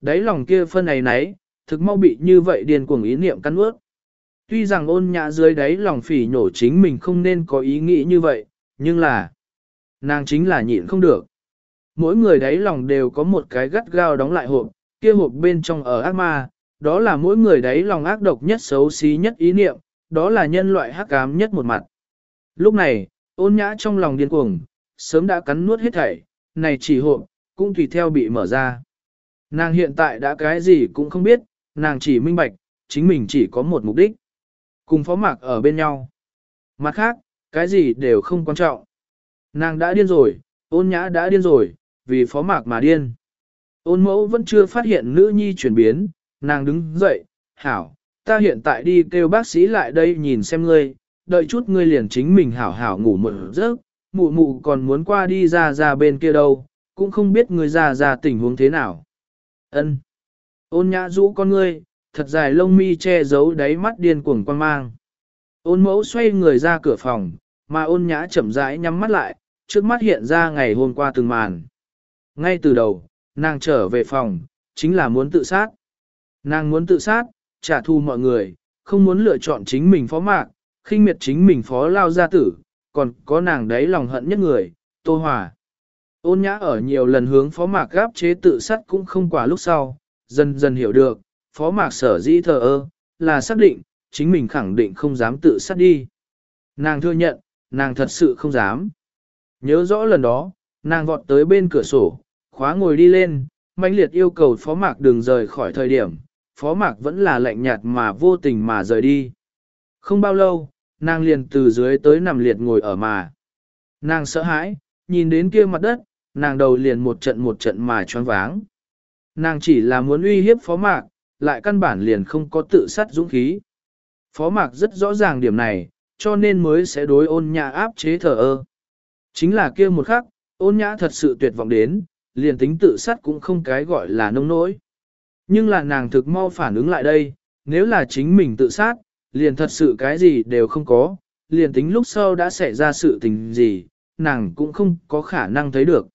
Đấy lòng kia phân này nấy, thực mau bị như vậy điên cuồng ý niệm cắn ướt. Tuy rằng ôn nhã dưới đáy lòng phỉ nhổ chính mình không nên có ý nghĩ như vậy, nhưng là, nàng chính là nhịn không được. Mỗi người đáy lòng đều có một cái gắt gao đóng lại hộp, kia hộp bên trong ở ác ma, đó là mỗi người đáy lòng ác độc nhất xấu xí nhất ý niệm, đó là nhân loại hắc ám nhất một mặt. Lúc này, ôn nhã trong lòng điên cuồng, sớm đã cắn nuốt hết thảy, này chỉ hộp, cũng tùy theo bị mở ra. Nàng hiện tại đã cái gì cũng không biết, nàng chỉ minh bạch, chính mình chỉ có một mục đích. Cùng phó mạc ở bên nhau. Mặt khác, cái gì đều không quan trọng. Nàng đã điên rồi, ôn nhã đã điên rồi, vì phó mạc mà điên. Ôn mẫu vẫn chưa phát hiện nữ nhi chuyển biến, nàng đứng dậy, hảo, ta hiện tại đi kêu bác sĩ lại đây nhìn xem ngươi, đợi chút ngươi liền chính mình hảo hảo ngủ một giấc, mụ mụ còn muốn qua đi ra ra bên kia đâu, cũng không biết ngươi ra ra tình huống thế nào. Ân. Ôn nhã rũ con ngươi, thật dài lông mi che giấu đáy mắt điên cuồng quan mang. Ôn mẫu xoay người ra cửa phòng, mà ôn nhã chậm rãi nhắm mắt lại, trước mắt hiện ra ngày hôm qua từng màn. Ngay từ đầu, nàng trở về phòng, chính là muốn tự sát. Nàng muốn tự sát, trả thù mọi người, không muốn lựa chọn chính mình phó mạc, khinh miệt chính mình phó lao gia tử, còn có nàng đấy lòng hận nhất người, Tô Hòa. Ôn nhã ở nhiều lần hướng phó mạc gáp chế tự sát cũng không quả lúc sau, dần dần hiểu được, phó mạc sở dĩ thờ ơ, là xác định, chính mình khẳng định không dám tự sát đi. Nàng thừa nhận, nàng thật sự không dám. Nhớ rõ lần đó, nàng vọt tới bên cửa sổ, khóa ngồi đi lên, mãnh liệt yêu cầu phó mạc đừng rời khỏi thời điểm, phó mạc vẫn là lạnh nhạt mà vô tình mà rời đi. Không bao lâu, nàng liền từ dưới tới nằm liệt ngồi ở mà. Nàng sợ hãi, nhìn đến kia mặt đất, nàng đầu liền một trận một trận mà choáng váng. Nàng chỉ là muốn uy hiếp phó mạc, lại căn bản liền không có tự sát dũng khí. Phó mạc rất rõ ràng điểm này, cho nên mới sẽ đối ôn nhã áp chế thờ ơ. Chính là kia một khắc, ôn nhã thật sự tuyệt vọng đến, liền tính tự sát cũng không cái gọi là nông nỗi. Nhưng là nàng thực mau phản ứng lại đây, nếu là chính mình tự sát, liền thật sự cái gì đều không có, liền tính lúc sau đã xảy ra sự tình gì, nàng cũng không có khả năng thấy được.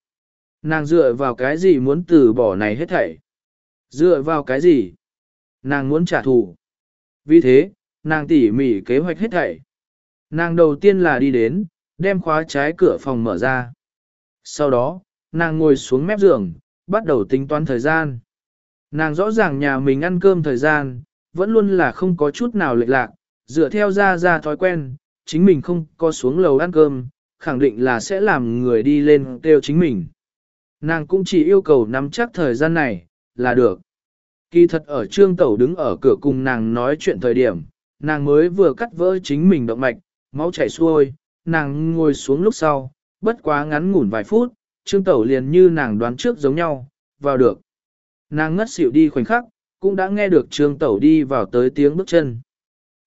Nàng dựa vào cái gì muốn từ bỏ này hết thảy? Dựa vào cái gì? Nàng muốn trả thù. Vì thế, nàng tỉ mỉ kế hoạch hết thảy. Nàng đầu tiên là đi đến, đem khóa trái cửa phòng mở ra. Sau đó, nàng ngồi xuống mép giường, bắt đầu tính toán thời gian. Nàng rõ ràng nhà mình ăn cơm thời gian, vẫn luôn là không có chút nào lệch lạc, dựa theo ra ra thói quen, chính mình không có xuống lầu ăn cơm, khẳng định là sẽ làm người đi lên kêu chính mình. Nàng cũng chỉ yêu cầu nắm chắc thời gian này, là được. Kỳ thật ở trương tẩu đứng ở cửa cùng nàng nói chuyện thời điểm, nàng mới vừa cắt vỡ chính mình động mạch, máu chảy xuôi, nàng ngồi xuống lúc sau, bất quá ngắn ngủn vài phút, trương tẩu liền như nàng đoán trước giống nhau, vào được. Nàng ngất xỉu đi khoảnh khắc, cũng đã nghe được trương tẩu đi vào tới tiếng bước chân.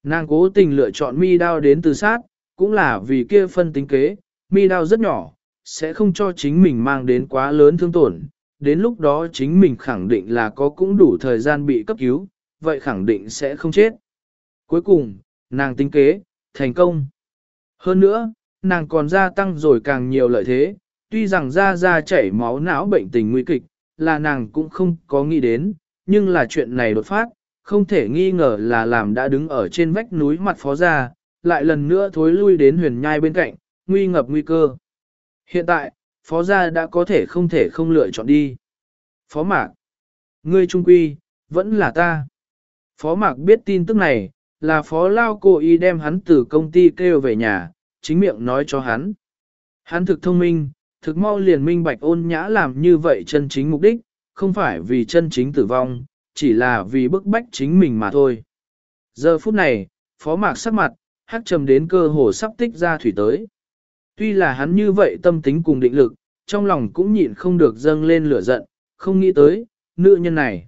Nàng cố tình lựa chọn mi đao đến từ sát, cũng là vì kia phân tính kế, mi đao rất nhỏ, sẽ không cho chính mình mang đến quá lớn thương tổn, đến lúc đó chính mình khẳng định là có cũng đủ thời gian bị cấp cứu, vậy khẳng định sẽ không chết. Cuối cùng, nàng tính kế, thành công. Hơn nữa, nàng còn gia tăng rồi càng nhiều lợi thế, tuy rằng da da chảy máu não bệnh tình nguy kịch, là nàng cũng không có nghĩ đến, nhưng là chuyện này đột phát, không thể nghi ngờ là làm đã đứng ở trên vách núi mặt phó ra, lại lần nữa thối lui đến huyền nhai bên cạnh, nguy ngập nguy cơ. Hiện tại, phó gia đã có thể không thể không lựa chọn đi. Phó mạc, ngươi trung quy, vẫn là ta. Phó mạc biết tin tức này, là phó lao cô y đem hắn từ công ty kêu về nhà, chính miệng nói cho hắn. Hắn thực thông minh, thực mau liền minh bạch ôn nhã làm như vậy chân chính mục đích, không phải vì chân chính tử vong, chỉ là vì bức bách chính mình mà thôi. Giờ phút này, phó mạc sắc mặt, hắc trầm đến cơ hồ sắp tích ra thủy tới. Tuy là hắn như vậy tâm tính cùng định lực, trong lòng cũng nhịn không được dâng lên lửa giận, không nghĩ tới, nữ nhân này.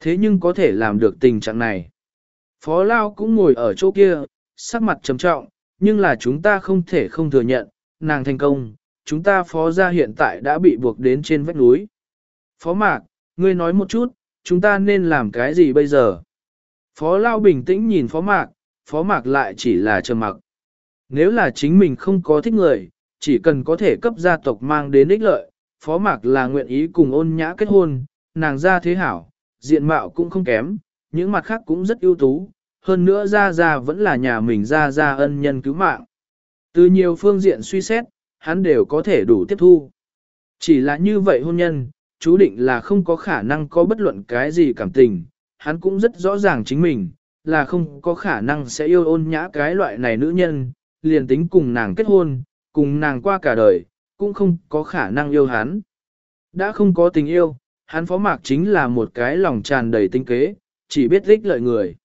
Thế nhưng có thể làm được tình trạng này. Phó Lao cũng ngồi ở chỗ kia, sắc mặt trầm trọng, nhưng là chúng ta không thể không thừa nhận, nàng thành công, chúng ta phó gia hiện tại đã bị buộc đến trên vách núi. Phó Mạc, ngươi nói một chút, chúng ta nên làm cái gì bây giờ? Phó Lao bình tĩnh nhìn Phó Mạc, Phó Mạc lại chỉ là trầm mặc. Nếu là chính mình không có thích người, chỉ cần có thể cấp gia tộc mang đến ích lợi, Phó Mạc là nguyện ý cùng ôn nhã kết hôn, nàng ra thế hảo, diện mạo cũng không kém, những mặt khác cũng rất ưu tú, hơn nữa Gia Gia vẫn là nhà mình Gia Gia ân nhân cứu mạng. Từ nhiều phương diện suy xét, hắn đều có thể đủ tiếp thu. Chỉ là như vậy hôn nhân, chú định là không có khả năng có bất luận cái gì cảm tình, hắn cũng rất rõ ràng chính mình, là không có khả năng sẽ yêu ôn nhã cái loại này nữ nhân, liền tính cùng nàng kết hôn, cùng nàng qua cả đời, cũng không có khả năng yêu hắn. Đã không có tình yêu, hắn phó mạc chính là một cái lòng tràn đầy tinh kế, chỉ biết ích lợi người.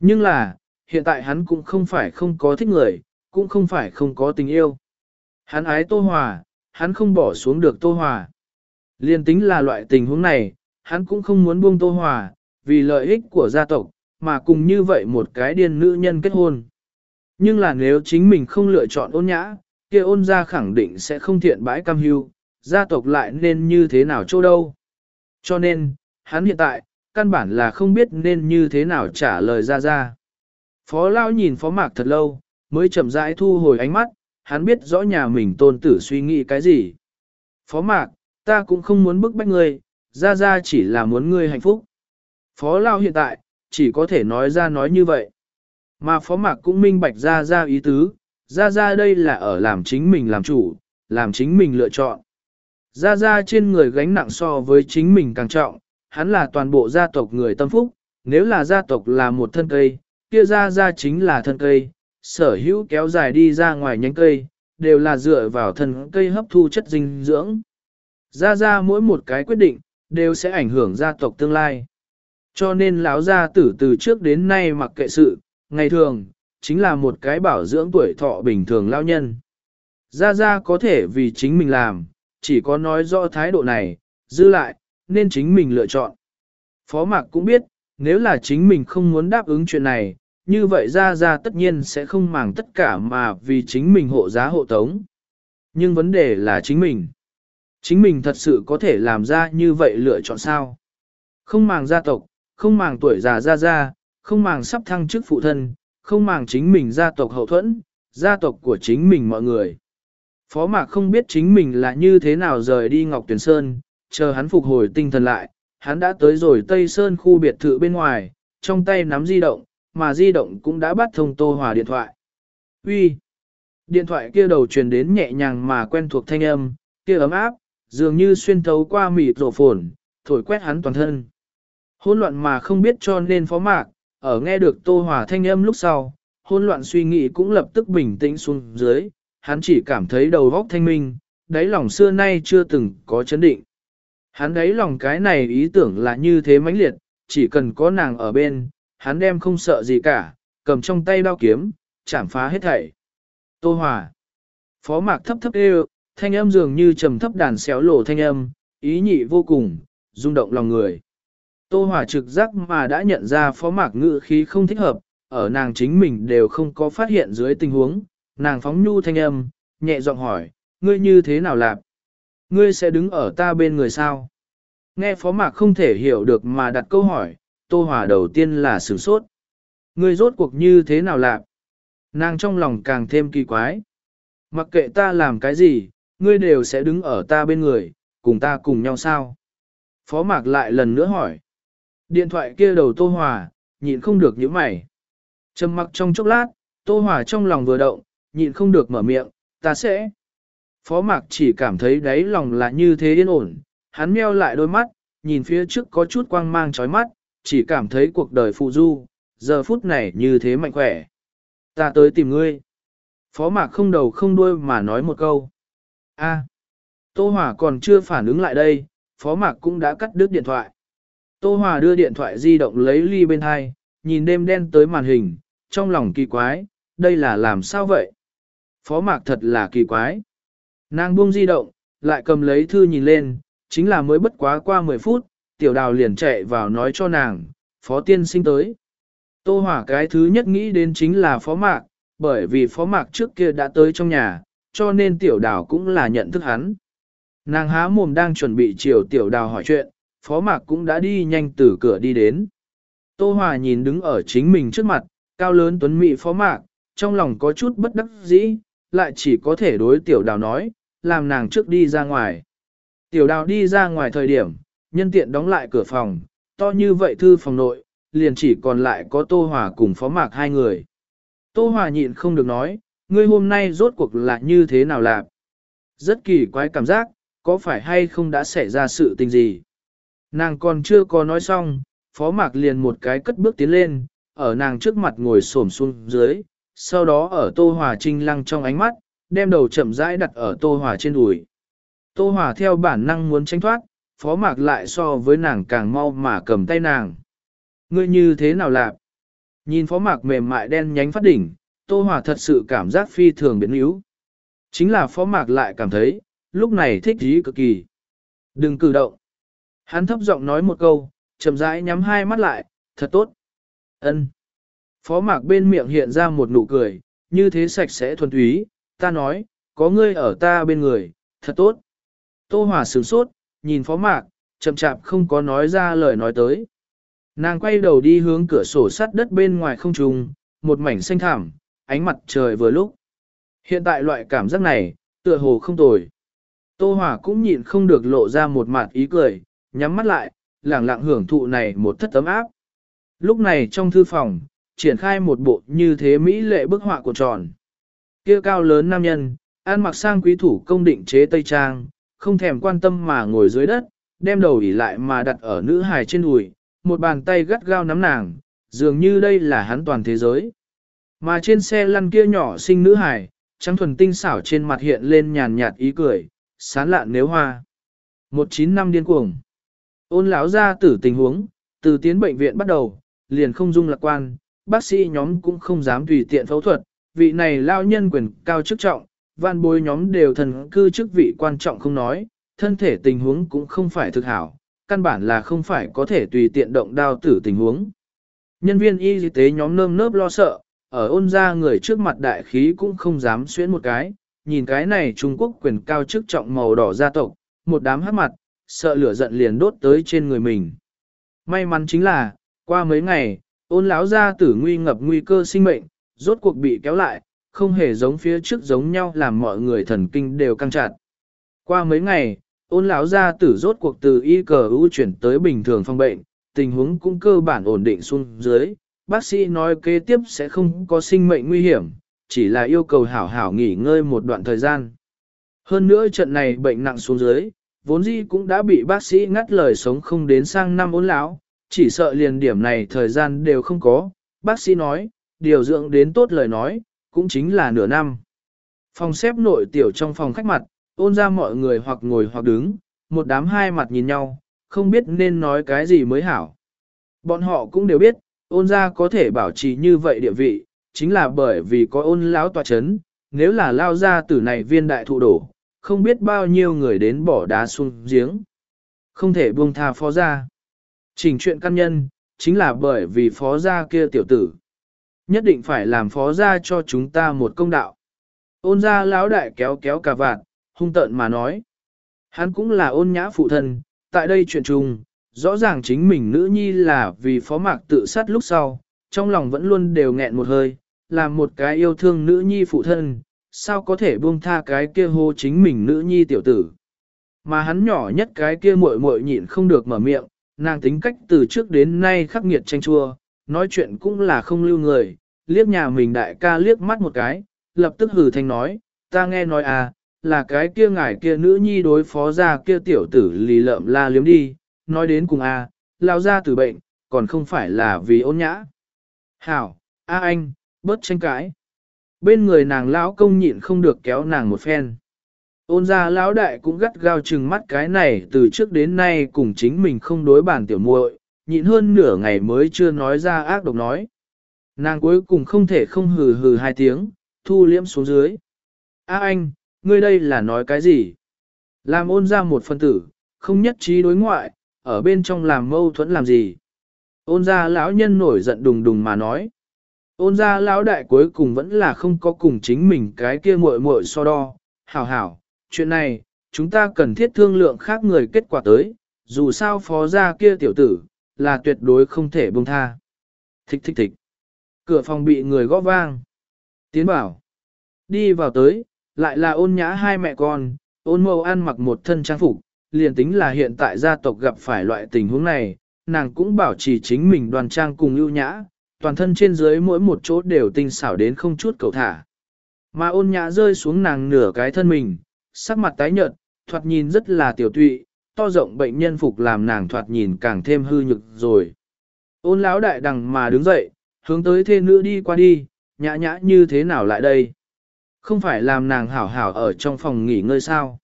Nhưng là, hiện tại hắn cũng không phải không có thích người, cũng không phải không có tình yêu. Hắn ái Tô Hòa, hắn không bỏ xuống được Tô Hòa. Liên tính là loại tình huống này, hắn cũng không muốn buông Tô Hòa, vì lợi ích của gia tộc, mà cùng như vậy một cái điên nữ nhân kết hôn. Nhưng là nếu chính mình không lựa chọn ôn nhã, kia ôn gia khẳng định sẽ không thiện bãi cam hưu, gia tộc lại nên như thế nào chỗ đâu. Cho nên, hắn hiện tại, căn bản là không biết nên như thế nào trả lời ra ra. Phó Lao nhìn Phó Mạc thật lâu, mới chậm rãi thu hồi ánh mắt, hắn biết rõ nhà mình tôn tử suy nghĩ cái gì. Phó Mạc, ta cũng không muốn bức bách ngươi, ra ra chỉ là muốn ngươi hạnh phúc. Phó Lao hiện tại, chỉ có thể nói ra nói như vậy. Mà Phó Mạc cũng minh bạch ra ra ý tứ, ra ra đây là ở làm chính mình làm chủ, làm chính mình lựa chọn. Ra ra trên người gánh nặng so với chính mình càng trọng, hắn là toàn bộ gia tộc người tâm phúc, nếu là gia tộc là một thân cây, kia ra ra chính là thân cây, sở hữu kéo dài đi ra ngoài nhánh cây, đều là dựa vào thân cây hấp thu chất dinh dưỡng. Ra ra mỗi một cái quyết định, đều sẽ ảnh hưởng gia tộc tương lai. Cho nên lão gia tử từ trước đến nay mặc kệ sự, ngày thường, chính là một cái bảo dưỡng tuổi thọ bình thường lao nhân. Gia Gia có thể vì chính mình làm, chỉ có nói rõ thái độ này, dư lại, nên chính mình lựa chọn. Phó Mạc cũng biết, nếu là chính mình không muốn đáp ứng chuyện này, như vậy Gia Gia tất nhiên sẽ không màng tất cả mà vì chính mình hộ giá hộ tống. Nhưng vấn đề là chính mình. Chính mình thật sự có thể làm ra như vậy lựa chọn sao? Không màng gia tộc, không màng tuổi già Gia Gia, không màng sắp thăng chức phụ thân, không màng chính mình gia tộc hậu thuẫn, gia tộc của chính mình mọi người. Phó Mạc không biết chính mình là như thế nào rời đi Ngọc Tuyền Sơn, chờ hắn phục hồi tinh thần lại, hắn đã tới rồi Tây Sơn khu biệt thự bên ngoài, trong tay nắm di động, mà di động cũng đã bắt thông Tô Hòa điện thoại. Uy, Điện thoại kia đầu truyền đến nhẹ nhàng mà quen thuộc thanh âm, kia ấm áp, dường như xuyên thấu qua mịt rổ phồn, thổi quét hắn toàn thân. Hỗn loạn mà không biết cho nên phó mạc, ở nghe được Tô Hòa thanh âm lúc sau, hỗn loạn suy nghĩ cũng lập tức bình tĩnh xuống dưới, hắn chỉ cảm thấy đầu óc thanh minh, đáy lòng xưa nay chưa từng có chấn định. Hắn đáy lòng cái này ý tưởng là như thế mãnh liệt, chỉ cần có nàng ở bên, hắn đem không sợ gì cả, cầm trong tay đao kiếm, chảm phá hết thảy. Tô Hòa. Phó mạc thấp thấp đều, thanh âm dường như trầm thấp đàn xéo lộ thanh âm, ý nhị vô cùng, rung động lòng người. Tô Hòa trực giác mà đã nhận ra phó mạc ngữ khí không thích hợp, ở nàng chính mình đều không có phát hiện dưới tình huống, nàng phóng nhu thanh âm, nhẹ giọng hỏi, ngươi như thế nào lạp? Ngươi sẽ đứng ở ta bên người sao? Nghe phó mạc không thể hiểu được mà đặt câu hỏi, Tô Hòa đầu tiên là sửng sốt. Ngươi rốt cuộc như thế nào lạp? Nàng trong lòng càng thêm kỳ quái. Mặc kệ ta làm cái gì, ngươi đều sẽ đứng ở ta bên người, cùng ta cùng nhau sao? Phó mạc lại lần nữa hỏi. Điện thoại kia đầu Tô Hòa, nhịn không được nhíu mày. Trầm mặc trong chốc lát, Tô Hòa trong lòng vừa động, nhịn không được mở miệng, ta sẽ. Phó Mạc chỉ cảm thấy đáy lòng là như thế yên ổn, hắn meo lại đôi mắt, nhìn phía trước có chút quang mang chói mắt, chỉ cảm thấy cuộc đời phụ du, giờ phút này như thế mạnh khỏe. Ta tới tìm ngươi. Phó Mạc không đầu không đuôi mà nói một câu. A. Tô Hòa còn chưa phản ứng lại đây, Phó Mạc cũng đã cắt đứt điện thoại. Tô Hòa đưa điện thoại di động lấy ly bên hai, nhìn đêm đen tới màn hình, trong lòng kỳ quái, đây là làm sao vậy? Phó mạc thật là kỳ quái. Nàng buông di động, lại cầm lấy thư nhìn lên, chính là mới bất quá qua 10 phút, tiểu đào liền chạy vào nói cho nàng, phó tiên sinh tới. Tô Hòa cái thứ nhất nghĩ đến chính là phó mạc, bởi vì phó mạc trước kia đã tới trong nhà, cho nên tiểu đào cũng là nhận thức hắn. Nàng há mồm đang chuẩn bị chiều tiểu đào hỏi chuyện, phó mạc cũng đã đi nhanh từ cửa đi đến. Tô Hòa nhìn đứng ở chính mình trước mặt, cao lớn tuấn mỹ phó mạc, trong lòng có chút bất đắc dĩ, lại chỉ có thể đối tiểu đào nói, làm nàng trước đi ra ngoài. Tiểu đào đi ra ngoài thời điểm, nhân tiện đóng lại cửa phòng, to như vậy thư phòng nội, liền chỉ còn lại có Tô Hòa cùng Phó Mạc hai người. Tô Hòa nhịn không được nói, ngươi hôm nay rốt cuộc là như thế nào lạc? Rất kỳ quái cảm giác, có phải hay không đã xảy ra sự tình gì? Nàng còn chưa có nói xong, Phó Mạc liền một cái cất bước tiến lên, ở nàng trước mặt ngồi xổm xuống dưới, sau đó ở Tô Hòa trinh lăng trong ánh mắt, đem đầu chậm rãi đặt ở Tô Hòa trên đùi. Tô Hòa theo bản năng muốn tránh thoát, Phó Mạc lại so với nàng càng mau mà cầm tay nàng. Ngươi như thế nào lạp? Nhìn Phó Mạc mềm mại đen nhánh phát đỉnh, Tô Hòa thật sự cảm giác phi thường biến yếu. Chính là Phó Mạc lại cảm thấy, lúc này thích ý cực kỳ. Đừng cử động. Hắn thấp giọng nói một câu, chậm rãi nhắm hai mắt lại, thật tốt. Ân. Phó Mạc bên miệng hiện ra một nụ cười, như thế sạch sẽ thuần túy, ta nói, có ngươi ở ta bên người, thật tốt. Tô Hòa sửng sốt, nhìn Phó Mạc, chậm chạp không có nói ra lời nói tới. Nàng quay đầu đi hướng cửa sổ sắt đất bên ngoài không trùng, một mảnh xanh thảm, ánh mặt trời vừa lúc. Hiện tại loại cảm giác này, tựa hồ không tồi. Tô Hòa cũng nhịn không được lộ ra một mặt ý cười, nhắm mắt lại, lẳng lặng hưởng thụ này một thất tấm áp. Lúc này trong thư phòng, triển khai một bộ như thế mỹ lệ bức họa của tròn. Kia cao lớn nam nhân, ăn mặc sang quý thủ công định chế tây trang, không thèm quan tâm mà ngồi dưới đất, đem đầu ỉ lại mà đặt ở nữ hài trên đùi, một bàn tay gắt gao nắm nàng, dường như đây là hắn toàn thế giới. Mà trên xe lăn kia nhỏ sinh nữ hài, trắng thuần tinh xảo trên mặt hiện lên nhàn nhạt ý cười, sán lạn nếu hoa. Một chín năm điên cuồng. Ôn lão ra tử tình huống, từ tiến bệnh viện bắt đầu, liền không dung lạc quan, bác sĩ nhóm cũng không dám tùy tiện phẫu thuật, vị này lao nhân quyền cao chức trọng, văn bối nhóm đều thần cư chức vị quan trọng không nói, thân thể tình huống cũng không phải thực hảo, căn bản là không phải có thể tùy tiện động đao tử tình huống. Nhân viên y tế nhóm nơm nớp lo sợ, ở ôn ra người trước mặt đại khí cũng không dám xuyến một cái, nhìn cái này Trung Quốc quyền cao chức trọng màu đỏ gia tộc, một đám hát mặt, sợ lửa giận liền đốt tới trên người mình. May mắn chính là, qua mấy ngày, ôn lão gia tử nguy ngập nguy cơ sinh mệnh, rốt cuộc bị kéo lại, không hề giống phía trước giống nhau làm mọi người thần kinh đều căng chặt. Qua mấy ngày, ôn lão gia tử rốt cuộc từ y cờ ưu chuyển tới bình thường phòng bệnh, tình huống cũng cơ bản ổn định xuống dưới, bác sĩ nói kế tiếp sẽ không có sinh mệnh nguy hiểm, chỉ là yêu cầu hảo hảo nghỉ ngơi một đoạn thời gian. Hơn nữa trận này bệnh nặng xuống dưới, vốn dĩ cũng đã bị bác sĩ ngắt lời sống không đến sang năm ốm lão, chỉ sợ liền điểm này thời gian đều không có, bác sĩ nói, điều dưỡng đến tốt lời nói, cũng chính là nửa năm. Phòng xếp nội tiểu trong phòng khách mặt, ôn ra mọi người hoặc ngồi hoặc đứng, một đám hai mặt nhìn nhau, không biết nên nói cái gì mới hảo. Bọn họ cũng đều biết, ôn ra có thể bảo trì như vậy địa vị, chính là bởi vì có ôn lão tòa chấn, nếu là lao ra từ này viên đại thụ đổ, không biết bao nhiêu người đến bỏ đá xuống giếng. Không thể buông tha phó gia. Trình chuyện căn nhân, chính là bởi vì phó gia kia tiểu tử. Nhất định phải làm phó gia cho chúng ta một công đạo. Ôn gia lão đại kéo kéo cà vạt, hung tợn mà nói. Hắn cũng là ôn nhã phụ thân, tại đây chuyện trùng, rõ ràng chính mình nữ nhi là vì phó mạc tự sát lúc sau, trong lòng vẫn luôn đều nghẹn một hơi, làm một cái yêu thương nữ nhi phụ thân, sao có thể buông tha cái kia hô chính mình nữ nhi tiểu tử. Mà hắn nhỏ nhất cái kia muội muội nhịn không được mở miệng, nàng tính cách từ trước đến nay khắc nghiệt tranh chua, nói chuyện cũng là không lưu người, liếc nhà mình đại ca liếc mắt một cái, lập tức hử thanh nói, ta nghe nói à, là cái kia ngải kia nữ nhi đối phó ra kia tiểu tử lì lợm la liếm đi, nói đến cùng à, lao ra từ bệnh, còn không phải là vì ôn nhã. Hảo, a anh, bớt tranh cãi. Bên người nàng lão công nhịn không được kéo nàng một phen. Ôn ra lão đại cũng gắt gao chừng mắt cái này từ trước đến nay cùng chính mình không đối bản tiểu muội, nhịn hơn nửa ngày mới chưa nói ra ác độc nói. Nàng cuối cùng không thể không hừ hừ hai tiếng, thu liễm xuống dưới. A anh, ngươi đây là nói cái gì? Làm ôn ra một phân tử, không nhất trí đối ngoại, ở bên trong làm mâu thuẫn làm gì? Ôn ra lão nhân nổi giận đùng đùng mà nói. Ôn ra lão đại cuối cùng vẫn là không có cùng chính mình cái kia muội muội so đo. Hảo hảo, chuyện này, chúng ta cần thiết thương lượng khác người kết quả tới, dù sao phó gia kia tiểu tử, là tuyệt đối không thể buông tha. Thích thích thích. Cửa phòng bị người gõ vang. Tiến bảo. Đi vào tới, lại là ôn nhã hai mẹ con, ôn mâu ăn mặc một thân trang phục, liền tính là hiện tại gia tộc gặp phải loại tình huống này, nàng cũng bảo trì chính mình đoàn trang cùng ưu nhã, toàn thân trên dưới mỗi một chỗ đều tinh xảo đến không chút cầu thả. Mà ôn nhã rơi xuống nàng nửa cái thân mình, sắc mặt tái nhợt, thoạt nhìn rất là tiểu tụy, to rộng bệnh nhân phục làm nàng thoạt nhìn càng thêm hư nhực rồi. Ôn lão đại đằng mà đứng dậy, hướng tới thê nữ đi qua đi, nhã nhã như thế nào lại đây? Không phải làm nàng hảo hảo ở trong phòng nghỉ ngơi sao?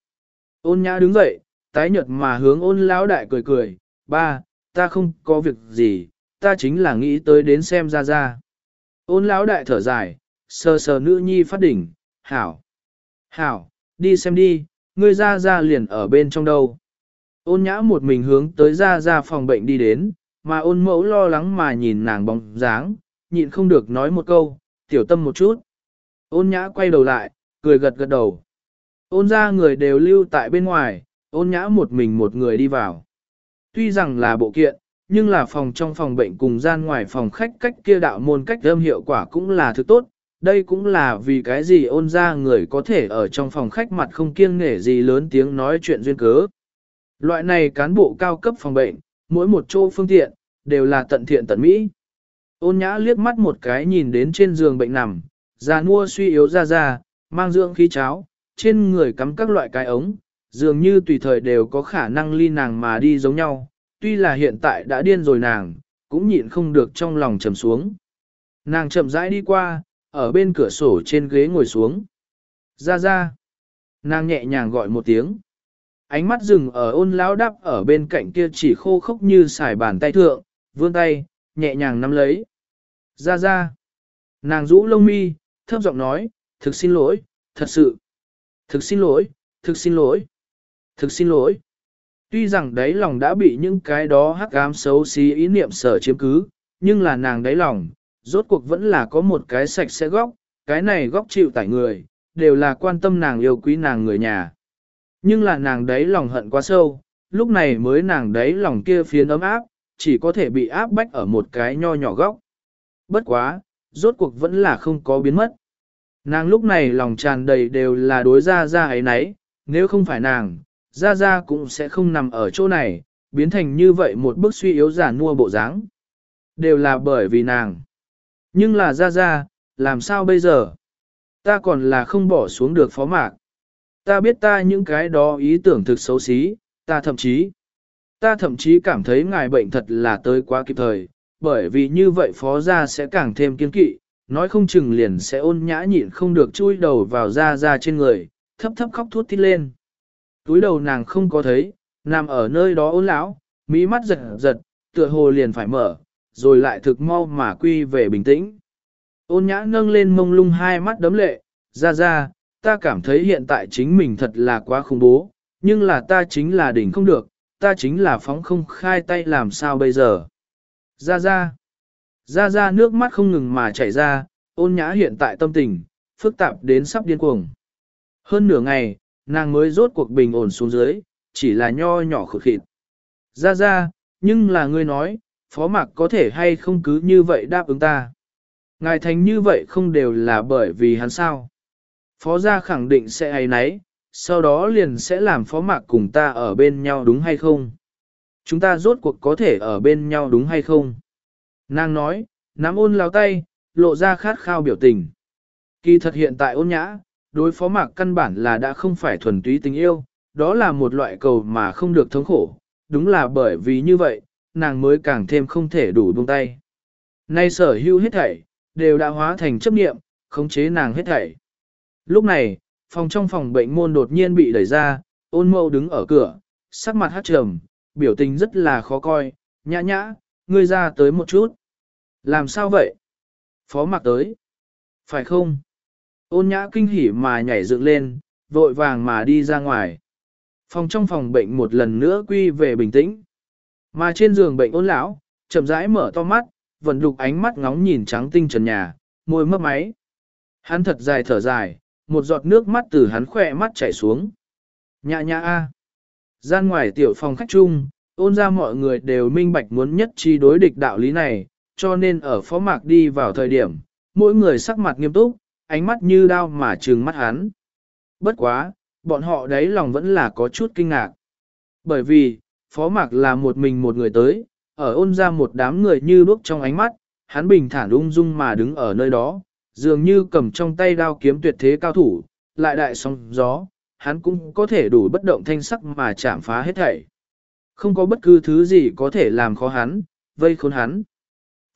Ôn nhã đứng dậy, tái nhợt mà hướng ôn lão đại cười cười, ba, ta không có việc gì, ta chính là nghĩ tới đến xem ra ra. Ôn lão đại thở dài, sờ sờ nữ nhi phát đỉnh, hảo, hảo, đi xem đi, ngươi ra ra liền ở bên trong đâu. Ôn nhã một mình hướng tới ra ra phòng bệnh đi đến, mà ôn mẫu lo lắng mà nhìn nàng bóng dáng, nhịn không được nói một câu, tiểu tâm một chút. Ôn nhã quay đầu lại, cười gật gật đầu. Ôn ra người đều lưu tại bên ngoài, ôn nhã một mình một người đi vào. Tuy rằng là bộ kiện, nhưng là phòng trong phòng bệnh cùng gian ngoài phòng khách cách kia đạo môn cách âm hiệu quả cũng là thứ tốt. Đây cũng là vì cái gì ôn ra người có thể ở trong phòng khách mặt không kiêng nể gì lớn tiếng nói chuyện duyên cớ. Loại này cán bộ cao cấp phòng bệnh, mỗi một chỗ phương tiện, đều là tận thiện tận mỹ. Ôn nhã liếc mắt một cái nhìn đến trên giường bệnh nằm, già nua suy yếu ra ra, mang dưỡng khí cháo, trên người cắm các loại cái ống, dường như tùy thời đều có khả năng ly nàng mà đi giống nhau, tuy là hiện tại đã điên rồi nàng, cũng nhịn không được trong lòng trầm xuống. Nàng chậm rãi đi qua, ở bên cửa sổ trên ghế ngồi xuống. Ra ra. Nàng nhẹ nhàng gọi một tiếng. Ánh mắt dừng ở ôn lão đắp ở bên cạnh kia chỉ khô khốc như xài bàn tay thượng, vươn tay, nhẹ nhàng nắm lấy. Ra ra. Nàng rũ lông mi, thấp giọng nói, thực xin lỗi, thật sự. Thực xin lỗi, thực xin lỗi, thực xin lỗi. Tuy rằng đáy lòng đã bị những cái đó hắc ám xấu xí ý niệm sở chiếm cứ, nhưng là nàng đáy lòng, rốt cuộc vẫn là có một cái sạch sẽ góc, cái này góc chịu tải người, đều là quan tâm nàng yêu quý nàng người nhà. Nhưng là nàng đáy lòng hận quá sâu, lúc này mới nàng đáy lòng kia phiến ấm áp, chỉ có thể bị áp bách ở một cái nho nhỏ góc. Bất quá, rốt cuộc vẫn là không có biến mất. Nàng lúc này lòng tràn đầy đều là đối ra ra ấy nấy, nếu không phải nàng, ra ra cũng sẽ không nằm ở chỗ này, biến thành như vậy một bức suy yếu giả nua bộ dáng. Đều là bởi vì nàng. Nhưng là ra ra, làm sao bây giờ? Ta còn là không bỏ xuống được phó mạc. Ta biết ta những cái đó ý tưởng thực xấu xí, ta thậm chí, ta thậm chí cảm thấy ngài bệnh thật là tới quá kịp thời, bởi vì như vậy phó gia sẽ càng thêm kiên kỵ, nói không chừng liền sẽ ôn nhã nhịn không được chui đầu vào ra ra trên người, thấp thấp khóc thút thít lên. Túi đầu nàng không có thấy, nằm ở nơi đó ôn lão, mí mắt giật giật, tựa hồ liền phải mở, rồi lại thực mau mà quy về bình tĩnh. Ôn nhã nâng lên mông lung hai mắt đấm lệ, ra ra, ta cảm thấy hiện tại chính mình thật là quá khủng bố, nhưng là ta chính là đỉnh không được, ta chính là phóng không khai tay làm sao bây giờ. Ra ra, ra ra nước mắt không ngừng mà chảy ra, ôn nhã hiện tại tâm tình, phức tạp đến sắp điên cuồng. Hơn nửa ngày, nàng mới rốt cuộc bình ổn xuống dưới, chỉ là nho nhỏ khực khịt. Ra ra, nhưng là ngươi nói, phó mạc có thể hay không cứ như vậy đáp ứng ta. Ngài thành như vậy không đều là bởi vì hắn sao. Phó gia khẳng định sẽ hay nấy, sau đó liền sẽ làm phó mạc cùng ta ở bên nhau đúng hay không? Chúng ta rốt cuộc có thể ở bên nhau đúng hay không? Nàng nói, nắm ôn lao tay, lộ ra khát khao biểu tình. Kỳ thật hiện tại ôn nhã, đối phó mạc căn bản là đã không phải thuần túy tình yêu, đó là một loại cầu mà không được thống khổ, đúng là bởi vì như vậy, nàng mới càng thêm không thể đủ buông tay. Nay sở hữu hết thảy, đều đã hóa thành chấp niệm, khống chế nàng hết thảy. Lúc này, phòng trong phòng bệnh môn đột nhiên bị đẩy ra, ôn mâu đứng ở cửa, sắc mặt hát trầm, biểu tình rất là khó coi, nhã nhã, ngươi ra tới một chút. Làm sao vậy? Phó mặc tới. Phải không? Ôn nhã kinh hỉ mà nhảy dựng lên, vội vàng mà đi ra ngoài. Phòng trong phòng bệnh một lần nữa quy về bình tĩnh. Mà trên giường bệnh ôn lão, chậm rãi mở to mắt, vẫn đục ánh mắt ngóng nhìn trắng tinh trần nhà, môi mấp máy. Hắn thật dài thở dài, một giọt nước mắt từ hắn khỏe mắt chảy xuống. Nhã nhã a. Gian ngoài tiểu phòng khách chung, ôn ra mọi người đều minh bạch muốn nhất chi đối địch đạo lý này, cho nên ở phó mạc đi vào thời điểm, mỗi người sắc mặt nghiêm túc, ánh mắt như đao mà trừng mắt hắn. Bất quá, bọn họ đấy lòng vẫn là có chút kinh ngạc. Bởi vì, phó mạc là một mình một người tới, ở ôn ra một đám người như đuốc trong ánh mắt, hắn bình thản ung dung mà đứng ở nơi đó, dường như cầm trong tay đao kiếm tuyệt thế cao thủ, lại đại sóng gió, hắn cũng có thể đủ bất động thanh sắc mà chạm phá hết thảy. Không có bất cứ thứ gì có thể làm khó hắn, vây khốn hắn.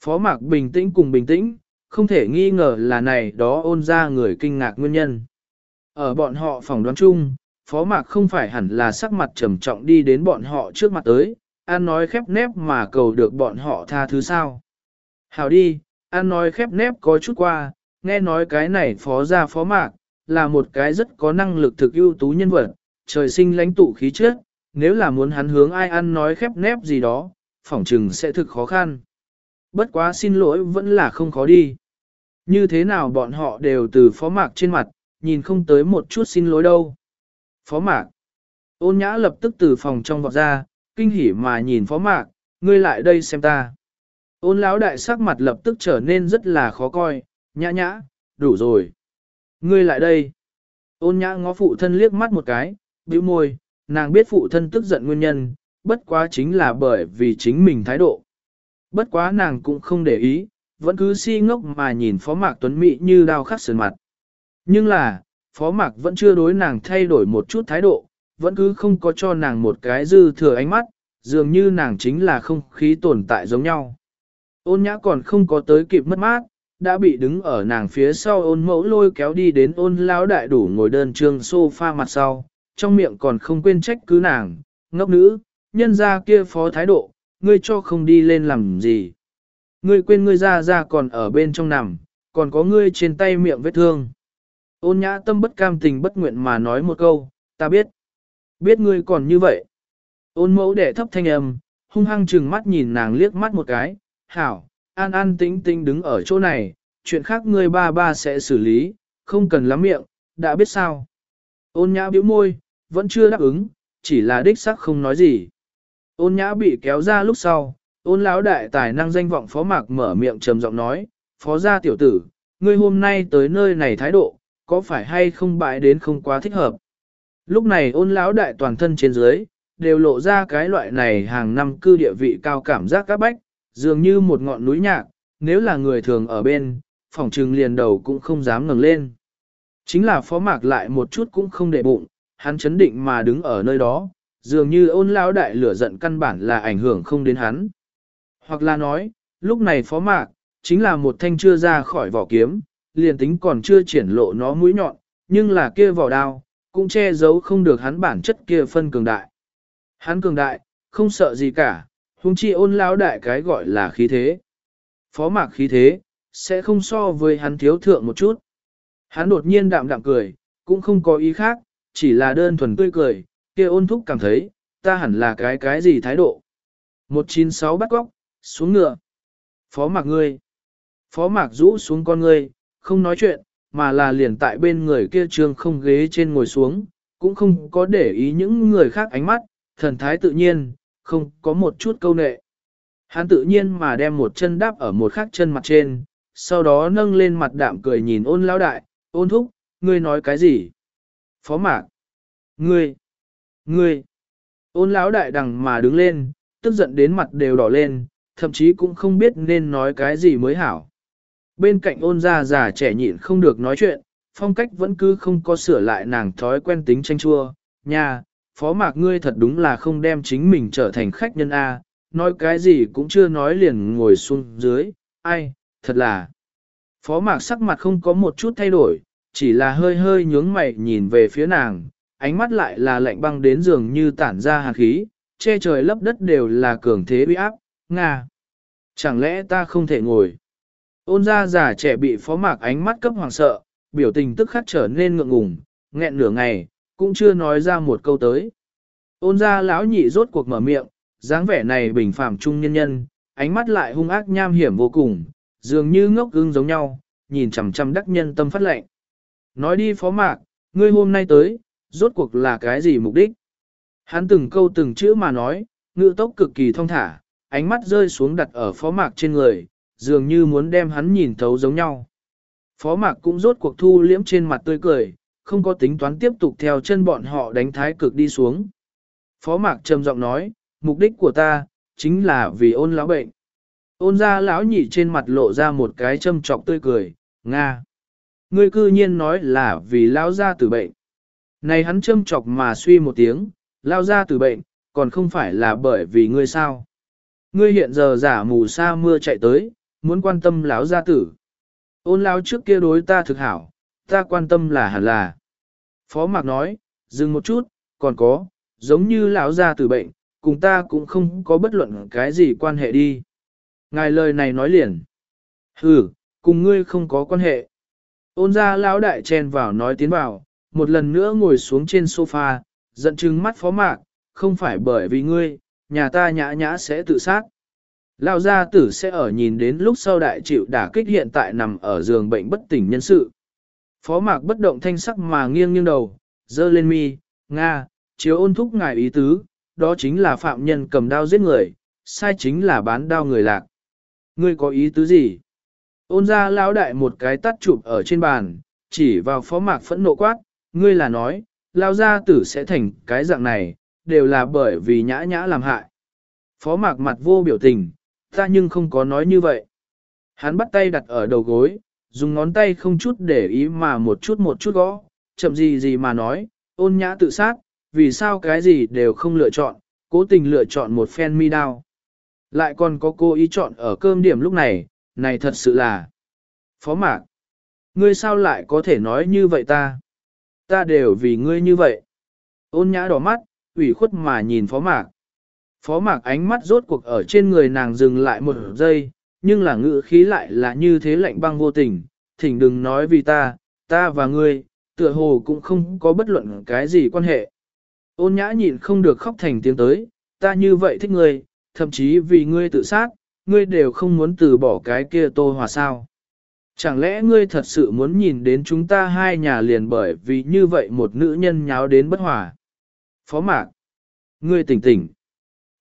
Phó mạc bình tĩnh cùng bình tĩnh, không thể nghi ngờ là này đó ôn ra người kinh ngạc nguyên nhân. Ở bọn họ phỏng đoán chung, phó mạc không phải hẳn là sắc mặt trầm trọng đi đến bọn họ trước mặt tới, an nói khép nép mà cầu được bọn họ tha thứ sao. Hảo đi, an nói khép nép có chút qua, nghe nói cái này phó ra phó mạc, là một cái rất có năng lực thực ưu tú nhân vật, trời sinh lãnh tụ khí trước, nếu là muốn hắn hướng ai ăn nói khép nép gì đó, phỏng chừng sẽ thực khó khăn. Bất quá xin lỗi vẫn là không khó đi. Như thế nào bọn họ đều từ phó mạc trên mặt, nhìn không tới một chút xin lỗi đâu. Phó mạc. Ôn nhã lập tức từ phòng trong vọt ra, kinh hỉ mà nhìn phó mạc, ngươi lại đây xem ta. Ôn lão đại sắc mặt lập tức trở nên rất là khó coi, nhã nhã, đủ rồi. Ngươi lại đây. Ôn nhã ngó phụ thân liếc mắt một cái, bĩu môi, nàng biết phụ thân tức giận nguyên nhân, bất quá chính là bởi vì chính mình thái độ. Bất quá nàng cũng không để ý, vẫn cứ si ngốc mà nhìn Phó Mạc Tuấn Mỹ như đau khắc sườn mặt. Nhưng là, Phó Mạc vẫn chưa đối nàng thay đổi một chút thái độ, vẫn cứ không có cho nàng một cái dư thừa ánh mắt, dường như nàng chính là không khí tồn tại giống nhau. Ôn nhã còn không có tới kịp mất mát, đã bị đứng ở nàng phía sau ôn mẫu lôi kéo đi đến ôn lão đại đủ ngồi đơn trương sofa mặt sau, trong miệng còn không quên trách cứ nàng, ngốc nữ, nhân ra kia phó thái độ, ngươi cho không đi lên làm gì. Ngươi quên ngươi ra ra còn ở bên trong nằm, còn có ngươi trên tay miệng vết thương. Ôn nhã tâm bất cam tình bất nguyện mà nói một câu, ta biết. Biết ngươi còn như vậy. Ôn mẫu đệ thấp thanh âm, hung hăng chừng mắt nhìn nàng liếc mắt một cái, hảo, an an tĩnh tĩnh đứng ở chỗ này, chuyện khác ngươi ba ba sẽ xử lý, không cần lắm miệng, đã biết sao. Ôn nhã bĩu môi, vẫn chưa đáp ứng, chỉ là đích sắc không nói gì. Ôn nhã bị kéo ra lúc sau, ôn lão đại tài năng danh vọng phó mạc mở miệng trầm giọng nói, phó gia tiểu tử, ngươi hôm nay tới nơi này thái độ, có phải hay không bại đến không quá thích hợp. Lúc này ôn lão đại toàn thân trên dưới, đều lộ ra cái loại này hàng năm cư địa vị cao cảm giác các bách, dường như một ngọn núi nhạc, nếu là người thường ở bên, phòng trừng liền đầu cũng không dám ngẩng lên. Chính là phó mạc lại một chút cũng không để bụng, hắn chấn định mà đứng ở nơi đó, dường như ôn lão đại lửa giận căn bản là ảnh hưởng không đến hắn. Hoặc là nói, lúc này phó mạc, chính là một thanh chưa ra khỏi vỏ kiếm, liền tính còn chưa triển lộ nó mũi nhọn, nhưng là kia vỏ đao, cũng che giấu không được hắn bản chất kia phân cường đại. Hắn cường đại, không sợ gì cả, huống chi ôn lão đại cái gọi là khí thế. Phó mạc khí thế, sẽ không so với hắn thiếu thượng một chút. Hắn đột nhiên đạm đạm cười, cũng không có ý khác, chỉ là đơn thuần tươi cười, kia ôn thúc cảm thấy, ta hẳn là cái cái gì thái độ. 196 bắt góc, xuống ngựa. Phó mạc ngươi. Phó mạc rũ xuống con ngươi, không nói chuyện, mà là liền tại bên người kia trương không ghế trên ngồi xuống, cũng không có để ý những người khác ánh mắt, thần thái tự nhiên, không có một chút câu nệ. Hắn tự nhiên mà đem một chân đáp ở một khác chân mặt trên, sau đó nâng lên mặt đạm cười nhìn ôn lão đại, ôn thúc, ngươi nói cái gì? Phó mạc. Ngươi. Ngươi. Ôn lão đại đằng mà đứng lên, tức giận đến mặt đều đỏ lên, thậm chí cũng không biết nên nói cái gì mới hảo. Bên cạnh ôn gia già trẻ nhịn không được nói chuyện, phong cách vẫn cứ không có sửa lại nàng thói quen tính tranh chua. Nha, phó mạc ngươi thật đúng là không đem chính mình trở thành khách nhân A, nói cái gì cũng chưa nói liền ngồi xuống dưới, ai, thật là. Phó mạc sắc mặt không có một chút thay đổi, chỉ là hơi hơi nhướng mày nhìn về phía nàng, ánh mắt lại là lạnh băng đến dường như tản ra hàn khí, che trời lấp đất đều là cường thế uy áp, Nga. Chẳng lẽ ta không thể ngồi? Ôn ra già trẻ bị phó mạc ánh mắt cấp hoàng sợ, biểu tình tức khắc trở nên ngượng ngùng, nghẹn nửa ngày, cũng chưa nói ra một câu tới. Ôn ra lão nhị rốt cuộc mở miệng, dáng vẻ này bình phàm trung nhân nhân, ánh mắt lại hung ác nham hiểm vô cùng, dường như ngốc gương giống nhau, nhìn chằm chằm đắc nhân tâm phát lệnh. Nói đi phó mạc, ngươi hôm nay tới, rốt cuộc là cái gì mục đích? Hắn từng câu từng chữ mà nói, ngữ tốc cực kỳ thong thả, ánh mắt rơi xuống đặt ở phó mạc trên người, dường như muốn đem hắn nhìn thấu giống nhau. Phó mạc cũng rốt cuộc thu liễm trên mặt tươi cười, không có tính toán tiếp tục theo chân bọn họ đánh thái cực đi xuống. Phó mạc trầm giọng nói, mục đích của ta, chính là vì ôn lão bệnh. Ôn ra lão nhị trên mặt lộ ra một cái châm trọc tươi cười, Nga. Ngươi cư nhiên nói là vì lão ra tử bệnh. Này hắn châm chọc mà suy một tiếng, lao ra tử bệnh, còn không phải là bởi vì ngươi sao. Ngươi hiện giờ giả mù sa mưa chạy tới, muốn quan tâm lão gia tử. Ôn lão trước kia đối ta thực hảo, ta quan tâm là hẳn là. Phó Mạc nói, dừng một chút, còn có, giống như lão gia tử bệnh, cùng ta cũng không có bất luận cái gì quan hệ đi. Ngài lời này nói liền. Ừ, cùng ngươi không có quan hệ. Ôn ra lão đại chen vào nói tiến vào, một lần nữa ngồi xuống trên sofa, giận chừng mắt phó mạc, không phải bởi vì ngươi, nhà ta nhã nhã sẽ tự sát. Lão gia tử sẽ ở nhìn đến lúc sau đại chịu đả kích hiện tại nằm ở giường bệnh bất tỉnh nhân sự. Phó mạc bất động thanh sắc mà nghiêng nghiêng đầu, dơ lên mi, Nga, chiếu ôn thúc ngài ý tứ, đó chính là phạm nhân cầm đao giết người, sai chính là bán đao người lạc. Ngươi có ý tứ gì? Ôn ra lão đại một cái tắt chụp ở trên bàn, chỉ vào phó mạc phẫn nộ quát, ngươi là nói, lao gia tử sẽ thành cái dạng này, đều là bởi vì nhã nhã làm hại. Phó mạc mặt vô biểu tình, ta nhưng không có nói như vậy. Hắn bắt tay đặt ở đầu gối, dùng ngón tay không chút để ý mà một chút một chút gõ, chậm gì gì mà nói, ôn nhã tự sát, vì sao cái gì đều không lựa chọn, cố tình lựa chọn một phen mi đao. Lại còn có cô ý chọn ở cơm điểm lúc này, này thật sự là... Phó mạc, ngươi sao lại có thể nói như vậy ta? Ta đều vì ngươi như vậy. Ôn nhã đỏ mắt, ủy khuất mà nhìn phó mạc. Phó mạc ánh mắt rốt cuộc ở trên người nàng dừng lại một giây, nhưng là ngữ khí lại là như thế lạnh băng vô tình, thỉnh đừng nói vì ta, ta và ngươi, tựa hồ cũng không có bất luận cái gì quan hệ. Ôn nhã nhịn không được khóc thành tiếng tới, ta như vậy thích ngươi, thậm chí vì ngươi tự sát, ngươi đều không muốn từ bỏ cái kia tô hòa sao. Chẳng lẽ ngươi thật sự muốn nhìn đến chúng ta hai nhà liền bởi vì như vậy một nữ nhân nháo đến bất hòa? Phó mạc, ngươi tỉnh tỉnh.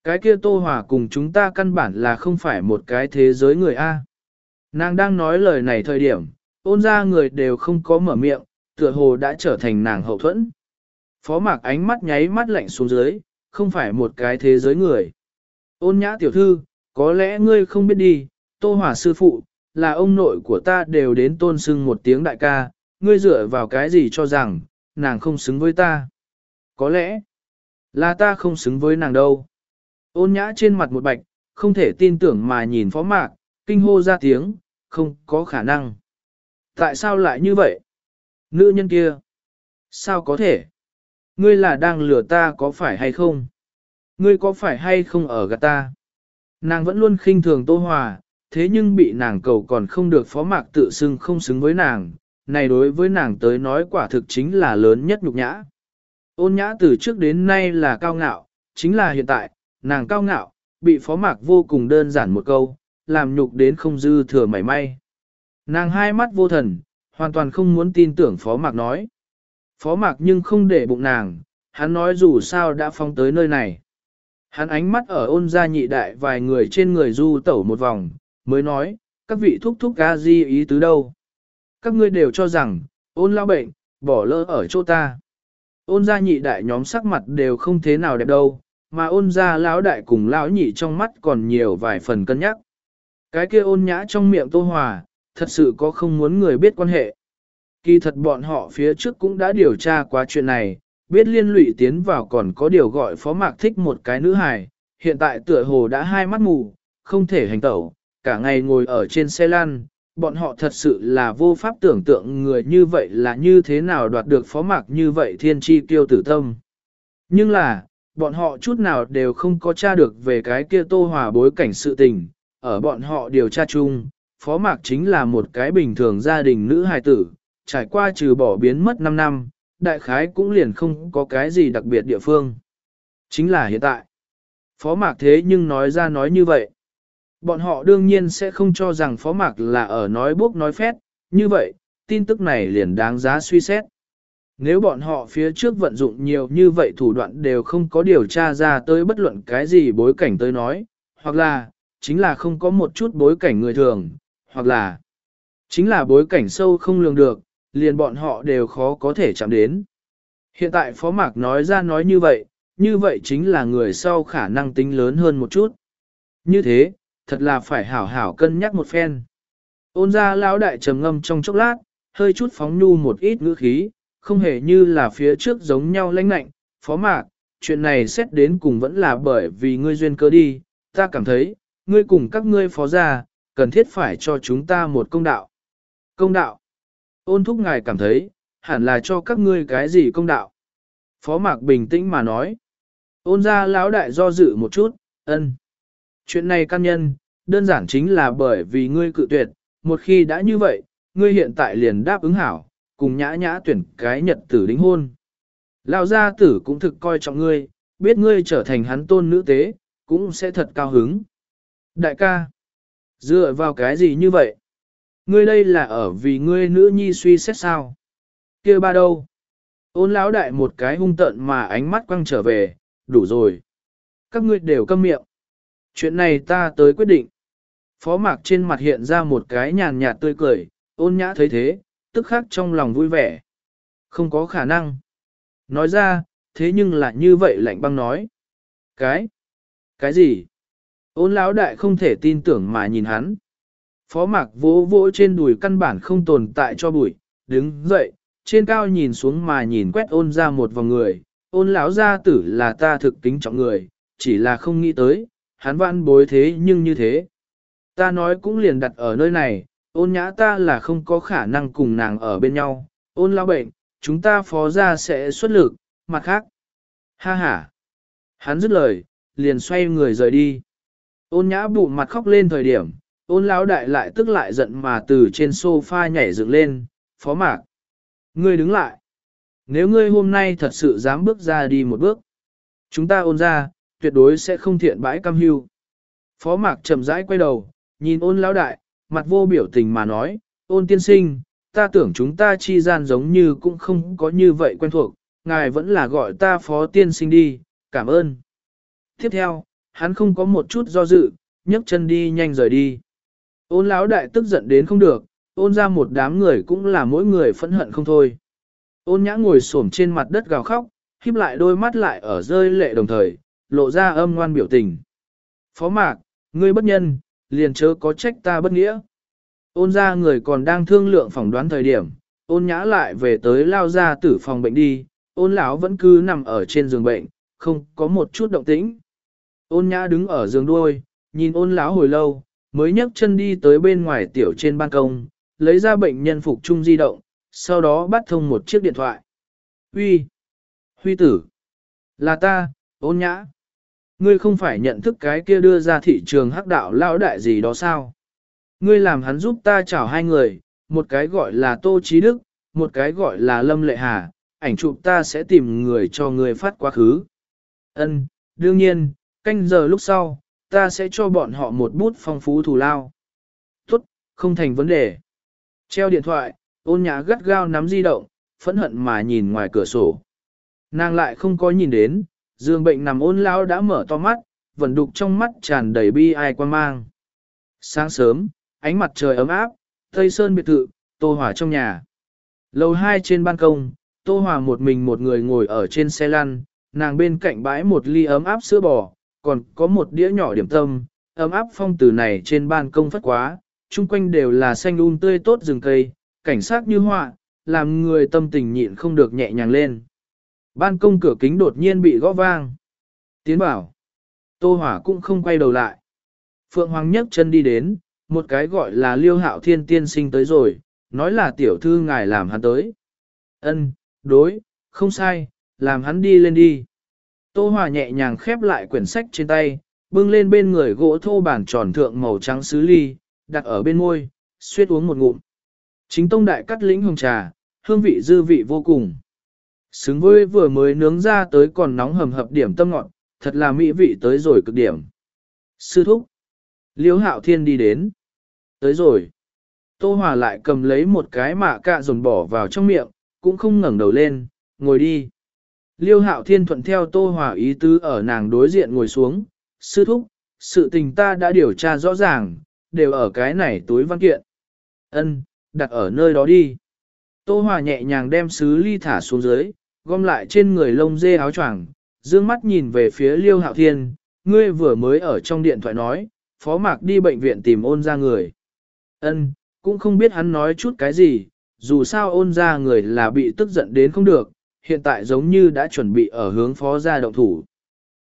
Cái kia tô hòa cùng chúng ta căn bản là không phải một cái thế giới người A. Nàng đang nói lời này thời điểm, ôn ra người đều không có mở miệng, tựa hồ đã trở thành nàng hậu thuẫn. Phó mạc ánh mắt nháy mắt lạnh xuống dưới, không phải một cái thế giới người. Ôn nhã tiểu thư, có lẽ ngươi không biết đi, tô hỏa sư phụ, là ông nội của ta đều đến tôn sưng một tiếng đại ca, ngươi dựa vào cái gì cho rằng, nàng không xứng với ta. Có lẽ, là ta không xứng với nàng đâu. Ôn nhã trên mặt một bạch, không thể tin tưởng mà nhìn phó mạc, kinh hô ra tiếng, không có khả năng. Tại sao lại như vậy? Nữ nhân kia. Sao có thể? Ngươi là đang lừa ta có phải hay không? Ngươi có phải hay không ở gạt ta? Nàng vẫn luôn khinh thường Tô Hòa, thế nhưng bị nàng cầu còn không được phó mạc tự xưng không xứng với nàng, này đối với nàng tới nói quả thực chính là lớn nhất nhục nhã. Ôn nhã từ trước đến nay là cao ngạo, chính là hiện tại, nàng cao ngạo, bị phó mạc vô cùng đơn giản một câu, làm nhục đến không dư thừa mảy may. Nàng hai mắt vô thần, hoàn toàn không muốn tin tưởng phó mạc nói. Phó mạc nhưng không để bụng nàng, hắn nói dù sao đã phong tới nơi này. Hắn ánh mắt ở ôn gia nhị đại vài người trên người du tẩu một vòng, mới nói, các vị thúc thúc ca di ý tứ đâu. Các ngươi đều cho rằng, ôn lao bệnh, bỏ lỡ ở chỗ ta. Ôn gia nhị đại nhóm sắc mặt đều không thế nào đẹp đâu, mà ôn gia lão đại cùng lão nhị trong mắt còn nhiều vài phần cân nhắc. Cái kia ôn nhã trong miệng tô hòa, thật sự có không muốn người biết quan hệ. Kỳ thật bọn họ phía trước cũng đã điều tra qua chuyện này, biết liên lụy tiến vào còn có điều gọi phó mạc thích một cái nữ hài, hiện tại tựa hồ đã hai mắt mù, không thể hành tẩu, cả ngày ngồi ở trên xe lăn, bọn họ thật sự là vô pháp tưởng tượng người như vậy là như thế nào đoạt được phó mạc như vậy thiên tri tiêu tử tâm. Nhưng là, bọn họ chút nào đều không có tra được về cái kia tô hòa bối cảnh sự tình, ở bọn họ điều tra chung, phó mạc chính là một cái bình thường gia đình nữ hài tử, trải qua trừ bỏ biến mất 5 năm, đại khái cũng liền không có cái gì đặc biệt địa phương. Chính là hiện tại. Phó mạc thế nhưng nói ra nói như vậy. Bọn họ đương nhiên sẽ không cho rằng phó mạc là ở nói bốc nói phét, như vậy, tin tức này liền đáng giá suy xét. Nếu bọn họ phía trước vận dụng nhiều như vậy thủ đoạn đều không có điều tra ra tới bất luận cái gì bối cảnh tới nói, hoặc là, chính là không có một chút bối cảnh người thường, hoặc là, chính là bối cảnh sâu không lường được, liền bọn họ đều khó có thể chạm đến. Hiện tại Phó Mạc nói ra nói như vậy, như vậy chính là người sau khả năng tính lớn hơn một chút. Như thế, thật là phải hảo hảo cân nhắc một phen. Ôn ra lão đại trầm ngâm trong chốc lát, hơi chút phóng nhu một ít ngữ khí, không hề như là phía trước giống nhau lãnh lạnh, phó mạc, chuyện này xét đến cùng vẫn là bởi vì ngươi duyên cơ đi, ta cảm thấy, ngươi cùng các ngươi phó gia, cần thiết phải cho chúng ta một công đạo. Công đạo. Ôn thúc ngài cảm thấy, hẳn là cho các ngươi cái gì công đạo. Phó mạc bình tĩnh mà nói. Ôn ra lão đại do dự một chút, ân. Chuyện này căn nhân, đơn giản chính là bởi vì ngươi cự tuyệt, một khi đã như vậy, ngươi hiện tại liền đáp ứng hảo, cùng nhã nhã tuyển cái nhật tử đính hôn. Lão gia tử cũng thực coi trọng ngươi, biết ngươi trở thành hắn tôn nữ tế, cũng sẽ thật cao hứng. Đại ca, dựa vào cái gì như vậy? Ngươi đây là ở vì ngươi nữ nhi suy xét sao? kia ba đâu? Ôn lão đại một cái hung tận mà ánh mắt quăng trở về, đủ rồi. Các ngươi đều câm miệng. Chuyện này ta tới quyết định. Phó mạc trên mặt hiện ra một cái nhàn nhạt tươi cười, ôn nhã thấy thế, tức khắc trong lòng vui vẻ. Không có khả năng. Nói ra, thế nhưng lại như vậy lạnh băng nói. Cái? Cái gì? Ôn lão đại không thể tin tưởng mà nhìn hắn. Phó mạc vỗ vỗ trên đùi căn bản không tồn tại cho bụi, đứng dậy, trên cao nhìn xuống mà nhìn quét ôn ra một vòng người. Ôn lão gia tử là ta thực kính trọng người, chỉ là không nghĩ tới, hắn văn bối thế nhưng như thế. Ta nói cũng liền đặt ở nơi này, ôn nhã ta là không có khả năng cùng nàng ở bên nhau, ôn lão bệnh, chúng ta phó ra sẽ xuất lực, mặt khác. Ha ha. Hắn dứt lời, liền xoay người rời đi. Ôn nhã bụng mặt khóc lên thời điểm, ôn lão đại lại tức lại giận mà từ trên sofa nhảy dựng lên, phó mạc. Ngươi đứng lại. Nếu ngươi hôm nay thật sự dám bước ra đi một bước, chúng ta ôn ra, tuyệt đối sẽ không thiện bãi cam hưu. Phó mạc chậm rãi quay đầu, nhìn ôn lão đại, mặt vô biểu tình mà nói, ôn tiên sinh, ta tưởng chúng ta chi gian giống như cũng không có như vậy quen thuộc, ngài vẫn là gọi ta phó tiên sinh đi, cảm ơn. Tiếp theo, hắn không có một chút do dự, nhấc chân đi nhanh rời đi. Ôn lão đại tức giận đến không được, ôn ra một đám người cũng là mỗi người phẫn hận không thôi. Ôn nhã ngồi xổm trên mặt đất gào khóc, híp lại đôi mắt lại ở rơi lệ đồng thời, lộ ra âm ngoan biểu tình. Phó mạc, ngươi bất nhân, liền chớ có trách ta bất nghĩa. Ôn ra người còn đang thương lượng phỏng đoán thời điểm, ôn nhã lại về tới lao ra tử phòng bệnh đi, ôn lão vẫn cứ nằm ở trên giường bệnh, không có một chút động tĩnh. Ôn nhã đứng ở giường đuôi, nhìn ôn lão hồi lâu, mới nhấc chân đi tới bên ngoài tiểu trên ban công, lấy ra bệnh nhân phục trung di động, sau đó bắt thông một chiếc điện thoại. Huy! Huy tử! Là ta, ôn nhã! Ngươi không phải nhận thức cái kia đưa ra thị trường hắc đạo lao đại gì đó sao? Ngươi làm hắn giúp ta chào hai người, một cái gọi là Tô Chí Đức, một cái gọi là Lâm Lệ Hà, ảnh chụp ta sẽ tìm người cho ngươi phát quá khứ. Ân, đương nhiên, canh giờ lúc sau, ta sẽ cho bọn họ một bút phong phú thù lao. Tốt, không thành vấn đề. Treo điện thoại, ôn nhã gắt gao nắm di động, phẫn hận mà nhìn ngoài cửa sổ. Nàng lại không có nhìn đến, giường bệnh nằm ôn lao đã mở to mắt, vẫn đục trong mắt tràn đầy bi ai quan mang. Sáng sớm, ánh mặt trời ấm áp, Tây Sơn biệt thự, Tô Hòa trong nhà. Lầu hai trên ban công, Tô Hòa một mình một người ngồi ở trên xe lăn, nàng bên cạnh bãi một ly ấm áp sữa bò, còn có một đĩa nhỏ điểm tâm, ấm áp phong từ này trên ban công phất quá, chung quanh đều là xanh un tươi tốt rừng cây, cảnh sát như họa, làm người tâm tình nhịn không được nhẹ nhàng lên. Ban công cửa kính đột nhiên bị gõ vang. Tiến bảo. Tô Hỏa cũng không quay đầu lại. Phượng Hoàng nhấc chân đi đến, một cái gọi là liêu hạo thiên tiên sinh tới rồi, nói là tiểu thư ngài làm hắn tới. Ân, đối, không sai, làm hắn đi lên đi. Tô hỏa nhẹ nhàng khép lại quyển sách trên tay, bưng lên bên người gỗ thô bản tròn thượng màu trắng sứ ly, đặt ở bên môi, suýt uống một ngụm. Chính tông đại cắt lĩnh hồng trà, hương vị dư vị vô cùng. Xứng với vừa mới nướng ra tới còn nóng hầm hập điểm tâm ngọt, thật là mỹ vị tới rồi cực điểm. Sư thúc. Liễu hạo thiên đi đến. Tới rồi. Tô Hòa lại cầm lấy một cái mạ cạ dồn bỏ vào trong miệng, cũng không ngẩng đầu lên, ngồi đi. Liêu hạo thiên thuận theo Tô Hòa ý tứ ở nàng đối diện ngồi xuống. Sư thúc, sự tình ta đã điều tra rõ ràng, đều ở cái này túi văn kiện. Ân, đặt ở nơi đó đi. Tô Hòa nhẹ nhàng đem sứ ly thả xuống dưới, gom lại trên người lông dê áo choàng, dương mắt nhìn về phía Liêu Hạo Thiên, ngươi vừa mới ở trong điện thoại nói, phó mạc đi bệnh viện tìm ôn ra người. Ân, cũng không biết hắn nói chút cái gì, dù sao ôn ra người là bị tức giận đến không được, hiện tại giống như đã chuẩn bị ở hướng phó ra động thủ.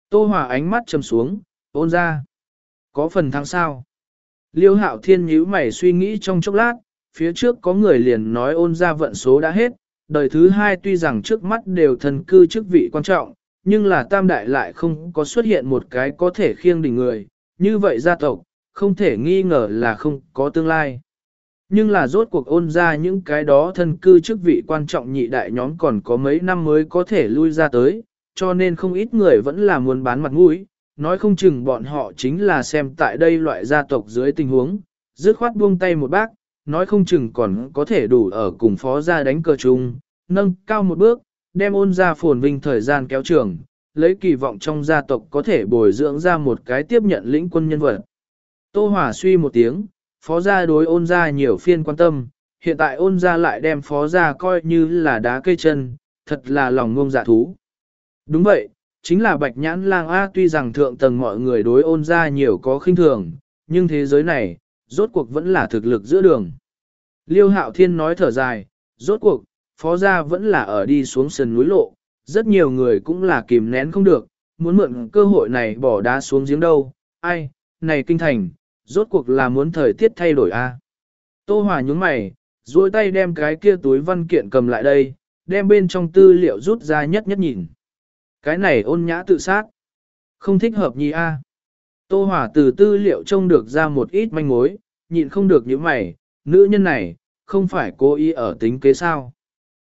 Tô Hòa ánh mắt chầm xuống, ôn ra. Có phần thắng sao? Liêu hạo thiên nhíu mày suy nghĩ trong chốc lát, phía trước có người liền nói ôn ra vận số đã hết, đời thứ hai tuy rằng trước mắt đều thần cư chức vị quan trọng, nhưng là tam đại lại không có xuất hiện một cái có thể khiêng đỉnh người, như vậy gia tộc, không thể nghi ngờ là không có tương lai. Nhưng là rốt cuộc ôn ra những cái đó thân cư chức vị quan trọng nhị đại nhóm còn có mấy năm mới có thể lui ra tới, cho nên không ít người vẫn là muốn bán mặt mũi, nói không chừng bọn họ chính là xem tại đây loại gia tộc dưới tình huống, dứt khoát buông tay một bác, nói không chừng còn có thể đủ ở cùng phó gia đánh cờ chung, nâng cao một bước, đem ôn ra phồn vinh thời gian kéo trường, lấy kỳ vọng trong gia tộc có thể bồi dưỡng ra một cái tiếp nhận lĩnh quân nhân vật. Tô Hòa suy một tiếng, phó gia đối ôn gia nhiều phiên quan tâm, hiện tại ôn gia lại đem phó gia coi như là đá cây chân, thật là lòng ngông dạ thú. Đúng vậy, chính là bạch nhãn lang A tuy rằng thượng tầng mọi người đối ôn gia nhiều có khinh thường, nhưng thế giới này, rốt cuộc vẫn là thực lực giữa đường. Liêu hạo thiên nói thở dài, rốt cuộc, phó gia vẫn là ở đi xuống sườn núi lộ, rất nhiều người cũng là kìm nén không được, muốn mượn cơ hội này bỏ đá xuống giếng đâu, ai, này kinh thành, rốt cuộc là muốn thời tiết thay đổi a. Tô Hòa nhúng mày, duỗi tay đem cái kia túi văn kiện cầm lại đây, đem bên trong tư liệu rút ra nhất nhất nhìn. Cái này ôn nhã tự sát. Không thích hợp nhì a. Tô Hòa từ tư liệu trông được ra một ít manh mối, nhịn không được những mày, nữ nhân này, không phải cố ý ở tính kế sao.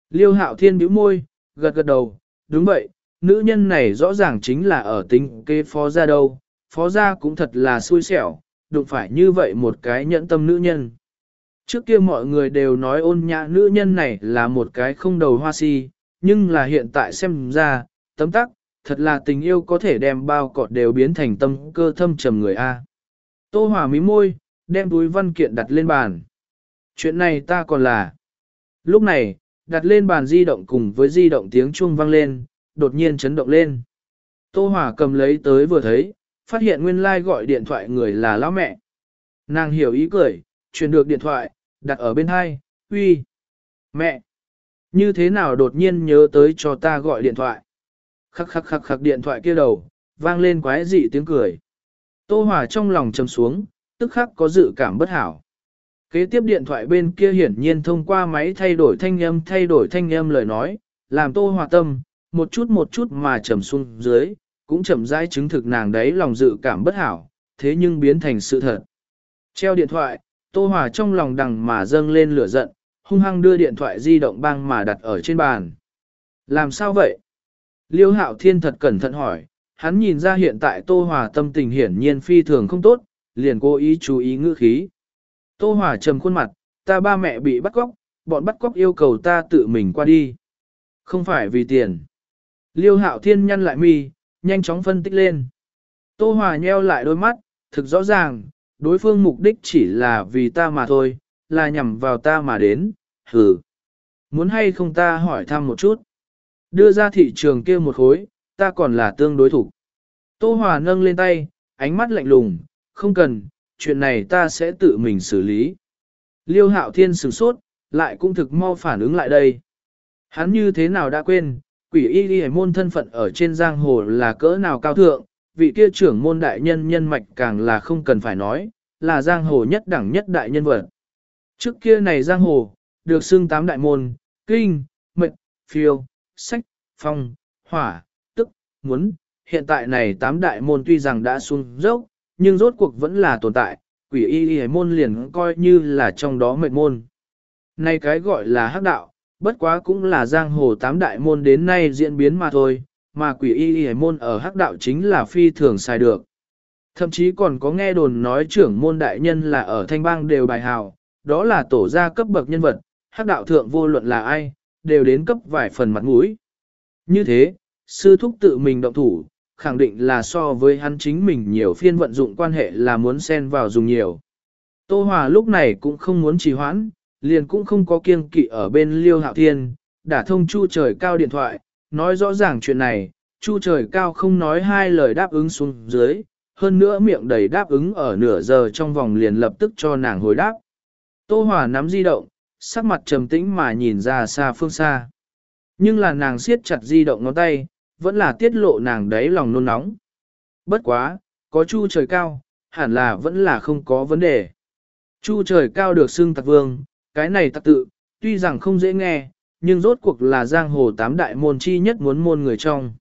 Liêu hạo thiên bĩu môi, gật gật đầu, đúng vậy, nữ nhân này rõ ràng chính là ở tính kế phó gia đâu, phó gia cũng thật là xui xẻo, đụng phải như vậy một cái nhẫn tâm nữ nhân. Trước kia mọi người đều nói ôn nhã nữ nhân này là một cái không đầu hoa si, nhưng là hiện tại xem ra, tấm tắc, thật là tình yêu có thể đem bao cọt đều biến thành tâm cơ thâm trầm người A. Tô Hòa mí môi, đem túi văn kiện đặt lên bàn. Chuyện này ta còn là. Lúc này, đặt lên bàn di động cùng với di động tiếng chuông vang lên, đột nhiên chấn động lên. Tô Hòa cầm lấy tới vừa thấy, phát hiện nguyên lai like gọi điện thoại người là lão mẹ. Nàng hiểu ý cười, truyền được điện thoại, đặt ở bên hai, uy, mẹ, như thế nào đột nhiên nhớ tới cho ta gọi điện thoại. Khắc khắc khắc khắc điện thoại kia đầu, vang lên quái dị tiếng cười. Tô Hòa trong lòng trầm xuống, tức khắc có dự cảm bất hảo. Kế tiếp điện thoại bên kia hiển nhiên thông qua máy thay đổi thanh âm thay đổi thanh âm lời nói, làm Tô Hòa tâm, một chút một chút mà trầm xuống dưới, cũng chậm rãi chứng thực nàng đấy lòng dự cảm bất hảo, thế nhưng biến thành sự thật. Treo điện thoại, Tô Hòa trong lòng đằng mà dâng lên lửa giận, hung hăng đưa điện thoại di động băng mà đặt ở trên bàn. Làm sao vậy? Liêu Hạo Thiên thật cẩn thận hỏi, hắn nhìn ra hiện tại Tô Hòa tâm tình hiển nhiên phi thường không tốt, liền cố ý chú ý ngữ khí. Tô Hòa trầm khuôn mặt, ta ba mẹ bị bắt cóc, bọn bắt cóc yêu cầu ta tự mình qua đi. Không phải vì tiền. Liêu Hạo Thiên nhăn lại mi, nhanh chóng phân tích lên. Tô Hòa nheo lại đôi mắt, thực rõ ràng, đối phương mục đích chỉ là vì ta mà thôi, là nhằm vào ta mà đến, hừ. Muốn hay không ta hỏi thăm một chút. Đưa ra thị trường kia một khối, ta còn là tương đối thủ. Tô Hòa nâng lên tay, ánh mắt lạnh lùng, không cần, chuyện này ta sẽ tự mình xử lý. Liêu hạo thiên sửng sốt, lại cũng thực mau phản ứng lại đây. Hắn như thế nào đã quên, quỷ y y môn thân phận ở trên giang hồ là cỡ nào cao thượng, vị kia trưởng môn đại nhân nhân mạch càng là không cần phải nói, là giang hồ nhất đẳng nhất đại nhân vật. Trước kia này giang hồ, được xưng tám đại môn, kinh, mệnh, phiêu, sách, phong, hỏa, tức, muốn, hiện tại này tám đại môn tuy rằng đã xuống dốc, nhưng rốt cuộc vẫn là tồn tại, quỷ y y môn liền coi như là trong đó mệt môn. nay cái gọi là hắc đạo, bất quá cũng là giang hồ tám đại môn đến nay diễn biến mà thôi, mà quỷ y y môn ở hắc đạo chính là phi thường sai được. Thậm chí còn có nghe đồn nói trưởng môn đại nhân là ở thanh bang đều bài hào, đó là tổ gia cấp bậc nhân vật, hắc đạo thượng vô luận là ai, đều đến cấp vài phần mặt mũi. Như thế, sư thúc tự mình động thủ, khẳng định là so với hắn chính mình nhiều phiên vận dụng quan hệ là muốn xen vào dùng nhiều. Tô Hòa lúc này cũng không muốn trì hoãn, liền cũng không có kiêng kỵ ở bên Liêu Hạo Thiên, đã thông Chu Trời Cao điện thoại, nói rõ ràng chuyện này, Chu Trời Cao không nói hai lời đáp ứng xuống dưới, hơn nữa miệng đầy đáp ứng ở nửa giờ trong vòng liền lập tức cho nàng hồi đáp. Tô Hòa nắm di động, sắc mặt trầm tĩnh mà nhìn ra xa phương xa. Nhưng là nàng siết chặt di động ngón tay, vẫn là tiết lộ nàng đáy lòng nôn nóng. Bất quá, có chu trời cao, hẳn là vẫn là không có vấn đề. Chu trời cao được xưng tạc vương, cái này tạc tự, tuy rằng không dễ nghe, nhưng rốt cuộc là giang hồ tám đại môn chi nhất muốn môn người trong.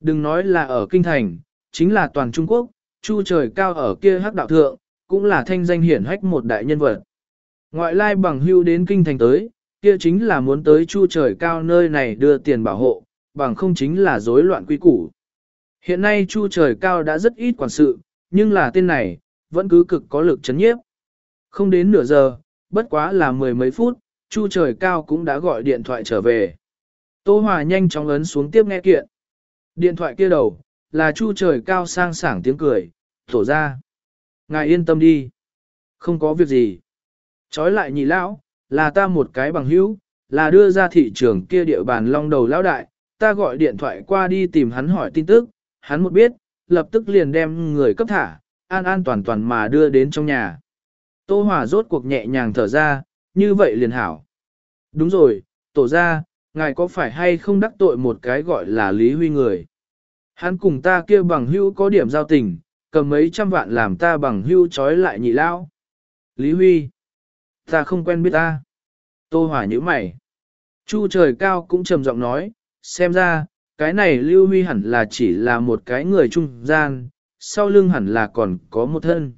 Đừng nói là ở kinh thành, chính là toàn Trung Quốc, chu trời cao ở kia hắc đạo thượng, cũng là thanh danh hiển hách một đại nhân vật. Ngoại lai bằng hưu đến kinh thành tới, kia chính là muốn tới chu trời cao nơi này đưa tiền bảo hộ, bằng không chính là rối loạn quy củ. Hiện nay chu trời cao đã rất ít quản sự, nhưng là tên này, vẫn cứ cực có lực chấn nhiếp. Không đến nửa giờ, bất quá là mười mấy phút, chu trời cao cũng đã gọi điện thoại trở về. Tô Hòa nhanh chóng ấn xuống tiếp nghe kiện. Điện thoại kia đầu, là chu trời cao sang sảng tiếng cười, thổ ra. Ngài yên tâm đi. Không có việc gì. Chói lại nhị lão, là ta một cái bằng hữu, là đưa ra thị trường kia địa bàn long đầu lão đại, ta gọi điện thoại qua đi tìm hắn hỏi tin tức, hắn một biết, lập tức liền đem người cấp thả, an an toàn toàn mà đưa đến trong nhà. Tô Hòa rốt cuộc nhẹ nhàng thở ra, như vậy liền hảo. Đúng rồi, tổ ra, ngài có phải hay không đắc tội một cái gọi là Lý Huy người? Hắn cùng ta kia bằng hưu có điểm giao tình, cầm mấy trăm vạn làm ta bằng hưu trói lại nhị lao. Lý Huy, ta không quen biết ta. Tô Hòa nhíu mày. Chu trời cao cũng trầm giọng nói, xem ra, cái này Lưu Huy hẳn là chỉ là một cái người trung gian, sau lưng hẳn là còn có một thân.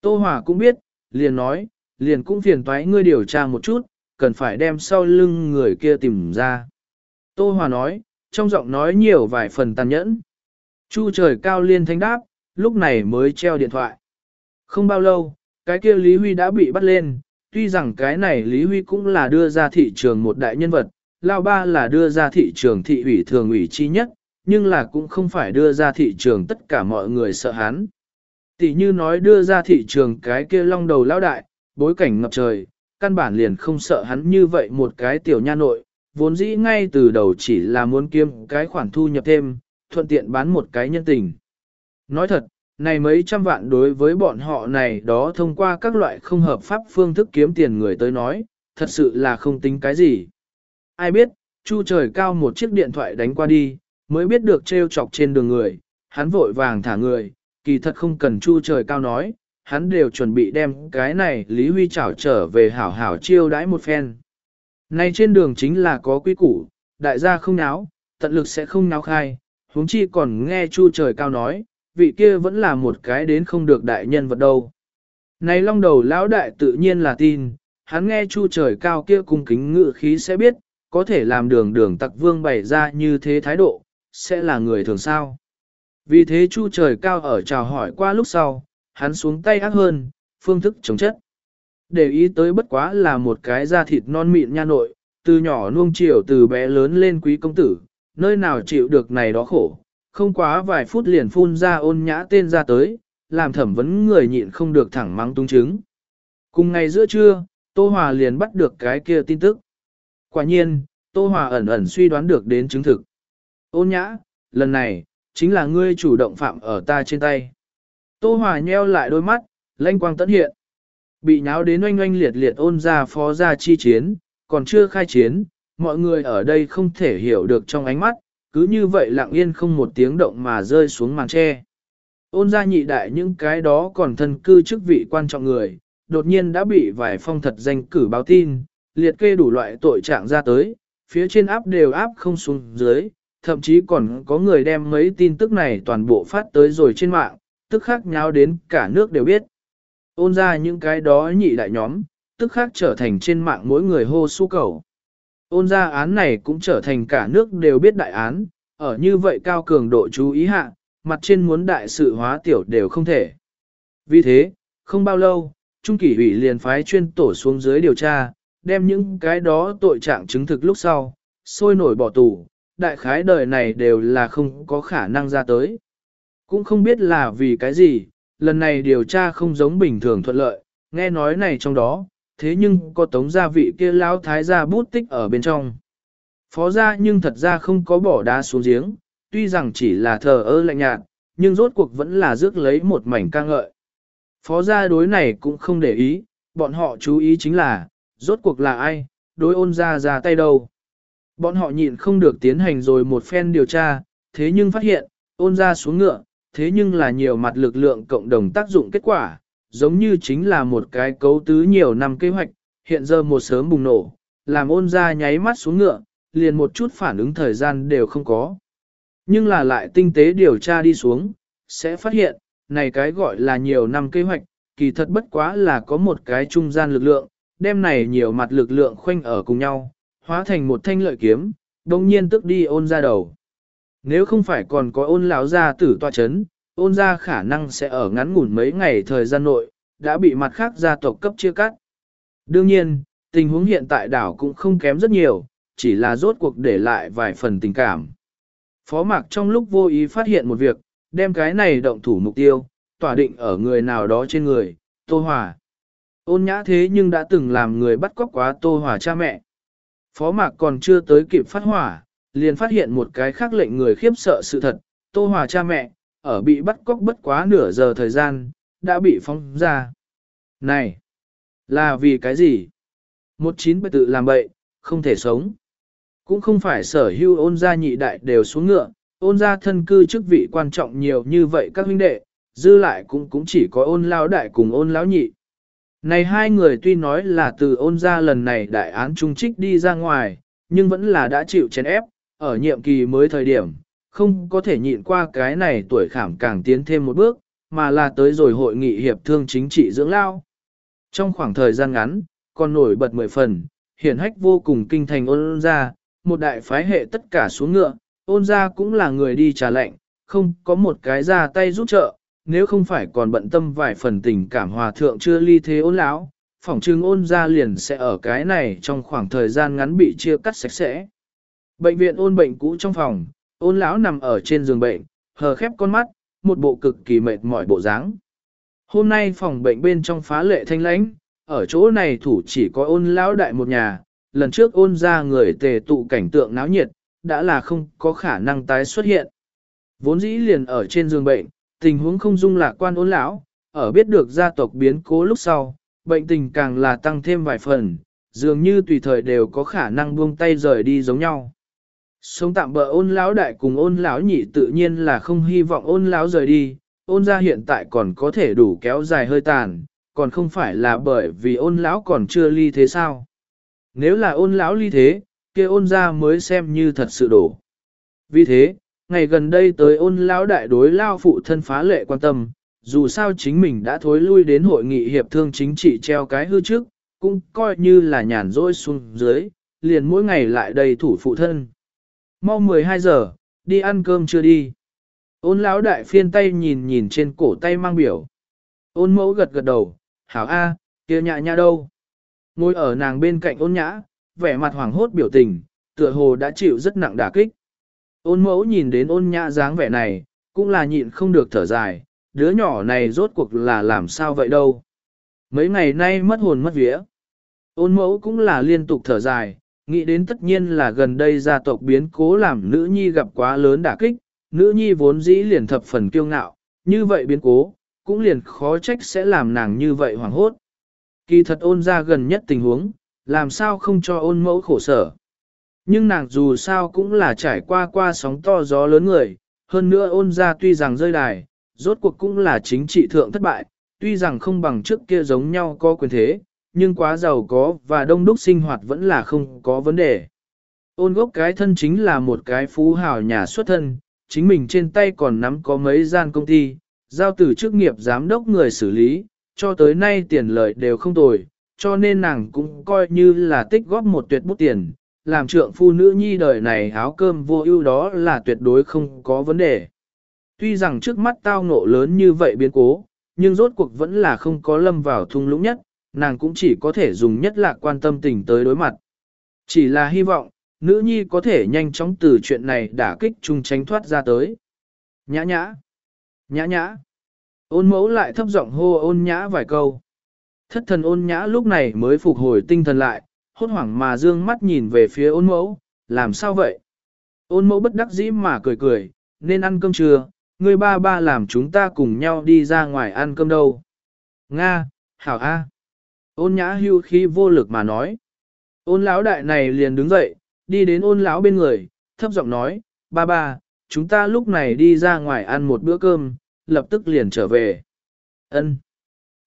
Tô Hòa cũng biết, liền nói, liền cũng phiền toái ngươi điều tra một chút, cần phải đem sau lưng người kia tìm ra. Tô Hòa nói, trong giọng nói nhiều vài phần tàn nhẫn. Chu trời cao liên thanh đáp, lúc này mới treo điện thoại. Không bao lâu, cái kia Lý Huy đã bị bắt lên, tuy rằng cái này Lý Huy cũng là đưa ra thị trường một đại nhân vật, Lao Ba là đưa ra thị trường thị ủy thường ủy chi nhất, nhưng là cũng không phải đưa ra thị trường tất cả mọi người sợ hắn. Tỷ như nói đưa ra thị trường cái kia long đầu lão đại, bối cảnh ngập trời, căn bản liền không sợ hắn như vậy một cái tiểu nha nội, vốn dĩ ngay từ đầu chỉ là muốn kiếm cái khoản thu nhập thêm, thuận tiện bán một cái nhân tình. Nói thật, này mấy trăm vạn đối với bọn họ này đó thông qua các loại không hợp pháp phương thức kiếm tiền người tới nói, thật sự là không tính cái gì. Ai biết, chu trời cao một chiếc điện thoại đánh qua đi, mới biết được trêu chọc trên đường người, hắn vội vàng thả người, kỳ thật không cần chu trời cao nói, hắn đều chuẩn bị đem cái này Lý Huy chảo trở về hảo hảo chiêu đãi một phen. Này trên đường chính là có quy củ, đại gia không náo, tận lực sẽ không náo khai, huống chi còn nghe chu trời cao nói, vị kia vẫn là một cái đến không được đại nhân vật đâu. Này long đầu lão đại tự nhiên là tin, hắn nghe chu trời cao kia cung kính ngự khí sẽ biết, có thể làm đường đường tặc vương bày ra như thế thái độ, sẽ là người thường sao. Vì thế chu trời cao ở chào hỏi qua lúc sau, hắn xuống tay ác hơn, phương thức chống chất. Để ý tới bất quá là một cái da thịt non mịn nha nội, từ nhỏ nuông chiều từ bé lớn lên quý công tử, nơi nào chịu được này đó khổ, không quá vài phút liền phun ra ôn nhã tên ra tới, làm thẩm vấn người nhịn không được thẳng mắng tung chứng. Cùng ngày giữa trưa, Tô Hòa liền bắt được cái kia tin tức. Quả nhiên, Tô Hòa ẩn ẩn suy đoán được đến chứng thực. Ôn nhã, lần này, chính là ngươi chủ động phạm ở ta trên tay. Tô Hòa nheo lại đôi mắt, lanh quang tận hiện. Bị nháo đến oanh oanh liệt liệt ôn ra phó ra chi chiến, còn chưa khai chiến, mọi người ở đây không thể hiểu được trong ánh mắt, cứ như vậy lặng yên không một tiếng động mà rơi xuống màn tre. Ôn ra nhị đại những cái đó còn thân cư chức vị quan trọng người, đột nhiên đã bị vài phong thật danh cử báo tin, liệt kê đủ loại tội trạng ra tới, phía trên áp đều áp không xuống dưới, thậm chí còn có người đem mấy tin tức này toàn bộ phát tới rồi trên mạng, tức khác nháo đến cả nước đều biết. Ôn ra những cái đó nhị đại nhóm, tức khác trở thành trên mạng mỗi người hô su cầu. Ôn ra án này cũng trở thành cả nước đều biết đại án, ở như vậy cao cường độ chú ý hạ, mặt trên muốn đại sự hóa tiểu đều không thể. Vì thế, không bao lâu, Trung kỷ ủy liền phái chuyên tổ xuống dưới điều tra, đem những cái đó tội trạng chứng thực lúc sau, sôi nổi bỏ tù, đại khái đời này đều là không có khả năng ra tới. Cũng không biết là vì cái gì, lần này điều tra không giống bình thường thuận lợi, nghe nói này trong đó, thế nhưng có tống gia vị kia lão thái gia bút tích ở bên trong. Phó gia nhưng thật ra không có bỏ đá xuống giếng, tuy rằng chỉ là thờ ơ lạnh nhạt, nhưng rốt cuộc vẫn là rước lấy một mảnh ca ngợi. Phó gia đối này cũng không để ý, bọn họ chú ý chính là, rốt cuộc là ai, đối ôn gia ra tay đâu. Bọn họ nhịn không được tiến hành rồi một phen điều tra, thế nhưng phát hiện, ôn gia xuống ngựa, thế nhưng là nhiều mặt lực lượng cộng đồng tác dụng kết quả, giống như chính là một cái cấu tứ nhiều năm kế hoạch, hiện giờ một sớm bùng nổ, làm ôn ra nháy mắt xuống ngựa, liền một chút phản ứng thời gian đều không có. Nhưng là lại tinh tế điều tra đi xuống, sẽ phát hiện, này cái gọi là nhiều năm kế hoạch, kỳ thật bất quá là có một cái trung gian lực lượng, đem này nhiều mặt lực lượng khoanh ở cùng nhau, hóa thành một thanh lợi kiếm, đồng nhiên tức đi ôn ra đầu. Nếu không phải còn có ôn lão gia tử toa chấn, ôn ra khả năng sẽ ở ngắn ngủn mấy ngày thời gian nội, đã bị mặt khác gia tộc cấp chia cắt. Đương nhiên, tình huống hiện tại đảo cũng không kém rất nhiều, chỉ là rốt cuộc để lại vài phần tình cảm. Phó Mạc trong lúc vô ý phát hiện một việc, đem cái này động thủ mục tiêu, tỏa định ở người nào đó trên người, Tô Hòa. Ôn nhã thế nhưng đã từng làm người bắt cóc quá Tô Hòa cha mẹ. Phó Mạc còn chưa tới kịp phát hỏa, liền phát hiện một cái khác lệnh người khiếp sợ sự thật, Tô Hòa cha mẹ, ở bị bắt cóc bất quá nửa giờ thời gian, đã bị phóng ra. Này, là vì cái gì? Một chín bệ tự làm bậy, không thể sống. Cũng không phải sở hưu ôn gia nhị đại đều xuống ngựa, ôn gia thân cư chức vị quan trọng nhiều như vậy các huynh đệ, dư lại cũng cũng chỉ có ôn lão đại cùng ôn lão nhị. Này hai người tuy nói là từ ôn gia lần này đại án trung trích đi ra ngoài, nhưng vẫn là đã chịu chèn ép, ở nhiệm kỳ mới thời điểm, không có thể nhịn qua cái này tuổi khảm càng tiến thêm một bước, mà là tới rồi hội nghị hiệp thương chính trị dưỡng lao. Trong khoảng thời gian ngắn, còn nổi bật mười phần, hiển hách vô cùng kinh thành ôn gia, một đại phái hệ tất cả xuống ngựa, ôn gia cũng là người đi trả lệnh, không có một cái ra tay giúp trợ, nếu không phải còn bận tâm vài phần tình cảm hòa thượng chưa ly thế ôn lão, phỏng chừng ôn gia liền sẽ ở cái này trong khoảng thời gian ngắn bị chia cắt sạch sẽ. Bệnh viện ôn bệnh cũ trong phòng, ôn lão nằm ở trên giường bệnh, hờ khép con mắt, một bộ cực kỳ mệt mỏi bộ dáng. Hôm nay phòng bệnh bên trong phá lệ thanh lãnh, ở chỗ này thủ chỉ có ôn lão đại một nhà, lần trước ôn ra người tề tụ cảnh tượng náo nhiệt, đã là không có khả năng tái xuất hiện. Vốn dĩ liền ở trên giường bệnh, tình huống không dung lạc quan ôn lão, ở biết được gia tộc biến cố lúc sau, bệnh tình càng là tăng thêm vài phần, dường như tùy thời đều có khả năng buông tay rời đi giống nhau. Sống tạm bỡ ôn lão đại cùng ôn lão nhị tự nhiên là không hy vọng ôn lão rời đi, ôn ra hiện tại còn có thể đủ kéo dài hơi tàn, còn không phải là bởi vì ôn lão còn chưa ly thế sao. Nếu là ôn lão ly thế, kia ôn ra mới xem như thật sự đổ. Vì thế, ngày gần đây tới ôn lão đại đối lao phụ thân phá lệ quan tâm, dù sao chính mình đã thối lui đến hội nghị hiệp thương chính trị treo cái hư trước, cũng coi như là nhàn rỗi xuống dưới, liền mỗi ngày lại đầy thủ phụ thân. Mau 12 giờ, đi ăn cơm chưa đi. Ôn lão đại phiên tay nhìn nhìn trên cổ tay mang biểu. Ôn mẫu gật gật đầu, hảo A, kia nhạ nhạ đâu. Ngồi ở nàng bên cạnh ôn nhã, vẻ mặt hoảng hốt biểu tình, tựa hồ đã chịu rất nặng đả kích. Ôn mẫu nhìn đến ôn nhã dáng vẻ này, cũng là nhịn không được thở dài, đứa nhỏ này rốt cuộc là làm sao vậy đâu. Mấy ngày nay mất hồn mất vía. Ôn mẫu cũng là liên tục thở dài, nghĩ đến tất nhiên là gần đây gia tộc biến cố làm nữ nhi gặp quá lớn đả kích, nữ nhi vốn dĩ liền thập phần kiêu ngạo, như vậy biến cố, cũng liền khó trách sẽ làm nàng như vậy hoảng hốt. Kỳ thật ôn ra gần nhất tình huống, làm sao không cho ôn mẫu khổ sở. Nhưng nàng dù sao cũng là trải qua qua sóng to gió lớn người, hơn nữa ôn ra tuy rằng rơi đài, rốt cuộc cũng là chính trị thượng thất bại, tuy rằng không bằng trước kia giống nhau có quyền thế, nhưng quá giàu có và đông đúc sinh hoạt vẫn là không có vấn đề. Ôn gốc cái thân chính là một cái phú hào nhà xuất thân, chính mình trên tay còn nắm có mấy gian công ty, giao từ chức nghiệp giám đốc người xử lý, cho tới nay tiền lợi đều không tồi, cho nên nàng cũng coi như là tích góp một tuyệt bút tiền, làm trượng phu nữ nhi đời này áo cơm vô ưu đó là tuyệt đối không có vấn đề. Tuy rằng trước mắt tao ngộ lớn như vậy biến cố, nhưng rốt cuộc vẫn là không có lâm vào thung lũng nhất, nàng cũng chỉ có thể dùng nhất lạc quan tâm tình tới đối mặt. Chỉ là hy vọng, nữ nhi có thể nhanh chóng từ chuyện này đả kích chung tránh thoát ra tới. Nhã nhã, nhã nhã, ôn mẫu lại thấp giọng hô ôn nhã vài câu. Thất thần ôn nhã lúc này mới phục hồi tinh thần lại, hốt hoảng mà dương mắt nhìn về phía ôn mẫu, làm sao vậy? Ôn mẫu bất đắc dĩ mà cười cười, nên ăn cơm trưa, ngươi ba ba làm chúng ta cùng nhau đi ra ngoài ăn cơm đâu. Nga, hảo A. Ôn nhã hưu khí vô lực mà nói. Ôn lão đại này liền đứng dậy, đi đến ôn lão bên người, thấp giọng nói, ba ba, chúng ta lúc này đi ra ngoài ăn một bữa cơm, lập tức liền trở về. Ân.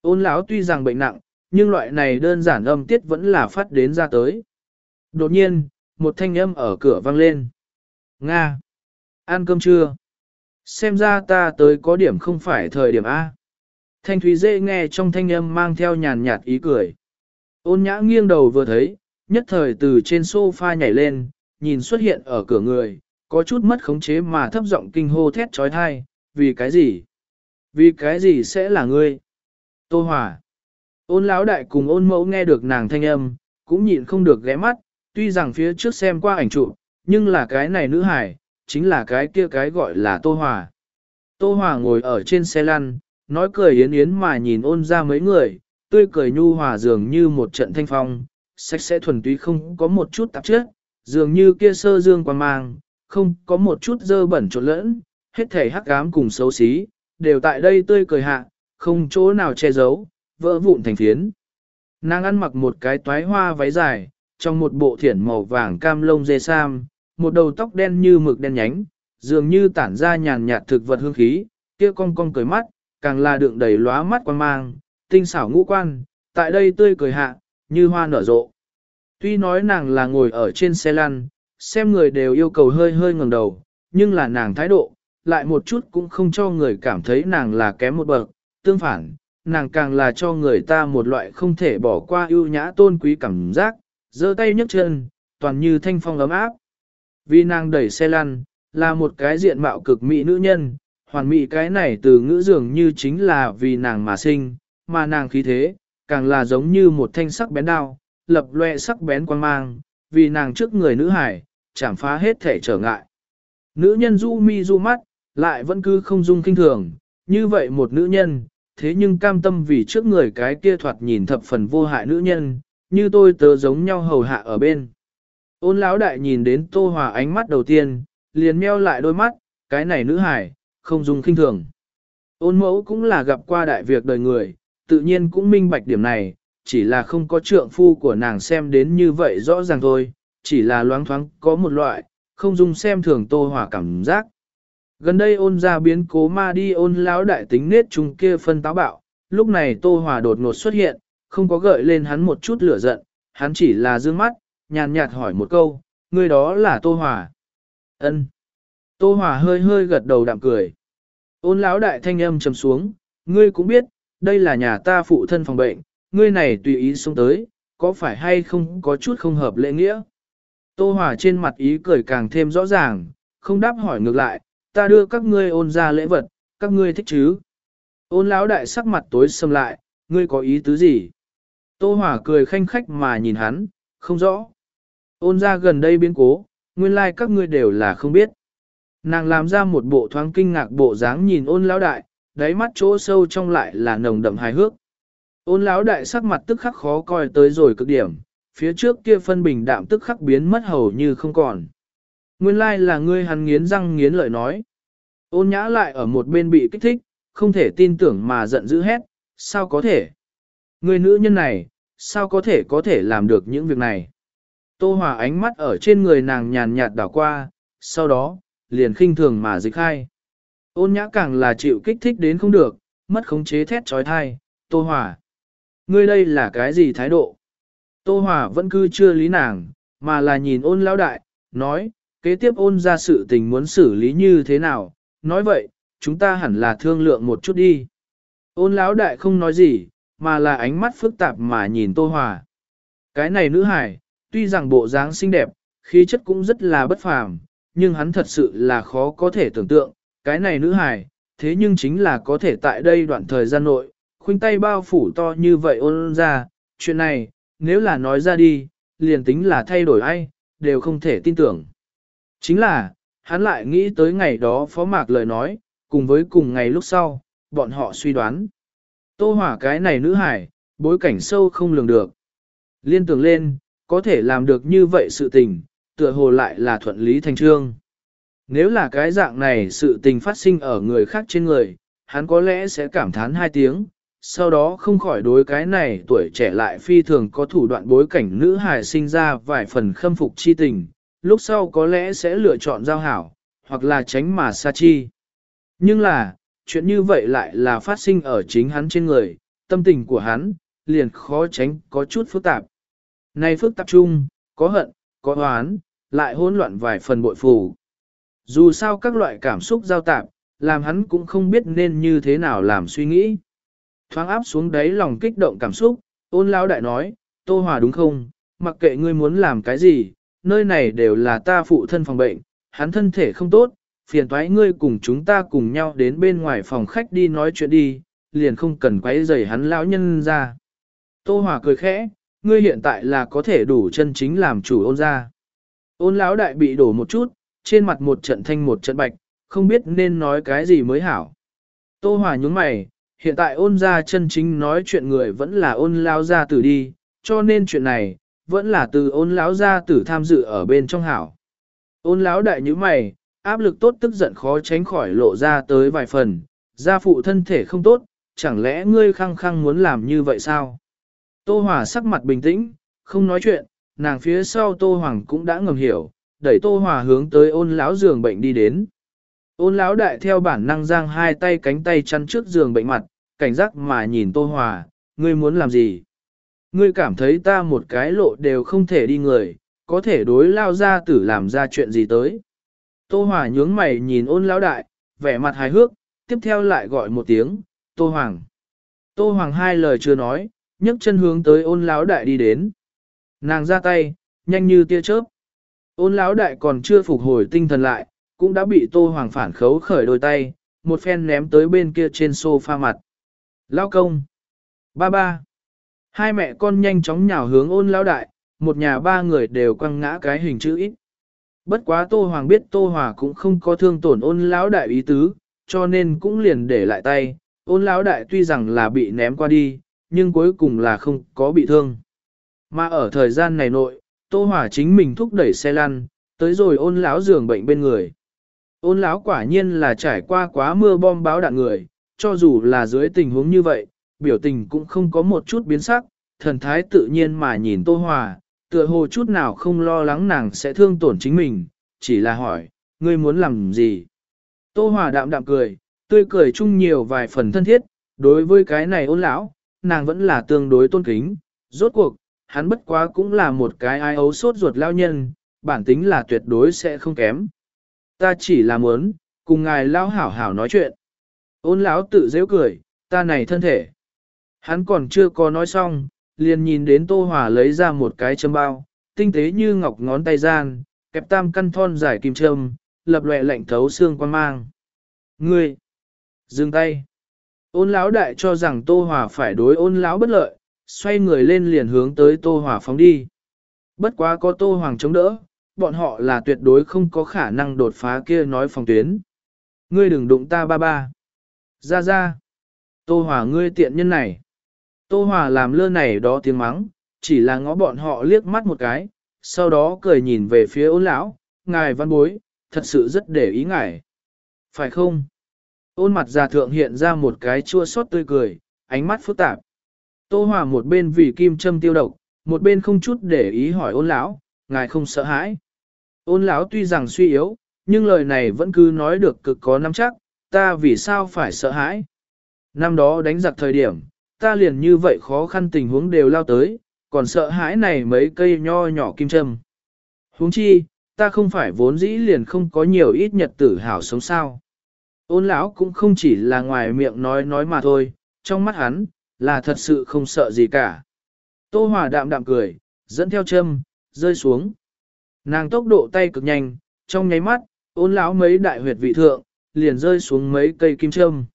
Ôn lão tuy rằng bệnh nặng, nhưng loại này đơn giản âm tiết vẫn là phát đến ra tới. Đột nhiên, một thanh âm ở cửa vang lên. Nga! Ăn cơm chưa? Xem ra ta tới có điểm không phải thời điểm A. Thanh Thúy dễ nghe trong thanh âm mang theo nhàn nhạt ý cười. Ôn nhã nghiêng đầu vừa thấy, nhất thời từ trên sofa nhảy lên, nhìn xuất hiện ở cửa người, có chút mất khống chế mà thấp giọng kinh hô thét trói thai, vì cái gì? Vì cái gì sẽ là ngươi? Tô Hòa. Ôn lão đại cùng ôn mẫu nghe được nàng thanh âm, cũng nhịn không được ghé mắt, tuy rằng phía trước xem qua ảnh chụp, nhưng là cái này nữ hải, chính là cái kia cái gọi là Tô Hòa. Tô Hòa ngồi ở trên xe lăn, nói cười yến yến mà nhìn ôn ra mấy người, tươi cười nhu hòa dường như một trận thanh phong, sạch sẽ thuần túy không có một chút tạp chất, dường như kia sơ dương quan mang, không có một chút dơ bẩn trộn lẫn, hết thể hắc ám cùng xấu xí, đều tại đây tươi cười hạ, không chỗ nào che giấu, vỡ vụn thành phiến. Nàng ăn mặc một cái toái hoa váy dài, trong một bộ thiển màu vàng cam lông dê sam, một đầu tóc đen như mực đen nhánh, dường như tản ra nhàn nhạt thực vật hương khí, kia cong cong cười mắt, càng là đựng đầy lóa mắt quan mang, tinh xảo ngũ quan, tại đây tươi cười hạ, như hoa nở rộ. Tuy nói nàng là ngồi ở trên xe lăn, xem người đều yêu cầu hơi hơi ngẩng đầu, nhưng là nàng thái độ, lại một chút cũng không cho người cảm thấy nàng là kém một bậc, tương phản, nàng càng là cho người ta một loại không thể bỏ qua ưu nhã tôn quý cảm giác, giơ tay nhấc chân, toàn như thanh phong ấm áp. Vì nàng đẩy xe lăn, là một cái diện mạo cực mỹ nữ nhân, hoàn mỹ cái này từ ngữ dường như chính là vì nàng mà sinh, mà nàng khí thế, càng là giống như một thanh sắc bén đao, lập loe sắc bén quang mang, vì nàng trước người nữ hải, chảm phá hết thể trở ngại. Nữ nhân du mi du mắt, lại vẫn cứ không dung kinh thường, như vậy một nữ nhân, thế nhưng cam tâm vì trước người cái kia thoạt nhìn thập phần vô hại nữ nhân, như tôi tớ giống nhau hầu hạ ở bên. Ôn lão đại nhìn đến tô hòa ánh mắt đầu tiên, liền meo lại đôi mắt, cái này nữ hải, không dùng kinh thường. Ôn mẫu cũng là gặp qua đại việc đời người, tự nhiên cũng minh bạch điểm này, chỉ là không có trượng phu của nàng xem đến như vậy rõ ràng thôi, chỉ là loáng thoáng có một loại, không dùng xem thường tô hòa cảm giác. Gần đây ôn ra biến cố ma đi ôn lão đại tính nết chung kia phân táo bạo, lúc này tô hòa đột ngột xuất hiện, không có gợi lên hắn một chút lửa giận, hắn chỉ là dương mắt, nhàn nhạt hỏi một câu, người đó là tô hòa. ân Tô hòa hơi hơi gật đầu đạm cười. Ôn lão đại thanh âm trầm xuống, ngươi cũng biết, đây là nhà ta phụ thân phòng bệnh, ngươi này tùy ý xuống tới, có phải hay không có chút không hợp lễ nghĩa. Tô Hòa trên mặt ý cười càng thêm rõ ràng, không đáp hỏi ngược lại, ta đưa các ngươi ôn ra lễ vật, các ngươi thích chứ. Ôn lão đại sắc mặt tối sầm lại, ngươi có ý tứ gì? Tô Hòa cười khanh khách mà nhìn hắn, không rõ. Ôn ra gần đây biến cố, nguyên lai like các ngươi đều là không biết. Nàng làm ra một bộ thoáng kinh ngạc bộ dáng nhìn ôn lão đại, đáy mắt chỗ sâu trong lại là nồng đậm hài hước. Ôn lão đại sắc mặt tức khắc khó coi tới rồi cực điểm, phía trước kia phân bình đạm tức khắc biến mất hầu như không còn. Nguyên lai là ngươi hắn nghiến răng nghiến lợi nói. Ôn nhã lại ở một bên bị kích thích, không thể tin tưởng mà giận dữ hét, sao có thể? Người nữ nhân này, sao có thể có thể làm được những việc này? Tô Hòa ánh mắt ở trên người nàng nhàn nhạt đảo qua, sau đó, liền khinh thường mà dịch khai. Ôn nhã càng là chịu kích thích đến không được, mất khống chế thét trói thai, Tô hỏa. Ngươi đây là cái gì thái độ? Tô hỏa vẫn cứ chưa lý nàng, mà là nhìn ôn lão đại, nói, kế tiếp ôn ra sự tình muốn xử lý như thế nào, nói vậy, chúng ta hẳn là thương lượng một chút đi. Ôn lão đại không nói gì, mà là ánh mắt phức tạp mà nhìn Tô Hòa. Cái này nữ hải, tuy rằng bộ dáng xinh đẹp, khí chất cũng rất là bất phàm, nhưng hắn thật sự là khó có thể tưởng tượng, cái này nữ hải, thế nhưng chính là có thể tại đây đoạn thời gian nội, khuynh tay bao phủ to như vậy ôn ra, chuyện này, nếu là nói ra đi, liền tính là thay đổi ai, đều không thể tin tưởng. Chính là, hắn lại nghĩ tới ngày đó phó mạc lời nói, cùng với cùng ngày lúc sau, bọn họ suy đoán. Tô hỏa cái này nữ hải, bối cảnh sâu không lường được. Liên tưởng lên, có thể làm được như vậy sự tình, tựa hồ lại là thuận lý thành trương. Nếu là cái dạng này sự tình phát sinh ở người khác trên người, hắn có lẽ sẽ cảm thán hai tiếng, sau đó không khỏi đối cái này tuổi trẻ lại phi thường có thủ đoạn bối cảnh nữ hài sinh ra vài phần khâm phục chi tình, lúc sau có lẽ sẽ lựa chọn giao hảo, hoặc là tránh mà xa chi. Nhưng là, chuyện như vậy lại là phát sinh ở chính hắn trên người, tâm tình của hắn, liền khó tránh có chút phức tạp. Này phức tạp chung, có hận, có hoán lại hỗn loạn vài phần bội phù. Dù sao các loại cảm xúc giao tạp, làm hắn cũng không biết nên như thế nào làm suy nghĩ. Thoáng áp xuống đáy lòng kích động cảm xúc, ôn lão đại nói, Tô Hòa đúng không, mặc kệ ngươi muốn làm cái gì, nơi này đều là ta phụ thân phòng bệnh, hắn thân thể không tốt, phiền toái ngươi cùng chúng ta cùng nhau đến bên ngoài phòng khách đi nói chuyện đi, liền không cần quấy rầy hắn lão nhân ra. Tô Hòa cười khẽ, ngươi hiện tại là có thể đủ chân chính làm chủ ôn ra. Ôn lão đại bị đổ một chút, trên mặt một trận thanh một trận bạch, không biết nên nói cái gì mới hảo. Tô Hòa nhúng mày, hiện tại ôn ra chân chính nói chuyện người vẫn là ôn lão gia tử đi, cho nên chuyện này, vẫn là từ ôn lão gia tử tham dự ở bên trong hảo. Ôn lão đại nhíu mày, áp lực tốt tức giận khó tránh khỏi lộ ra tới vài phần, gia phụ thân thể không tốt, chẳng lẽ ngươi khăng khăng muốn làm như vậy sao? Tô Hòa sắc mặt bình tĩnh, không nói chuyện, nàng phía sau Tô Hoàng cũng đã ngầm hiểu, đẩy Tô Hòa hướng tới ôn lão giường bệnh đi đến. Ôn lão đại theo bản năng giang hai tay cánh tay chăn trước giường bệnh mặt, cảnh giác mà nhìn Tô Hòa, ngươi muốn làm gì? Ngươi cảm thấy ta một cái lộ đều không thể đi người, có thể đối lao ra tử làm ra chuyện gì tới. Tô Hòa nhướng mày nhìn ôn lão đại, vẻ mặt hài hước, tiếp theo lại gọi một tiếng, Tô Hoàng. Tô Hoàng hai lời chưa nói, nhấc chân hướng tới ôn lão đại đi đến. Nàng ra tay, nhanh như tia chớp. Ôn lão đại còn chưa phục hồi tinh thần lại, cũng đã bị Tô Hoàng phản khấu khởi đôi tay, một phen ném tới bên kia trên sofa mặt. Lão công. Ba ba. Hai mẹ con nhanh chóng nhào hướng ôn lão đại, một nhà ba người đều quăng ngã cái hình chữ ít. Bất quá Tô Hoàng biết Tô Hòa cũng không có thương tổn ôn lão đại ý tứ, cho nên cũng liền để lại tay. Ôn lão đại tuy rằng là bị ném qua đi, nhưng cuối cùng là không có bị thương. Mà ở thời gian này nội, Tô hỏa chính mình thúc đẩy xe lăn, tới rồi ôn lão giường bệnh bên người. Ôn lão quả nhiên là trải qua quá mưa bom báo đạn người, cho dù là dưới tình huống như vậy, biểu tình cũng không có một chút biến sắc, thần thái tự nhiên mà nhìn Tô Hòa, tựa hồ chút nào không lo lắng nàng sẽ thương tổn chính mình, chỉ là hỏi, ngươi muốn làm gì? Tô Hòa đạm đạm cười, tươi cười chung nhiều vài phần thân thiết, đối với cái này ôn lão, nàng vẫn là tương đối tôn kính, rốt cuộc, hắn bất quá cũng là một cái ai ấu sốt ruột lao nhân, bản tính là tuyệt đối sẽ không kém. Ta chỉ là muốn, cùng ngài lao hảo hảo nói chuyện. Ôn lão tự dễ cười, ta này thân thể. Hắn còn chưa có nói xong, liền nhìn đến Tô Hòa lấy ra một cái châm bao, tinh tế như ngọc ngón tay gian, kẹp tam căn thon dài kim châm, lập lệ lạnh thấu xương quan mang. Ngươi! Dừng tay! Ôn lão đại cho rằng Tô Hòa phải đối ôn lão bất lợi, xoay người lên liền hướng tới Tô Hòa phóng đi. Bất quá có Tô Hoàng chống đỡ, bọn họ là tuyệt đối không có khả năng đột phá kia nói phòng tuyến. Ngươi đừng đụng ta ba ba. Ra ra. Tô Hòa ngươi tiện nhân này. Tô Hòa làm lơ này đó tiếng mắng, chỉ là ngó bọn họ liếc mắt một cái, sau đó cười nhìn về phía ôn lão, ngài văn bối, thật sự rất để ý ngài. Phải không? Ôn mặt già thượng hiện ra một cái chua xót tươi cười, ánh mắt phức tạp. Tô Hòa một bên vì kim châm tiêu độc, một bên không chút để ý hỏi ôn lão, ngài không sợ hãi. Ôn lão tuy rằng suy yếu, nhưng lời này vẫn cứ nói được cực có nắm chắc, ta vì sao phải sợ hãi. Năm đó đánh giặc thời điểm, ta liền như vậy khó khăn tình huống đều lao tới, còn sợ hãi này mấy cây nho nhỏ kim châm. Huống chi, ta không phải vốn dĩ liền không có nhiều ít nhật tử hảo sống sao. Ôn lão cũng không chỉ là ngoài miệng nói nói mà thôi, trong mắt hắn, là thật sự không sợ gì cả. Tô Hòa đạm đạm cười, dẫn theo châm, rơi xuống. Nàng tốc độ tay cực nhanh, trong nháy mắt, ôn lão mấy đại huyệt vị thượng, liền rơi xuống mấy cây kim châm.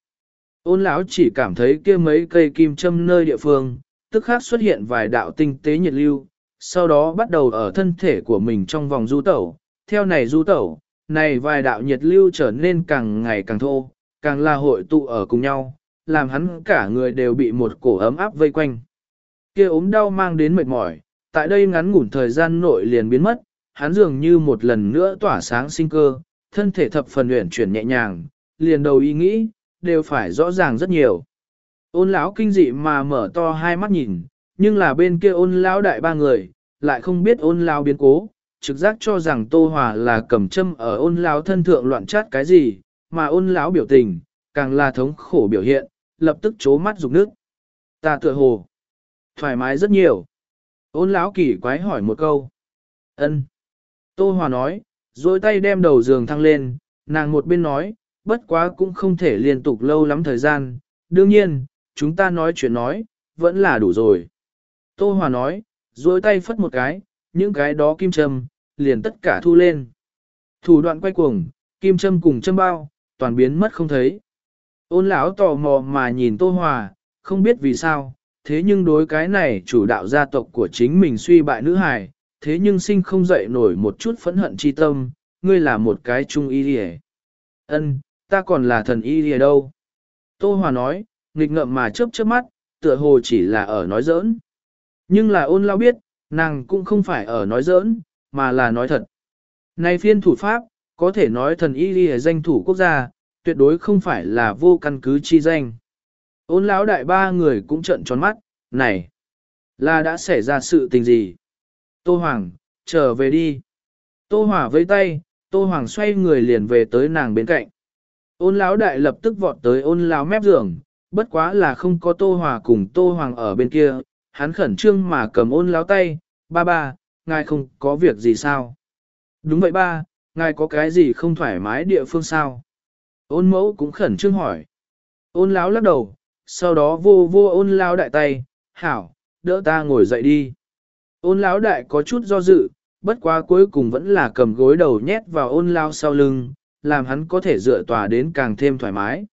Ôn lão chỉ cảm thấy kia mấy cây kim châm nơi địa phương, tức khác xuất hiện vài đạo tinh tế nhiệt lưu, sau đó bắt đầu ở thân thể của mình trong vòng du tẩu. Theo này du tẩu, này vài đạo nhiệt lưu trở nên càng ngày càng thô, càng là hội tụ ở cùng nhau, làm hắn cả người đều bị một cổ ấm áp vây quanh. Kia ốm đau mang đến mệt mỏi, tại đây ngắn ngủn thời gian nội liền biến mất, hắn dường như một lần nữa tỏa sáng sinh cơ, thân thể thập phần luyện chuyển nhẹ nhàng, liền đầu ý nghĩ, đều phải rõ ràng rất nhiều. Ôn lão kinh dị mà mở to hai mắt nhìn, nhưng là bên kia ôn lão đại ba người, lại không biết ôn lão biến cố, trực giác cho rằng Tô Hòa là cầm châm ở ôn lão thân thượng loạn chát cái gì, mà ôn lão biểu tình, càng là thống khổ biểu hiện, lập tức chố mắt rục nước. Ta tựa hồ, thoải mái rất nhiều. Ôn lão kỳ quái hỏi một câu. ân Tô Hòa nói, rồi tay đem đầu giường thăng lên, nàng một bên nói, bất quá cũng không thể liên tục lâu lắm thời gian, đương nhiên, chúng ta nói chuyện nói, vẫn là đủ rồi. Tô Hòa nói, rồi tay phất một cái, những cái đó kim châm, liền tất cả thu lên. Thủ đoạn quay cuồng, kim châm cùng châm bao, toàn biến mất không thấy. Ôn lão tò mò mà nhìn Tô Hòa, không biết vì sao, thế nhưng đối cái này chủ đạo gia tộc của chính mình suy bại nữ hài, thế nhưng sinh không dậy nổi một chút phẫn hận chi tâm, ngươi là một cái trung y lìa Ân, ta còn là thần y lìa đâu? Tô Hòa nói, nghịch ngợm mà chớp chớp mắt, tựa hồ chỉ là ở nói giỡn. Nhưng là ôn lao biết, nàng cũng không phải ở nói giỡn, mà là nói thật. Này phiên thủ pháp, có thể nói thần y ghi danh thủ quốc gia, tuyệt đối không phải là vô căn cứ chi danh. Ôn lão đại ba người cũng trợn tròn mắt, này, là đã xảy ra sự tình gì? Tô Hoàng, trở về đi. Tô Hòa với tay, Tô Hoàng xoay người liền về tới nàng bên cạnh. Ôn lão đại lập tức vọt tới ôn lão mép giường, bất quá là không có Tô Hòa cùng Tô Hoàng ở bên kia, hắn khẩn trương mà cầm ôn láo tay, ba ba, ngài không có việc gì sao? Đúng vậy ba, ngài có cái gì không thoải mái địa phương sao? Ôn mẫu cũng khẩn trương hỏi. Ôn láo lắc đầu, sau đó vô vô ôn láo đại tay, hảo, đỡ ta ngồi dậy đi. Ôn láo đại có chút do dự, bất quá cuối cùng vẫn là cầm gối đầu nhét vào ôn lao sau lưng, làm hắn có thể dựa tòa đến càng thêm thoải mái.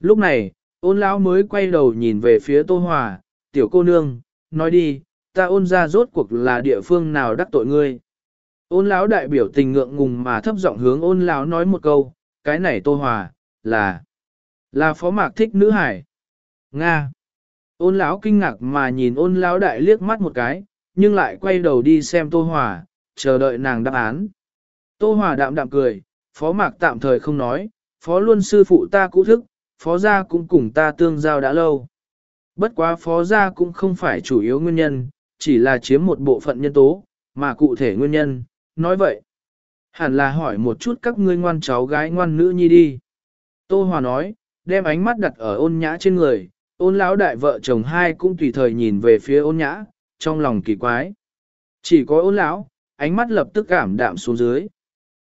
Lúc này, ôn lão mới quay đầu nhìn về phía Tô Hòa, tiểu cô nương, nói đi, ta ôn ra rốt cuộc là địa phương nào đắc tội ngươi. Ôn lão đại biểu tình ngượng ngùng mà thấp giọng hướng ôn lão nói một câu, cái này Tô Hòa, là, là phó mạc thích nữ hải. Nga. Ôn lão kinh ngạc mà nhìn ôn lão đại liếc mắt một cái, nhưng lại quay đầu đi xem Tô Hòa, chờ đợi nàng đáp án. Tô Hòa đạm đạm cười, phó mạc tạm thời không nói, phó luôn sư phụ ta cũ thức, phó gia cũng cùng ta tương giao đã lâu. Bất quá phó gia cũng không phải chủ yếu nguyên nhân, chỉ là chiếm một bộ phận nhân tố, mà cụ thể nguyên nhân, nói vậy. Hẳn là hỏi một chút các ngươi ngoan cháu gái ngoan nữ nhi đi. Tô Hòa nói, đem ánh mắt đặt ở ôn nhã trên người, ôn lão đại vợ chồng hai cũng tùy thời nhìn về phía ôn nhã, trong lòng kỳ quái. Chỉ có ôn lão, ánh mắt lập tức cảm đạm xuống dưới.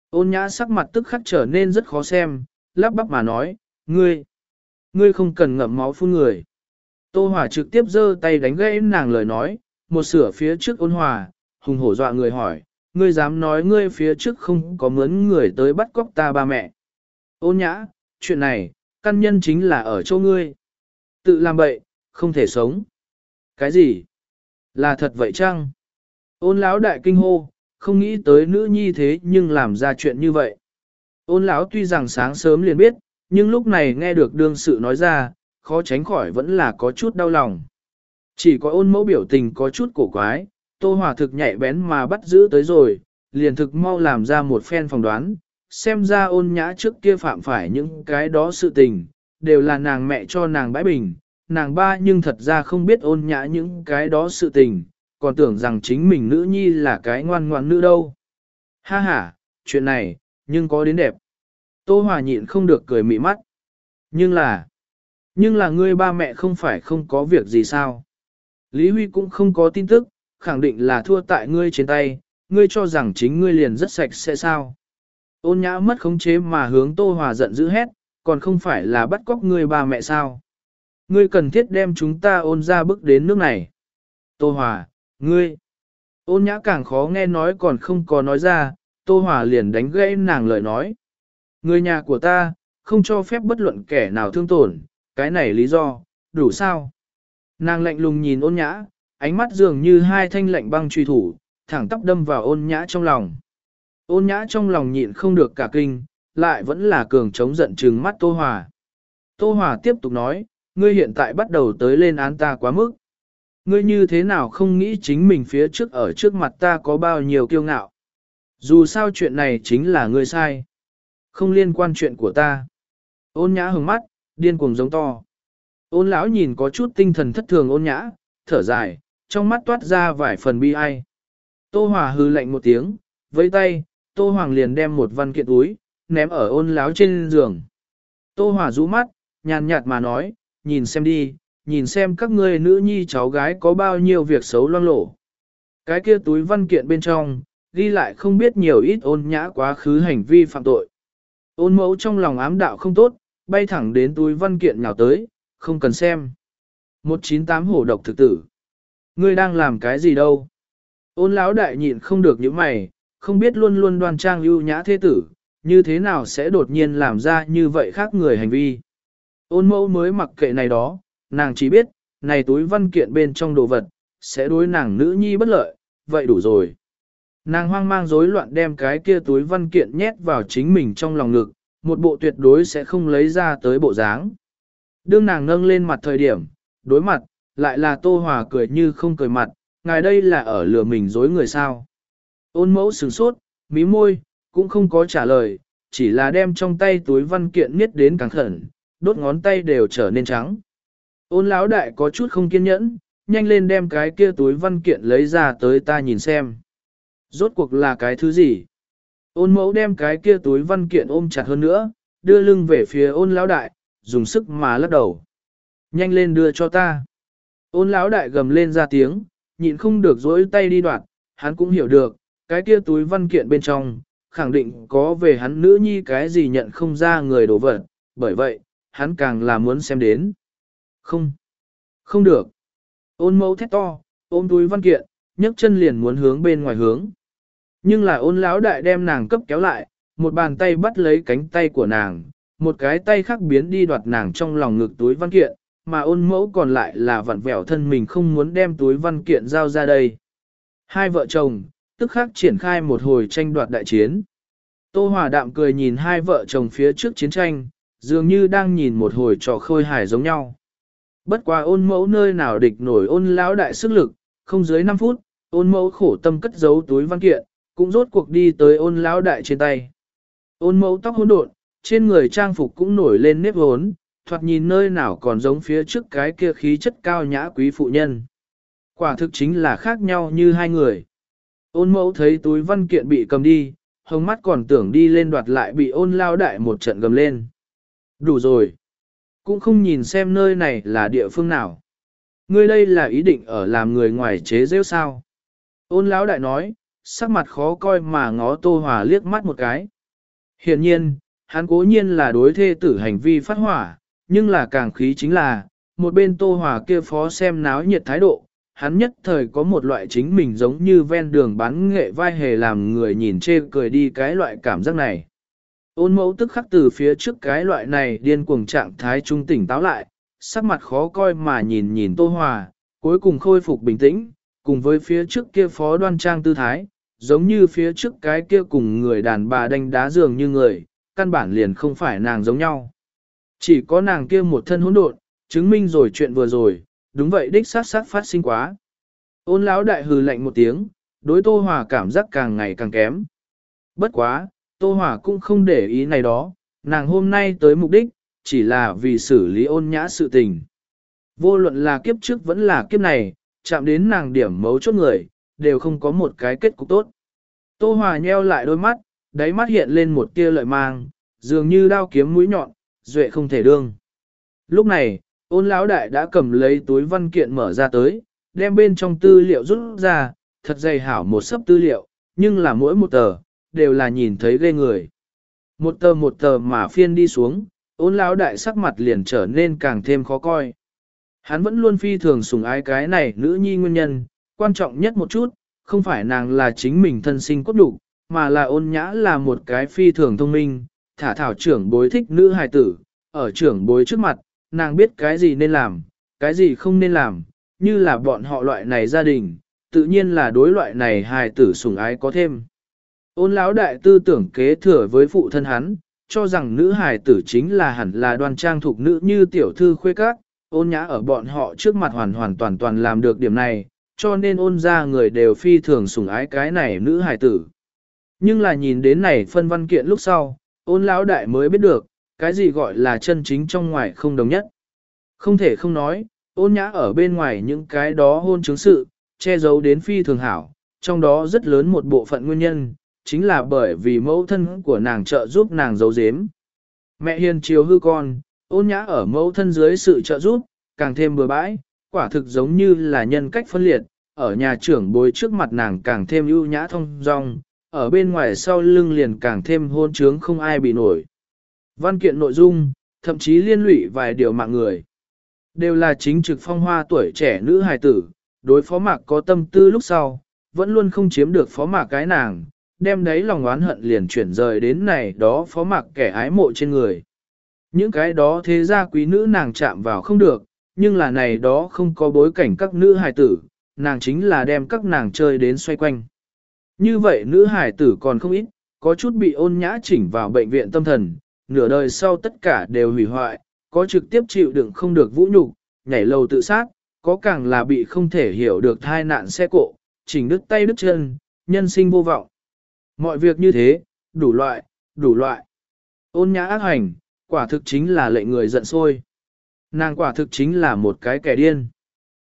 Ôn nhã sắc mặt tức khắc trở nên rất khó xem, lắp bắp mà nói, ngươi, ngươi không cần ngậm máu phun người. Tô Hòa trực tiếp giơ tay đánh gãy nàng lời nói, một sửa phía trước ôn hòa, hùng hổ dọa người hỏi, ngươi dám nói ngươi phía trước không có mướn người tới bắt cóc ta ba mẹ. Ôn nhã, chuyện này, căn nhân chính là ở chỗ ngươi. Tự làm bậy, không thể sống. Cái gì? Là thật vậy chăng? Ôn lão đại kinh hô, không nghĩ tới nữ nhi thế nhưng làm ra chuyện như vậy. Ôn lão tuy rằng sáng sớm liền biết, nhưng lúc này nghe được đương sự nói ra, khó tránh khỏi vẫn là có chút đau lòng. Chỉ có ôn mẫu biểu tình có chút cổ quái, tô hòa thực nhạy bén mà bắt giữ tới rồi, liền thực mau làm ra một phen phỏng đoán, xem ra ôn nhã trước kia phạm phải những cái đó sự tình, đều là nàng mẹ cho nàng bãi bình, nàng ba nhưng thật ra không biết ôn nhã những cái đó sự tình, còn tưởng rằng chính mình nữ nhi là cái ngoan ngoan nữ đâu. Ha ha, chuyện này, nhưng có đến đẹp. Tô Hòa nhịn không được cười mị mắt. Nhưng là, nhưng là ngươi ba mẹ không phải không có việc gì sao. Lý Huy cũng không có tin tức, khẳng định là thua tại ngươi trên tay, ngươi cho rằng chính ngươi liền rất sạch sẽ sao. Ôn nhã mất khống chế mà hướng Tô Hòa giận dữ hét, còn không phải là bắt cóc ngươi ba mẹ sao. Ngươi cần thiết đem chúng ta ôn ra bước đến nước này. Tô Hòa, ngươi. Ôn nhã càng khó nghe nói còn không có nói ra, Tô Hòa liền đánh gãy nàng lời nói. Người nhà của ta, không cho phép bất luận kẻ nào thương tổn, cái này lý do, đủ sao? Nàng lạnh lùng nhìn ôn nhã, ánh mắt dường như hai thanh lạnh băng truy thủ, thẳng tóc đâm vào ôn nhã trong lòng. Ôn nhã trong lòng nhịn không được cả kinh, lại vẫn là cường chống giận trừng mắt Tô Hòa. Tô Hòa tiếp tục nói, ngươi hiện tại bắt đầu tới lên án ta quá mức. Ngươi như thế nào không nghĩ chính mình phía trước ở trước mặt ta có bao nhiêu kiêu ngạo. Dù sao chuyện này chính là ngươi sai. Không liên quan chuyện của ta. Ôn nhã hừng mắt, điên cuồng giống to. Ôn lão nhìn có chút tinh thần thất thường ôn nhã, thở dài, trong mắt toát ra vài phần bi ai. Tô Hòa hư lạnh một tiếng, với tay, Tô Hoàng liền đem một văn kiện túi, ném ở ôn lão trên giường. Tô Hòa rũ mắt, nhàn nhạt mà nói, nhìn xem đi, nhìn xem các ngươi nữ nhi cháu gái có bao nhiêu việc xấu loang lổ. Cái kia túi văn kiện bên trong, ghi lại không biết nhiều ít ôn nhã quá khứ hành vi phạm tội. Ôn mẫu trong lòng ám đạo không tốt, bay thẳng đến túi văn kiện nào tới, không cần xem. 198 hổ độc thực tử. Ngươi đang làm cái gì đâu? Ôn lão đại nhịn không được những mày, không biết luôn luôn đoan trang ưu nhã thế tử, như thế nào sẽ đột nhiên làm ra như vậy khác người hành vi. Ôn mẫu mới mặc kệ này đó, nàng chỉ biết, này túi văn kiện bên trong đồ vật, sẽ đối nàng nữ nhi bất lợi, vậy đủ rồi. Nàng hoang mang rối loạn đem cái kia túi văn kiện nhét vào chính mình trong lòng ngực, một bộ tuyệt đối sẽ không lấy ra tới bộ dáng. Đương nàng nâng lên mặt thời điểm, đối mặt, lại là tô hòa cười như không cười mặt, ngài đây là ở lừa mình dối người sao. Ôn mẫu sửng sốt, mí môi, cũng không có trả lời, chỉ là đem trong tay túi văn kiện niết đến càng khẩn, đốt ngón tay đều trở nên trắng. Ôn lão đại có chút không kiên nhẫn, nhanh lên đem cái kia túi văn kiện lấy ra tới ta nhìn xem. Rốt cuộc là cái thứ gì? Ôn mẫu đem cái kia túi văn kiện ôm chặt hơn nữa, đưa lưng về phía ôn lão đại, dùng sức mà lắc đầu. Nhanh lên đưa cho ta. Ôn lão đại gầm lên ra tiếng, nhịn không được dỗi tay đi đoạt, hắn cũng hiểu được, cái kia túi văn kiện bên trong, khẳng định có về hắn nữ nhi cái gì nhận không ra người đổ vật, bởi vậy, hắn càng là muốn xem đến. Không, không được. Ôn mẫu thét to, ôm túi văn kiện, nhấc chân liền muốn hướng bên ngoài hướng. Nhưng là ôn lão đại đem nàng cấp kéo lại, một bàn tay bắt lấy cánh tay của nàng, một cái tay khác biến đi đoạt nàng trong lòng ngực túi văn kiện, mà ôn mẫu còn lại là vặn vẹo thân mình không muốn đem túi văn kiện giao ra đây. Hai vợ chồng, tức khắc triển khai một hồi tranh đoạt đại chiến. Tô Hòa đạm cười nhìn hai vợ chồng phía trước chiến tranh, dường như đang nhìn một hồi trò khôi hài giống nhau. Bất quá ôn mẫu nơi nào địch nổi ôn lão đại sức lực, không dưới 5 phút, ôn mẫu khổ tâm cất giấu túi văn kiện, cũng rốt cuộc đi tới ôn lão đại trên tay. Ôn mẫu tóc hỗn độn, trên người trang phục cũng nổi lên nếp hốn, thoạt nhìn nơi nào còn giống phía trước cái kia khí chất cao nhã quý phụ nhân. Quả thực chính là khác nhau như hai người. Ôn mẫu thấy túi văn kiện bị cầm đi, hồng mắt còn tưởng đi lên đoạt lại bị ôn lao đại một trận gầm lên. Đủ rồi. Cũng không nhìn xem nơi này là địa phương nào. Ngươi đây là ý định ở làm người ngoài chế rêu sao. Ôn lão đại nói, sắc mặt khó coi mà ngó tô hòa liếc mắt một cái. Hiện nhiên, hắn cố nhiên là đối thê tử hành vi phát hỏa, nhưng là càng khí chính là, một bên tô hòa kia phó xem náo nhiệt thái độ, hắn nhất thời có một loại chính mình giống như ven đường bán nghệ vai hề làm người nhìn chê cười đi cái loại cảm giác này. Ôn mẫu tức khắc từ phía trước cái loại này điên cuồng trạng thái trung tỉnh táo lại, sắc mặt khó coi mà nhìn nhìn tô hòa, cuối cùng khôi phục bình tĩnh, cùng với phía trước kia phó đoan trang tư thái, giống như phía trước cái kia cùng người đàn bà đánh đá giường như người, căn bản liền không phải nàng giống nhau. Chỉ có nàng kia một thân hỗn độn, chứng minh rồi chuyện vừa rồi, đúng vậy đích sát sát phát sinh quá. Ôn lão đại hừ lạnh một tiếng, đối Tô Hòa cảm giác càng ngày càng kém. Bất quá, Tô Hòa cũng không để ý này đó, nàng hôm nay tới mục đích, chỉ là vì xử lý ôn nhã sự tình. Vô luận là kiếp trước vẫn là kiếp này, chạm đến nàng điểm mấu chốt người, đều không có một cái kết cục tốt. Tô Hòa nheo lại đôi mắt, đáy mắt hiện lên một tia lợi mang, dường như đao kiếm mũi nhọn, duệ không thể đương. Lúc này, ôn lão đại đã cầm lấy túi văn kiện mở ra tới, đem bên trong tư liệu rút ra, thật dày hảo một sấp tư liệu, nhưng là mỗi một tờ, đều là nhìn thấy ghê người. Một tờ một tờ mà phiên đi xuống, ôn lão đại sắc mặt liền trở nên càng thêm khó coi. Hắn vẫn luôn phi thường sùng ái cái này nữ nhi nguyên nhân, quan trọng nhất một chút, không phải nàng là chính mình thân sinh cốt đủ, mà là ôn nhã là một cái phi thường thông minh, thả thảo trưởng bối thích nữ hài tử, ở trưởng bối trước mặt, nàng biết cái gì nên làm, cái gì không nên làm, như là bọn họ loại này gia đình, tự nhiên là đối loại này hài tử sủng ái có thêm. Ôn lão đại tư tưởng kế thừa với phụ thân hắn, cho rằng nữ hài tử chính là hẳn là đoan trang thuộc nữ như tiểu thư khuê các, ôn nhã ở bọn họ trước mặt hoàn hoàn toàn toàn làm được điểm này, cho nên ôn ra người đều phi thường sủng ái cái này nữ hài tử. Nhưng là nhìn đến này phân văn kiện lúc sau, ôn lão đại mới biết được, cái gì gọi là chân chính trong ngoài không đồng nhất. Không thể không nói, ôn nhã ở bên ngoài những cái đó hôn chứng sự, che giấu đến phi thường hảo, trong đó rất lớn một bộ phận nguyên nhân, chính là bởi vì mẫu thân của nàng trợ giúp nàng giấu giếm. Mẹ hiền chiều hư con, ôn nhã ở mẫu thân dưới sự trợ giúp, càng thêm bừa bãi, quả thực giống như là nhân cách phân liệt, ở nhà trưởng bối trước mặt nàng càng thêm ưu nhã thông dong, ở bên ngoài sau lưng liền càng thêm hôn trướng không ai bị nổi. Văn kiện nội dung, thậm chí liên lụy vài điều mạng người. Đều là chính trực phong hoa tuổi trẻ nữ hài tử, đối phó mạc có tâm tư lúc sau, vẫn luôn không chiếm được phó mạc cái nàng, đem đấy lòng oán hận liền chuyển rời đến này đó phó mạc kẻ ái mộ trên người. Những cái đó thế ra quý nữ nàng chạm vào không được, nhưng là này đó không có bối cảnh các nữ hài tử, nàng chính là đem các nàng chơi đến xoay quanh. Như vậy nữ hài tử còn không ít, có chút bị ôn nhã chỉnh vào bệnh viện tâm thần, nửa đời sau tất cả đều hủy hoại, có trực tiếp chịu đựng không được vũ nhục, nhảy lầu tự sát, có càng là bị không thể hiểu được thai nạn xe cộ, chỉnh đứt tay đứt chân, nhân sinh vô vọng. Mọi việc như thế, đủ loại, đủ loại. Ôn nhã ác hành, quả thực chính là lệnh người giận sôi. Nàng quả thực chính là một cái kẻ điên.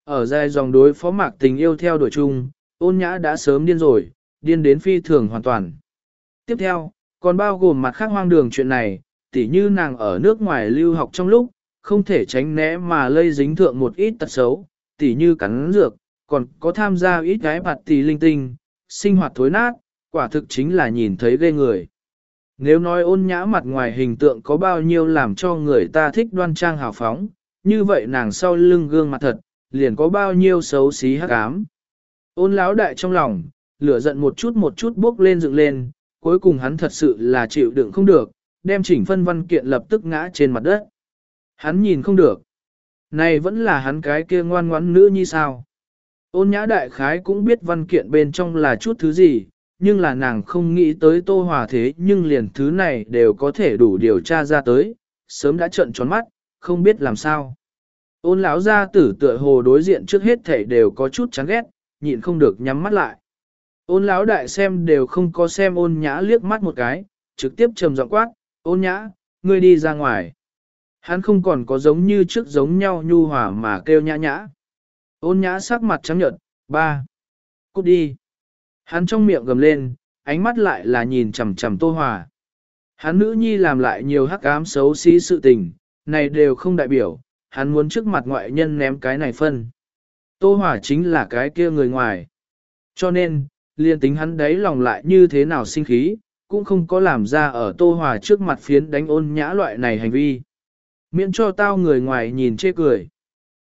Ở dài dòng đối phó mạc tình yêu theo đuổi chung, ôn nhã đã sớm điên rồi, điên đến phi thường hoàn toàn. Tiếp theo, còn bao gồm mặt khác hoang đường chuyện này, tỉ như nàng ở nước ngoài lưu học trong lúc, không thể tránh né mà lây dính thượng một ít tật xấu, tỉ như cắn dược, còn có tham gia ít gái bạt tỷ linh tinh, sinh hoạt thối nát, quả thực chính là nhìn thấy ghê người. Nếu nói ôn nhã mặt ngoài hình tượng có bao nhiêu làm cho người ta thích đoan trang hào phóng, như vậy nàng sau lưng gương mặt thật, liền có bao nhiêu xấu xí hắc ám. Ôn lão đại trong lòng, lửa giận một chút một chút bốc lên dựng lên, cuối cùng hắn thật sự là chịu đựng không được, đem chỉnh phân văn kiện lập tức ngã trên mặt đất. Hắn nhìn không được. Này vẫn là hắn cái kia ngoan ngoãn nữ như sao. Ôn nhã đại khái cũng biết văn kiện bên trong là chút thứ gì, nhưng là nàng không nghĩ tới tô hòa thế nhưng liền thứ này đều có thể đủ điều tra ra tới, sớm đã trợn tròn mắt, không biết làm sao. Ôn lão gia tử tựa hồ đối diện trước hết thể đều có chút chán ghét, nhịn không được nhắm mắt lại. Ôn lão đại xem đều không có xem ôn nhã liếc mắt một cái, trực tiếp trầm giọng quát, ôn nhã, ngươi đi ra ngoài. Hắn không còn có giống như trước giống nhau nhu hòa mà kêu nhã nhã. Ôn nhã sắc mặt trắng nhợt, ba. Cút đi. Hắn trong miệng gầm lên, ánh mắt lại là nhìn chằm chằm tô hòa. Hắn nữ nhi làm lại nhiều hắc ám xấu xí sự tình, này đều không đại biểu, hắn muốn trước mặt ngoại nhân ném cái này phân. Tô hòa chính là cái kia người ngoài. Cho nên, liên tính hắn đấy lòng lại như thế nào sinh khí, cũng không có làm ra ở Tô Hòa trước mặt phiến đánh ôn nhã loại này hành vi. Miễn cho tao người ngoài nhìn chê cười.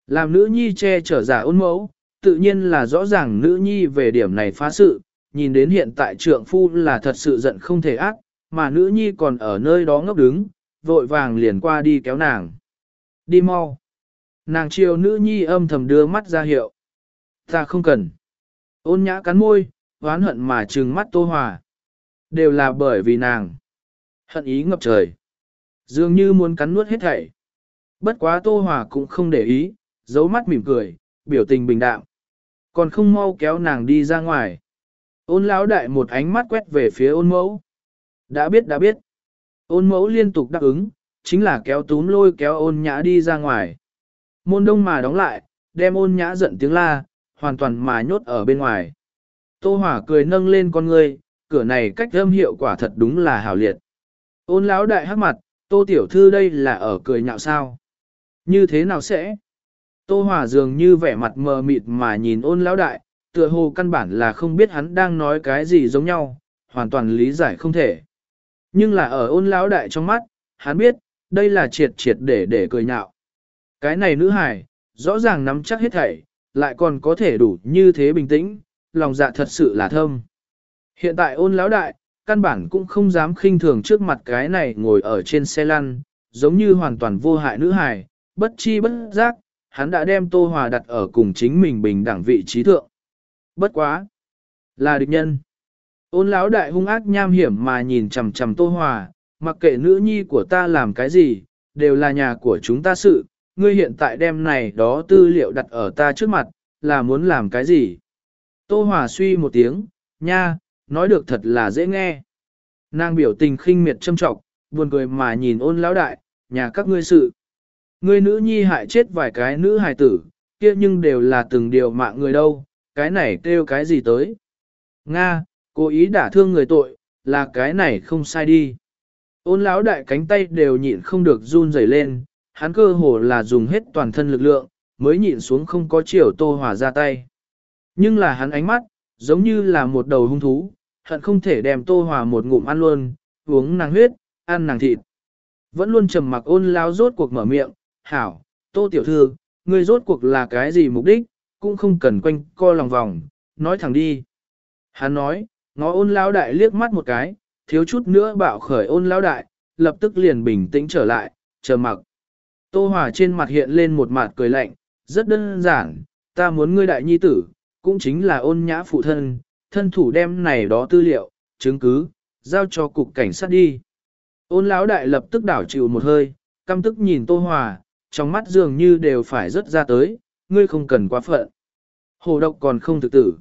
Làm nữ nhi che chở giả ôn mẫu, tự nhiên là rõ ràng nữ nhi về điểm này phá sự, nhìn đến hiện tại trượng phu là thật sự giận không thể ác, mà nữ nhi còn ở nơi đó ngốc đứng, vội vàng liền qua đi kéo nàng. Đi mau. Nàng chiều nữ nhi âm thầm đưa mắt ra hiệu. Ta không cần. Ôn nhã cắn môi, oán hận mà trừng mắt tô hòa. Đều là bởi vì nàng. Hận ý ngập trời. Dường như muốn cắn nuốt hết thảy. Bất quá tô hòa cũng không để ý, giấu mắt mỉm cười, biểu tình bình đạm. Còn không mau kéo nàng đi ra ngoài. Ôn lão đại một ánh mắt quét về phía ôn mẫu. Đã biết đã biết. Ôn mẫu liên tục đáp ứng, chính là kéo túm lôi kéo ôn nhã đi ra ngoài. Môn đông mà đóng lại, đem ôn nhã giận tiếng la, hoàn toàn mà nhốt ở bên ngoài. Tô Hỏa cười nâng lên con ngươi, cửa này cách âm hiệu quả thật đúng là hảo liệt. Ôn lão đại hắc mặt, Tô tiểu thư đây là ở cười nhạo sao? Như thế nào sẽ? Tô Hỏa dường như vẻ mặt mờ mịt mà nhìn ôn lão đại, tựa hồ căn bản là không biết hắn đang nói cái gì giống nhau, hoàn toàn lý giải không thể. Nhưng là ở ôn lão đại trong mắt, hắn biết, đây là triệt triệt để để cười nhạo. Cái này nữ hài, rõ ràng nắm chắc hết thảy, lại còn có thể đủ như thế bình tĩnh, lòng dạ thật sự là thâm. Hiện tại ôn lão đại, căn bản cũng không dám khinh thường trước mặt cái này ngồi ở trên xe lăn, giống như hoàn toàn vô hại nữ hài, bất chi bất giác, hắn đã đem Tô Hòa đặt ở cùng chính mình bình đẳng vị trí thượng. Bất quá, là địch nhân. Ôn lão đại hung ác nham hiểm mà nhìn chằm chằm Tô Hòa, mặc kệ nữ nhi của ta làm cái gì, đều là nhà của chúng ta sự, ngươi hiện tại đem này đó tư liệu đặt ở ta trước mặt, là muốn làm cái gì? Tô Hòa suy một tiếng, nha, nói được thật là dễ nghe. Nàng biểu tình khinh miệt châm trọng, buồn cười mà nhìn ôn lão đại, nhà các ngươi sự. Ngươi nữ nhi hại chết vài cái nữ hài tử, kia nhưng đều là từng điều mạng người đâu, cái này kêu cái gì tới. Nga, cố ý đả thương người tội, là cái này không sai đi. Ôn lão đại cánh tay đều nhịn không được run rẩy lên, hắn cơ hồ là dùng hết toàn thân lực lượng, mới nhịn xuống không có chiều tô hỏa ra tay. Nhưng là hắn ánh mắt, giống như là một đầu hung thú, hận không thể đem tô hỏa một ngụm ăn luôn, uống nàng huyết, ăn nàng thịt. Vẫn luôn trầm mặc ôn lão rốt cuộc mở miệng, hảo, tô tiểu thư, ngươi rốt cuộc là cái gì mục đích, cũng không cần quanh co lòng vòng, nói thẳng đi. Hắn nói, ngó ôn lão đại liếc mắt một cái, thiếu chút nữa bạo khởi ôn lão đại, lập tức liền bình tĩnh trở lại, chờ mặc. Tô Hòa trên mặt hiện lên một mặt cười lạnh, rất đơn giản, ta muốn ngươi đại nhi tử, cũng chính là ôn nhã phụ thân, thân thủ đem này đó tư liệu, chứng cứ, giao cho cục cảnh sát đi. Ôn lão đại lập tức đảo chịu một hơi, căm tức nhìn Tô Hòa, trong mắt dường như đều phải rất ra tới, ngươi không cần quá phận. Hồ độc còn không thực tử.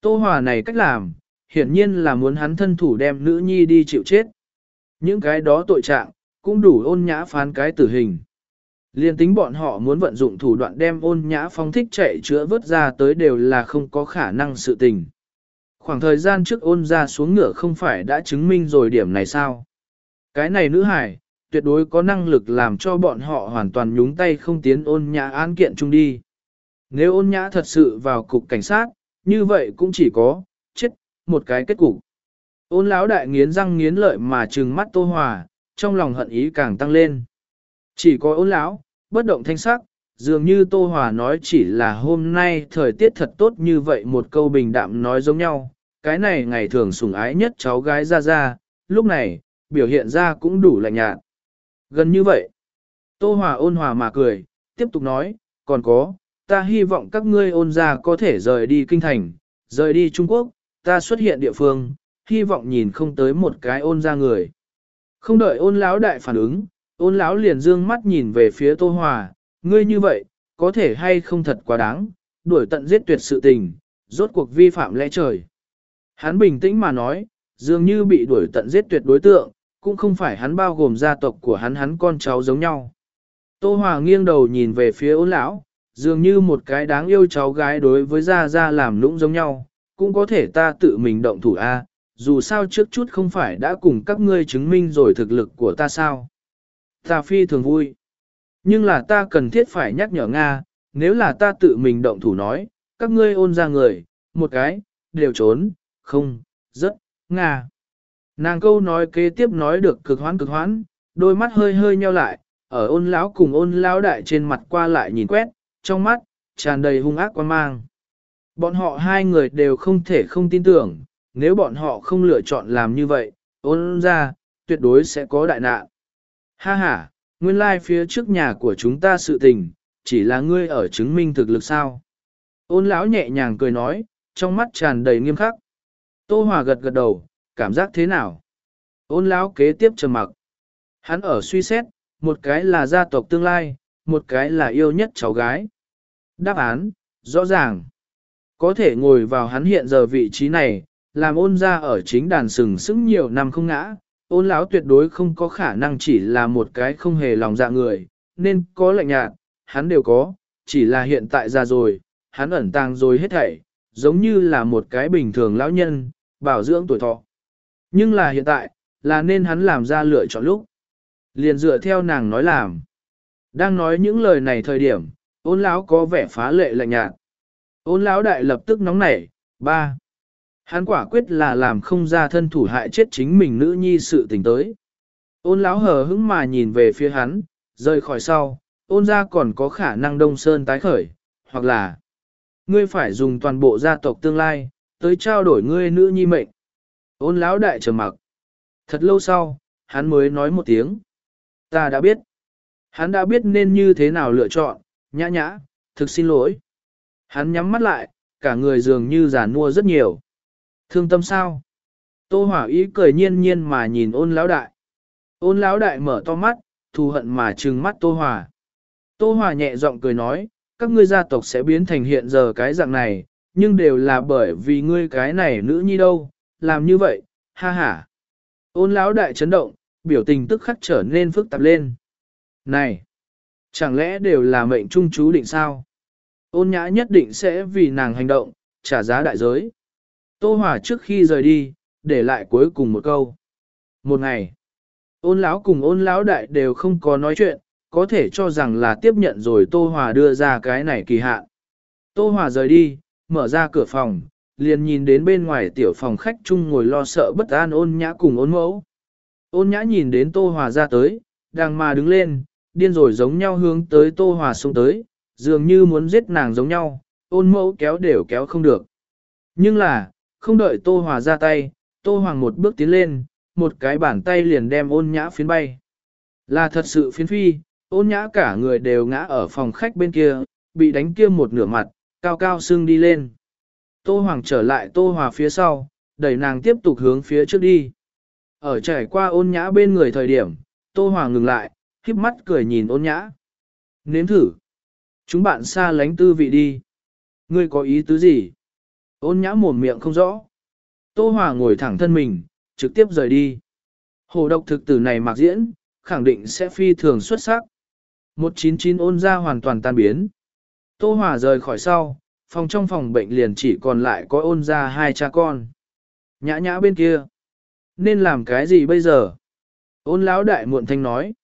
Tô Hòa này cách làm, hiển nhiên là muốn hắn thân thủ đem nữ nhi đi chịu chết. Những cái đó tội trạng, cũng đủ ôn nhã phán cái tử hình. Liên tính bọn họ muốn vận dụng thủ đoạn đem ôn nhã phong thích chạy chữa vớt ra tới đều là không có khả năng sự tình. Khoảng thời gian trước ôn ra xuống ngựa không phải đã chứng minh rồi điểm này sao? Cái này nữ hải, tuyệt đối có năng lực làm cho bọn họ hoàn toàn nhúng tay không tiến ôn nhã án kiện chung đi. Nếu ôn nhã thật sự vào cục cảnh sát, như vậy cũng chỉ có, chết, một cái kết cục. Ôn lão đại nghiến răng nghiến lợi mà trừng mắt tô hòa, trong lòng hận ý càng tăng lên. Chỉ có ôn lão, bất động thanh sắc, dường như tô hòa nói chỉ là hôm nay thời tiết thật tốt như vậy một câu bình đạm nói giống nhau. Cái này ngày thường sủng ái nhất cháu gái ra ra, lúc này, biểu hiện ra cũng đủ lạnh nhạt. Gần như vậy, Tô Hòa ôn hòa mà cười, tiếp tục nói, còn có, ta hy vọng các ngươi ôn ra có thể rời đi kinh thành, rời đi Trung Quốc, ta xuất hiện địa phương, hy vọng nhìn không tới một cái ôn ra người. Không đợi ôn lão đại phản ứng, ôn lão liền dương mắt nhìn về phía Tô Hòa, ngươi như vậy, có thể hay không thật quá đáng, đuổi tận giết tuyệt sự tình, rốt cuộc vi phạm lẽ trời. Hắn bình tĩnh mà nói, dường như bị đuổi tận giết tuyệt đối tượng, cũng không phải hắn bao gồm gia tộc của hắn hắn con cháu giống nhau. Tô Hòa nghiêng đầu nhìn về phía ôn lão, dường như một cái đáng yêu cháu gái đối với gia gia làm lũng giống nhau, cũng có thể ta tự mình động thủ a, dù sao trước chút không phải đã cùng các ngươi chứng minh rồi thực lực của ta sao. Ta phi thường vui. Nhưng là ta cần thiết phải nhắc nhở Nga, nếu là ta tự mình động thủ nói, các ngươi ôn ra người, một cái, đều trốn, không, rất, Nga. Nàng câu nói kế tiếp nói được cực hoãn cực hoãn, đôi mắt hơi hơi nheo lại, ở ôn lão cùng ôn lão đại trên mặt qua lại nhìn quét, trong mắt, tràn đầy hung ác quan mang. Bọn họ hai người đều không thể không tin tưởng, nếu bọn họ không lựa chọn làm như vậy, ôn ra, tuyệt đối sẽ có đại nạn. Ha ha, nguyên lai phía trước nhà của chúng ta sự tình, chỉ là ngươi ở chứng minh thực lực sao. Ôn lão nhẹ nhàng cười nói, trong mắt tràn đầy nghiêm khắc. Tô Hòa gật gật đầu, cảm giác thế nào? Ôn lão kế tiếp trầm mặc. Hắn ở suy xét, một cái là gia tộc tương lai, một cái là yêu nhất cháu gái. Đáp án, rõ ràng. Có thể ngồi vào hắn hiện giờ vị trí này, làm ôn ra ở chính đàn sừng sững nhiều năm không ngã, ôn lão tuyệt đối không có khả năng chỉ là một cái không hề lòng dạ người, nên có lạnh nhạt, hắn đều có, chỉ là hiện tại ra rồi, hắn ẩn tàng rồi hết thảy, giống như là một cái bình thường lão nhân, bảo dưỡng tuổi thọ. Nhưng là hiện tại, là nên hắn làm ra lựa chọn lúc. Liền dựa theo nàng nói làm. Đang nói những lời này thời điểm, ôn lão có vẻ phá lệ lạnh nhạt. Ôn lão đại lập tức nóng nảy, ba. Hắn quả quyết là làm không ra thân thủ hại chết chính mình nữ nhi sự tình tới. Ôn lão hờ hững mà nhìn về phía hắn, rời khỏi sau, ôn ra còn có khả năng đông sơn tái khởi, hoặc là ngươi phải dùng toàn bộ gia tộc tương lai, tới trao đổi ngươi nữ nhi mệnh. Ôn lão đại trầm mặc. Thật lâu sau, hắn mới nói một tiếng. Ta đã biết. Hắn đã biết nên như thế nào lựa chọn, nhã nhã, thực xin lỗi. Hắn nhắm mắt lại, cả người dường như giả nua rất nhiều. Thương tâm sao? Tô hỏa ý cười nhiên nhiên mà nhìn ôn lão đại. Ôn lão đại mở to mắt, thù hận mà trừng mắt tô hỏa. Tô hỏa nhẹ giọng cười nói, các ngươi gia tộc sẽ biến thành hiện giờ cái dạng này, nhưng đều là bởi vì ngươi cái này nữ nhi đâu, làm như vậy, ha ha. Ôn lão đại chấn động, biểu tình tức khắc trở nên phức tạp lên. Này! Chẳng lẽ đều là mệnh trung chú định sao? Ôn nhã nhất định sẽ vì nàng hành động, trả giá đại giới. Tô Hòa trước khi rời đi, để lại cuối cùng một câu. Một ngày, ôn lão cùng ôn lão đại đều không có nói chuyện, có thể cho rằng là tiếp nhận rồi Tô Hòa đưa ra cái này kỳ hạn. Tô Hòa rời đi, mở ra cửa phòng, liền nhìn đến bên ngoài tiểu phòng khách chung ngồi lo sợ bất an ôn nhã cùng ôn mẫu. Ôn nhã nhìn đến Tô Hòa ra tới, đang mà đứng lên, điên rồi giống nhau hướng tới Tô Hòa xuống tới, dường như muốn giết nàng giống nhau, ôn mẫu kéo đều kéo không được. Nhưng là, không đợi Tô Hòa ra tay, Tô Hoàng một bước tiến lên, một cái bàn tay liền đem ôn nhã phiến bay. Là thật sự phiến phi, ôn nhã cả người đều ngã ở phòng khách bên kia, bị đánh kia một nửa mặt, cao cao xương đi lên. Tô Hoàng trở lại Tô Hòa phía sau, đẩy nàng tiếp tục hướng phía trước đi. Ở trải qua ôn nhã bên người thời điểm, Tô Hoàng ngừng lại, híp mắt cười nhìn ôn nhã. Nếm thử. Chúng bạn xa lánh tư vị đi. Ngươi có ý tứ gì? Ôn nhã mồm miệng không rõ. Tô Hòa ngồi thẳng thân mình, trực tiếp rời đi. Hồ độc thực tử này mặc diễn, khẳng định sẽ phi thường xuất sắc. 199 ôn ra hoàn toàn tan biến. Tô Hòa rời khỏi sau, phòng trong phòng bệnh liền chỉ còn lại có ôn ra hai cha con. Nhã nhã bên kia. Nên làm cái gì bây giờ? Ôn lão đại muộn thanh nói.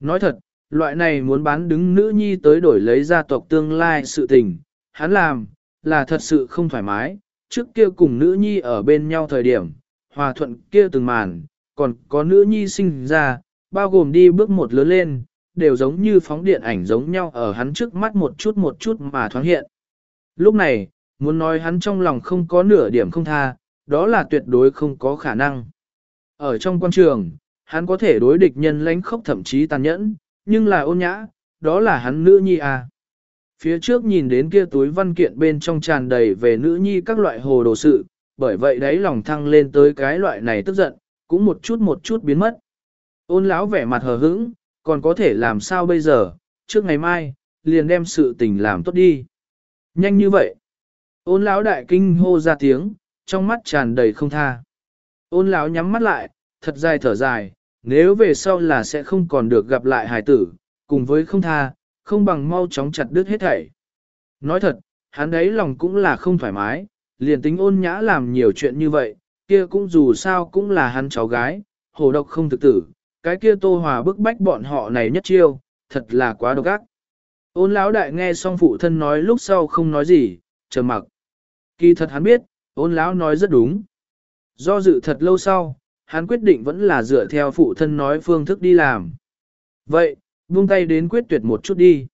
Nói thật, loại này muốn bán đứng nữ nhi tới đổi lấy gia tộc tương lai sự tình, hắn làm, là thật sự không thoải mái, trước kia cùng nữ nhi ở bên nhau thời điểm, hòa thuận kia từng màn, còn có nữ nhi sinh ra, bao gồm đi bước một lớn lên, đều giống như phóng điện ảnh giống nhau ở hắn trước mắt một chút một chút mà thoáng hiện. Lúc này, muốn nói hắn trong lòng không có nửa điểm không tha, đó là tuyệt đối không có khả năng. Ở trong quan trường, hắn có thể đối địch nhân lãnh khốc thậm chí tàn nhẫn, nhưng là ôn nhã, đó là hắn nữ nhi à. Phía trước nhìn đến kia túi văn kiện bên trong tràn đầy về nữ nhi các loại hồ đồ sự, bởi vậy đấy lòng thăng lên tới cái loại này tức giận, cũng một chút một chút biến mất. Ôn lão vẻ mặt hờ hững, còn có thể làm sao bây giờ, trước ngày mai, liền đem sự tình làm tốt đi. Nhanh như vậy. Ôn lão đại kinh hô ra tiếng, trong mắt tràn đầy không tha. Ôn lão nhắm mắt lại, thật dài thở dài, nếu về sau là sẽ không còn được gặp lại hài tử, cùng với không tha, không bằng mau chóng chặt đứt hết thảy. Nói thật, hắn đấy lòng cũng là không thoải mái, liền tính ôn nhã làm nhiều chuyện như vậy, kia cũng dù sao cũng là hắn cháu gái, hồ độc không thực tử, cái kia tô hòa bức bách bọn họ này nhất chiêu, thật là quá độc ác. Ôn lão đại nghe xong phụ thân nói lúc sau không nói gì, trầm mặc. Kỳ thật hắn biết, ôn lão nói rất đúng. Do dự thật lâu sau, hắn quyết định vẫn là dựa theo phụ thân nói phương thức đi làm. Vậy, buông tay đến quyết tuyệt một chút đi.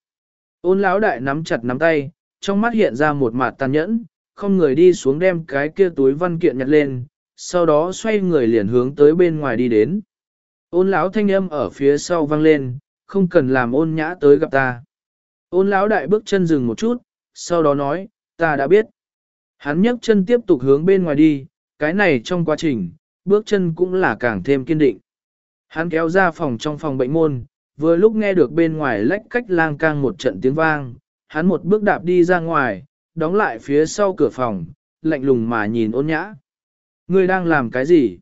Ôn lão đại nắm chặt nắm tay, trong mắt hiện ra một mặt tàn nhẫn, không người đi xuống đem cái kia túi văn kiện nhặt lên, sau đó xoay người liền hướng tới bên ngoài đi đến. Ôn lão thanh âm ở phía sau vang lên, không cần làm ôn nhã tới gặp ta. Ôn lão đại bước chân dừng một chút, sau đó nói, ta đã biết. Hắn nhấc chân tiếp tục hướng bên ngoài đi, cái này trong quá trình, bước chân cũng là càng thêm kiên định. Hắn kéo ra phòng trong phòng bệnh môn, vừa lúc nghe được bên ngoài lách cách lang cang một trận tiếng vang, hắn một bước đạp đi ra ngoài, đóng lại phía sau cửa phòng, lạnh lùng mà nhìn ôn nhã. Ngươi đang làm cái gì?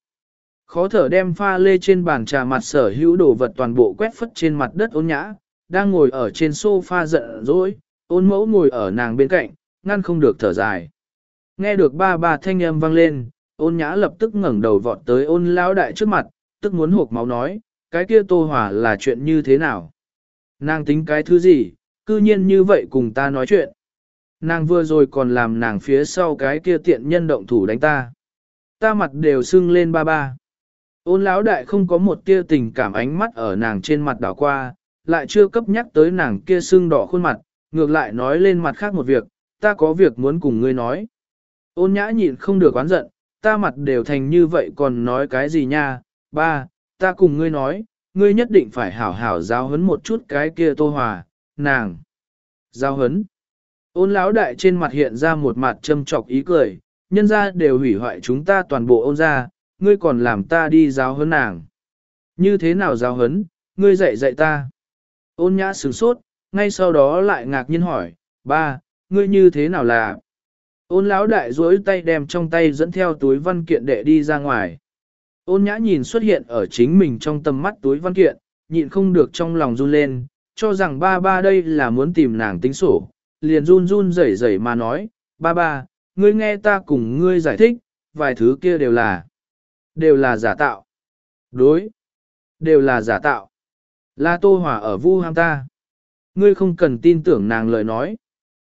Khó thở đem pha lê trên bàn trà mặt sở hữu đồ vật toàn bộ quét phất trên mặt đất ôn nhã, đang ngồi ở trên sofa giận dỗi, ôn mẫu ngồi ở nàng bên cạnh, ngăn không được thở dài. Nghe được ba ba thanh âm vang lên, ôn nhã lập tức ngẩng đầu vọt tới ôn lão đại trước mặt, tức muốn hộp máu nói, cái kia tô hỏa là chuyện như thế nào? Nàng tính cái thứ gì, cư nhiên như vậy cùng ta nói chuyện. Nàng vừa rồi còn làm nàng phía sau cái kia tiện nhân động thủ đánh ta. Ta mặt đều sưng lên ba ba. Ôn lão đại không có một tia tình cảm ánh mắt ở nàng trên mặt đảo qua, lại chưa cấp nhắc tới nàng kia sưng đỏ khuôn mặt, ngược lại nói lên mặt khác một việc, ta có việc muốn cùng ngươi nói. Ôn nhã nhịn không được oán giận, ta mặt đều thành như vậy còn nói cái gì nha, ba, ta cùng ngươi nói, ngươi nhất định phải hảo hảo giáo hấn một chút cái kia tô hòa, nàng. Giáo hấn. Ôn lão đại trên mặt hiện ra một mặt châm trọc ý cười, nhân ra đều hủy hoại chúng ta toàn bộ ôn ra, ngươi còn làm ta đi giáo hấn nàng. Như thế nào giáo hấn, ngươi dạy dạy ta. Ôn nhã sửng sốt, ngay sau đó lại ngạc nhiên hỏi, ba, ngươi như thế nào là? Ôn lão đại duỗi tay đem trong tay dẫn theo túi văn kiện đệ đi ra ngoài. Ôn nhã nhìn xuất hiện ở chính mình trong tầm mắt túi văn kiện, nhịn không được trong lòng run lên, cho rằng ba ba đây là muốn tìm nàng tính sổ, liền run run rẩy rẩy mà nói, ba ba, ngươi nghe ta cùng ngươi giải thích, vài thứ kia đều là, đều là giả tạo. Đối, đều là giả tạo. Là tô hỏa ở vu ham ta. Ngươi không cần tin tưởng nàng lời nói.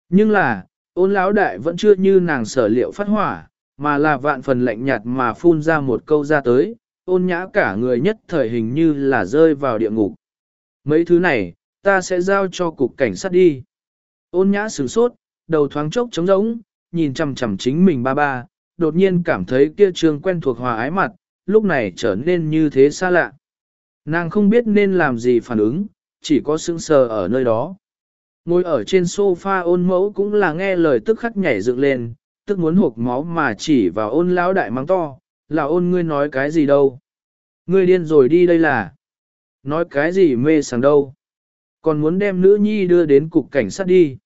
Nhưng là, ôn lão đại vẫn chưa như nàng sở liệu phát hỏa, mà là vạn phần lạnh nhạt mà phun ra một câu ra tới, ôn nhã cả người nhất thời hình như là rơi vào địa ngục. Mấy thứ này, ta sẽ giao cho cục cảnh sát đi. Ôn nhã sửng sốt, đầu thoáng chốc trống rỗng, nhìn chằm chằm chính mình ba ba, đột nhiên cảm thấy kia trường quen thuộc hòa ái mặt, lúc này trở nên như thế xa lạ. Nàng không biết nên làm gì phản ứng, chỉ có sững sờ ở nơi đó. Ngồi ở trên sofa ôn mẫu cũng là nghe lời tức khắc nhảy dựng lên, tức muốn hộp máu mà chỉ vào ôn lão đại mắng to, là ôn ngươi nói cái gì đâu. Ngươi điên rồi đi đây là. Nói cái gì mê sảng đâu. Còn muốn đem nữ nhi đưa đến cục cảnh sát đi.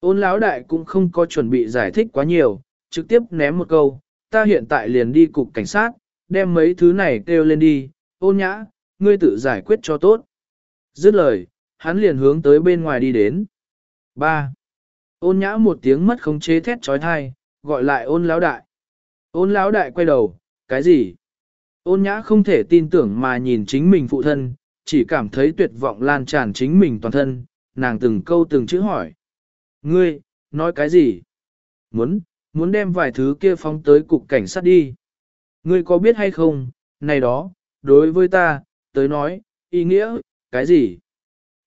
Ôn lão đại cũng không có chuẩn bị giải thích quá nhiều, trực tiếp ném một câu, ta hiện tại liền đi cục cảnh sát, đem mấy thứ này kêu lên đi, ôn nhã, ngươi tự giải quyết cho tốt. Dứt lời, hắn liền hướng tới bên ngoài đi đến. 3. Ôn nhã một tiếng mất khống chế thét trói thai, gọi lại ôn lão đại. Ôn lão đại quay đầu, cái gì? Ôn nhã không thể tin tưởng mà nhìn chính mình phụ thân, chỉ cảm thấy tuyệt vọng lan tràn chính mình toàn thân, nàng từng câu từng chữ hỏi. Ngươi, nói cái gì? Muốn, muốn đem vài thứ kia phóng tới cục cảnh sát đi. Ngươi có biết hay không, này đó, đối với ta, tới nói, ý nghĩa, cái gì?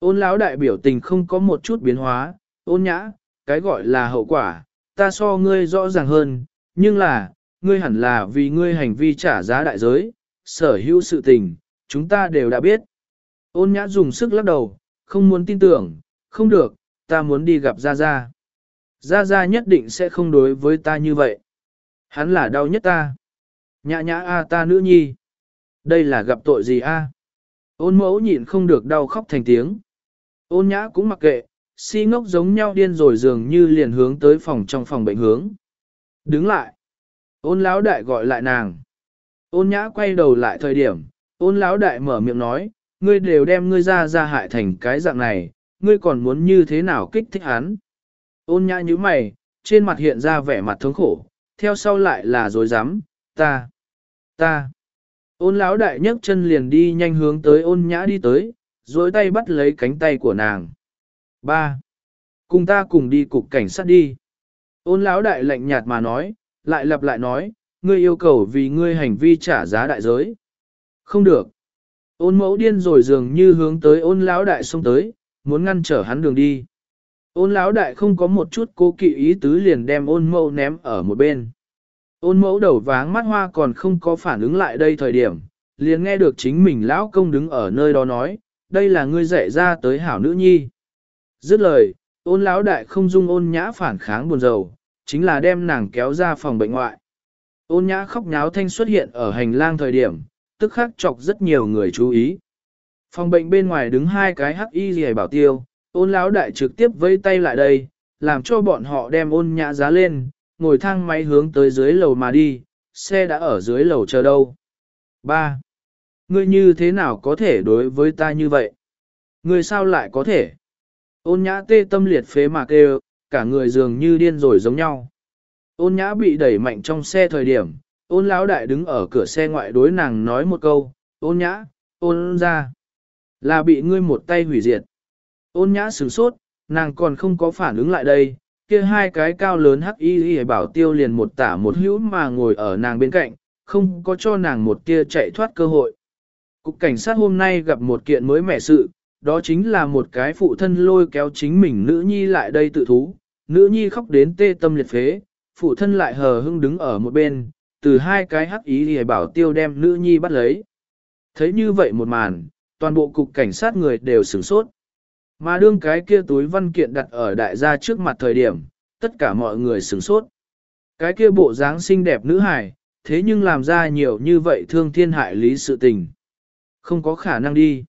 Ôn lão đại biểu tình không có một chút biến hóa, ôn nhã, cái gọi là hậu quả, ta so ngươi rõ ràng hơn, nhưng là, ngươi hẳn là vì ngươi hành vi trả giá đại giới, sở hữu sự tình, chúng ta đều đã biết. Ôn nhã dùng sức lắc đầu, không muốn tin tưởng, không được, ta muốn đi gặp Gia Gia. Gia Gia nhất định sẽ không đối với ta như vậy. Hắn là đau nhất ta. Nhã nhã a ta nữ nhi. Đây là gặp tội gì a? Ôn mẫu nhịn không được đau khóc thành tiếng. Ôn nhã cũng mặc kệ, si ngốc giống nhau điên rồi dường như liền hướng tới phòng trong phòng bệnh hướng. Đứng lại. Ôn lão đại gọi lại nàng. Ôn nhã quay đầu lại thời điểm, ôn lão đại mở miệng nói, ngươi đều đem ngươi ra ra hại thành cái dạng này, ngươi còn muốn như thế nào kích thích hắn. Ôn nhã như mày, trên mặt hiện ra vẻ mặt thống khổ, theo sau lại là dối rắm ta, ta. Ôn lão đại nhấc chân liền đi nhanh hướng tới ôn nhã đi tới, dối tay bắt lấy cánh tay của nàng. Ba, cùng ta cùng đi cục cảnh sát đi. Ôn lão đại lạnh nhạt mà nói, lại lặp lại nói, ngươi yêu cầu vì ngươi hành vi trả giá đại giới. Không được. Ôn mẫu điên rồi dường như hướng tới ôn lão đại xông tới, muốn ngăn trở hắn đường đi. Ôn lão đại không có một chút cố kỵ ý tứ liền đem ôn mẫu ném ở một bên. Ôn mẫu đầu váng mắt hoa còn không có phản ứng lại đây thời điểm, liền nghe được chính mình lão công đứng ở nơi đó nói, đây là ngươi dạy ra tới hảo nữ nhi. Dứt lời, ôn lão đại không dung ôn nhã phản kháng buồn rầu, chính là đem nàng kéo ra phòng bệnh ngoại. Ôn nhã khóc nháo thanh xuất hiện ở hành lang thời điểm, tức khắc chọc rất nhiều người chú ý. Phòng bệnh bên ngoài đứng hai cái hắc y gì bảo tiêu, ôn lão đại trực tiếp vây tay lại đây, làm cho bọn họ đem ôn nhã giá lên, ngồi thang máy hướng tới dưới lầu mà đi, xe đã ở dưới lầu chờ đâu. 3. Ngươi như thế nào có thể đối với ta như vậy? Ngươi sao lại có thể? Ôn nhã tê tâm liệt phế mà kêu, cả người dường như điên rồi giống nhau. Ôn nhã bị đẩy mạnh trong xe thời điểm, ôn lão đại đứng ở cửa xe ngoại đối nàng nói một câu, ôn nhã, ôn ra. Là bị ngươi một tay hủy diệt. Ôn nhã sửng sốt, nàng còn không có phản ứng lại đây, kia hai cái cao lớn hắc y y bảo tiêu liền một tả một hữu mà ngồi ở nàng bên cạnh, không có cho nàng một kia chạy thoát cơ hội. Cục cảnh sát hôm nay gặp một kiện mới mẻ sự, đó chính là một cái phụ thân lôi kéo chính mình nữ nhi lại đây tự thú, nữ nhi khóc đến tê tâm liệt phế, phụ thân lại hờ hững đứng ở một bên, từ hai cái hắc ý thì bảo tiêu đem nữ nhi bắt lấy. Thấy như vậy một màn, toàn bộ cục cảnh sát người đều sửng sốt. Mà đương cái kia túi văn kiện đặt ở đại gia trước mặt thời điểm, tất cả mọi người sửng sốt. Cái kia bộ dáng xinh đẹp nữ hài, thế nhưng làm ra nhiều như vậy thương thiên hại lý sự tình. Không có khả năng đi.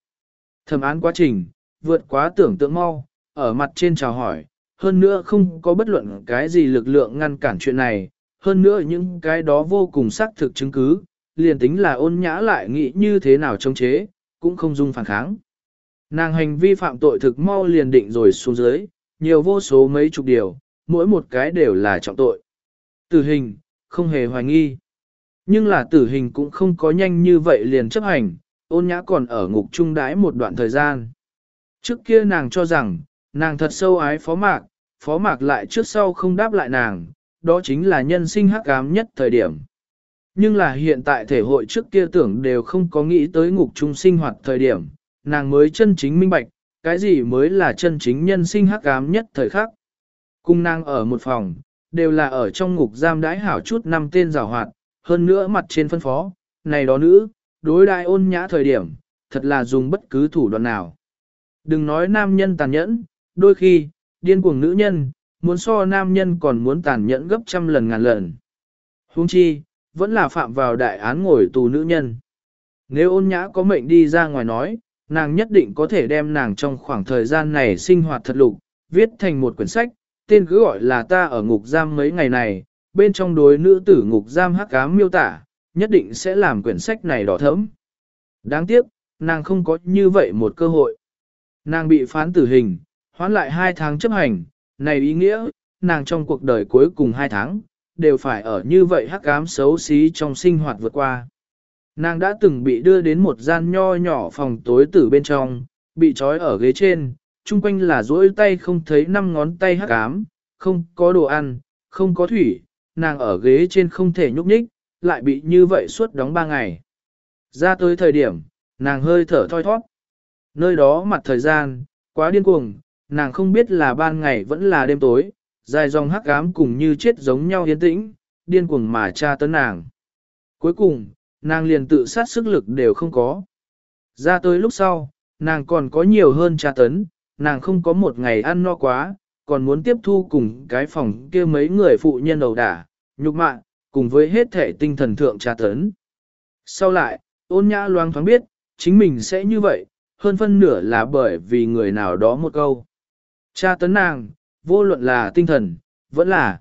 Thẩm án quá trình, vượt quá tưởng tượng mau, ở mặt trên chào hỏi, hơn nữa không có bất luận cái gì lực lượng ngăn cản chuyện này, hơn nữa những cái đó vô cùng xác thực chứng cứ, liền tính là ôn nhã lại nghĩ như thế nào chống chế, cũng không dung phản kháng. Nàng hành vi phạm tội thực mau liền định rồi xuống dưới, nhiều vô số mấy chục điều, mỗi một cái đều là trọng tội. Tử hình, không hề hoài nghi. Nhưng là tử hình cũng không có nhanh như vậy liền chấp hành, ôn nhã còn ở ngục trung đái một đoạn thời gian. Trước kia nàng cho rằng, nàng thật sâu ái phó mạc, phó mạc lại trước sau không đáp lại nàng, đó chính là nhân sinh hắc ám nhất thời điểm. Nhưng là hiện tại thể hội trước kia tưởng đều không có nghĩ tới ngục trung sinh hoạt thời điểm, nàng mới chân chính minh bạch, cái gì mới là chân chính nhân sinh hắc ám nhất thời khắc. Cung nàng ở một phòng, đều là ở trong ngục giam đái hảo chút năm tên rào hoạt, hơn nữa mặt trên phân phó, này đó nữ, đối đại ôn nhã thời điểm, thật là dùng bất cứ thủ đoạn nào. Đừng nói nam nhân tàn nhẫn, đôi khi, điên cuồng nữ nhân, muốn so nam nhân còn muốn tàn nhẫn gấp trăm lần ngàn lần. Huống chi, vẫn là phạm vào đại án ngồi tù nữ nhân. Nếu ôn nhã có mệnh đi ra ngoài nói, nàng nhất định có thể đem nàng trong khoảng thời gian này sinh hoạt thật lục, viết thành một quyển sách, tên cứ gọi là ta ở ngục giam mấy ngày này, bên trong đối nữ tử ngục giam hắc ám miêu tả, nhất định sẽ làm quyển sách này đỏ thẫm. Đáng tiếc, nàng không có như vậy một cơ hội. Nàng bị phán tử hình, hoãn lại hai tháng chấp hành, này ý nghĩa, nàng trong cuộc đời cuối cùng hai tháng, đều phải ở như vậy hắc ám xấu xí trong sinh hoạt vượt qua. Nàng đã từng bị đưa đến một gian nho nhỏ phòng tối tử bên trong, bị trói ở ghế trên, chung quanh là duỗi tay không thấy năm ngón tay hắc ám, không có đồ ăn, không có thủy, nàng ở ghế trên không thể nhúc nhích, lại bị như vậy suốt đóng ba ngày. Ra tới thời điểm, nàng hơi thở thoi thoát. Nơi đó mặt thời gian, quá điên cuồng, nàng không biết là ban ngày vẫn là đêm tối, dài dòng hắc ám cùng như chết giống nhau yên tĩnh, điên cuồng mà tra tấn nàng. Cuối cùng, nàng liền tự sát sức lực đều không có. Ra tới lúc sau, nàng còn có nhiều hơn tra tấn, nàng không có một ngày ăn no quá, còn muốn tiếp thu cùng cái phòng kia mấy người phụ nhân đầu đả, nhục mạ, cùng với hết thể tinh thần thượng tra tấn. Sau lại, ôn nhã loang thoáng biết, chính mình sẽ như vậy, hơn phân nửa là bởi vì người nào đó một câu. Tra tấn nàng, vô luận là tinh thần, vẫn là.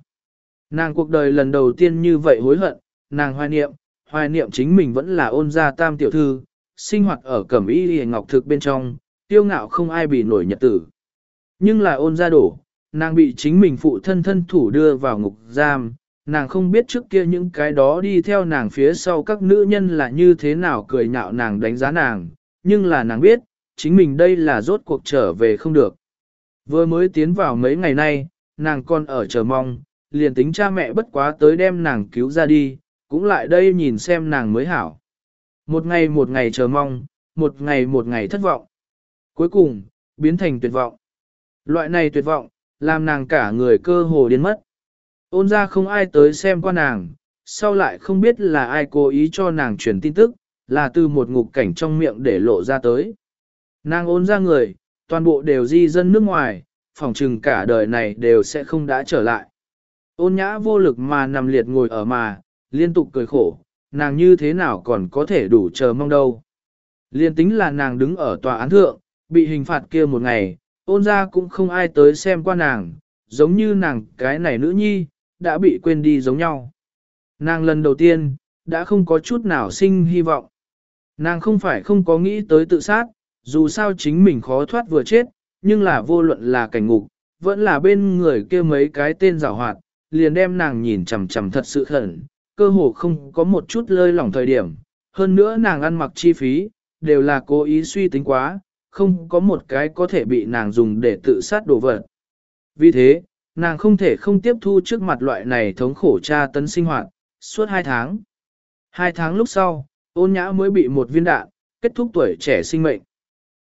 Nàng cuộc đời lần đầu tiên như vậy hối hận, nàng hoài niệm, hoài niệm chính mình vẫn là ôn gia tam tiểu thư, sinh hoạt ở cẩm y hề ngọc thực bên trong, tiêu ngạo không ai bị nổi nhật tử. Nhưng là ôn gia đổ, nàng bị chính mình phụ thân thân thủ đưa vào ngục giam, nàng không biết trước kia những cái đó đi theo nàng phía sau các nữ nhân là như thế nào cười nhạo nàng đánh giá nàng, nhưng là nàng biết, chính mình đây là rốt cuộc trở về không được. Vừa mới tiến vào mấy ngày nay, nàng còn ở chờ mong, liền tính cha mẹ bất quá tới đem nàng cứu ra đi, cũng lại đây nhìn xem nàng mới hảo. Một ngày một ngày chờ mong, một ngày một ngày thất vọng. Cuối cùng, biến thành tuyệt vọng. Loại này tuyệt vọng, làm nàng cả người cơ hồ điên mất. Ôn ra không ai tới xem qua nàng, sau lại không biết là ai cố ý cho nàng truyền tin tức, là từ một ngục cảnh trong miệng để lộ ra tới. Nàng ôn ra người, toàn bộ đều di dân nước ngoài, phòng trừng cả đời này đều sẽ không đã trở lại. Ôn nhã vô lực mà nằm liệt ngồi ở mà, liên tục cười khổ, nàng như thế nào còn có thể đủ chờ mong đâu. Liên tính là nàng đứng ở tòa án thượng, bị hình phạt kia một ngày, ôn ra cũng không ai tới xem qua nàng, giống như nàng cái này nữ nhi, đã bị quên đi giống nhau. Nàng lần đầu tiên, đã không có chút nào sinh hy vọng. Nàng không phải không có nghĩ tới tự sát, dù sao chính mình khó thoát vừa chết, nhưng là vô luận là cảnh ngục, vẫn là bên người kia mấy cái tên giảo hoạt, liền đem nàng nhìn chằm chằm thật sự khẩn, cơ hồ không có một chút lơi lỏng thời điểm. Hơn nữa nàng ăn mặc chi phí, đều là cố ý suy tính quá, không có một cái có thể bị nàng dùng để tự sát đồ vật. Vì thế, nàng không thể không tiếp thu trước mặt loại này thống khổ tra tấn sinh hoạt, suốt hai tháng. Hai tháng lúc sau, ôn nhã mới bị một viên đạn, kết thúc tuổi trẻ sinh mệnh.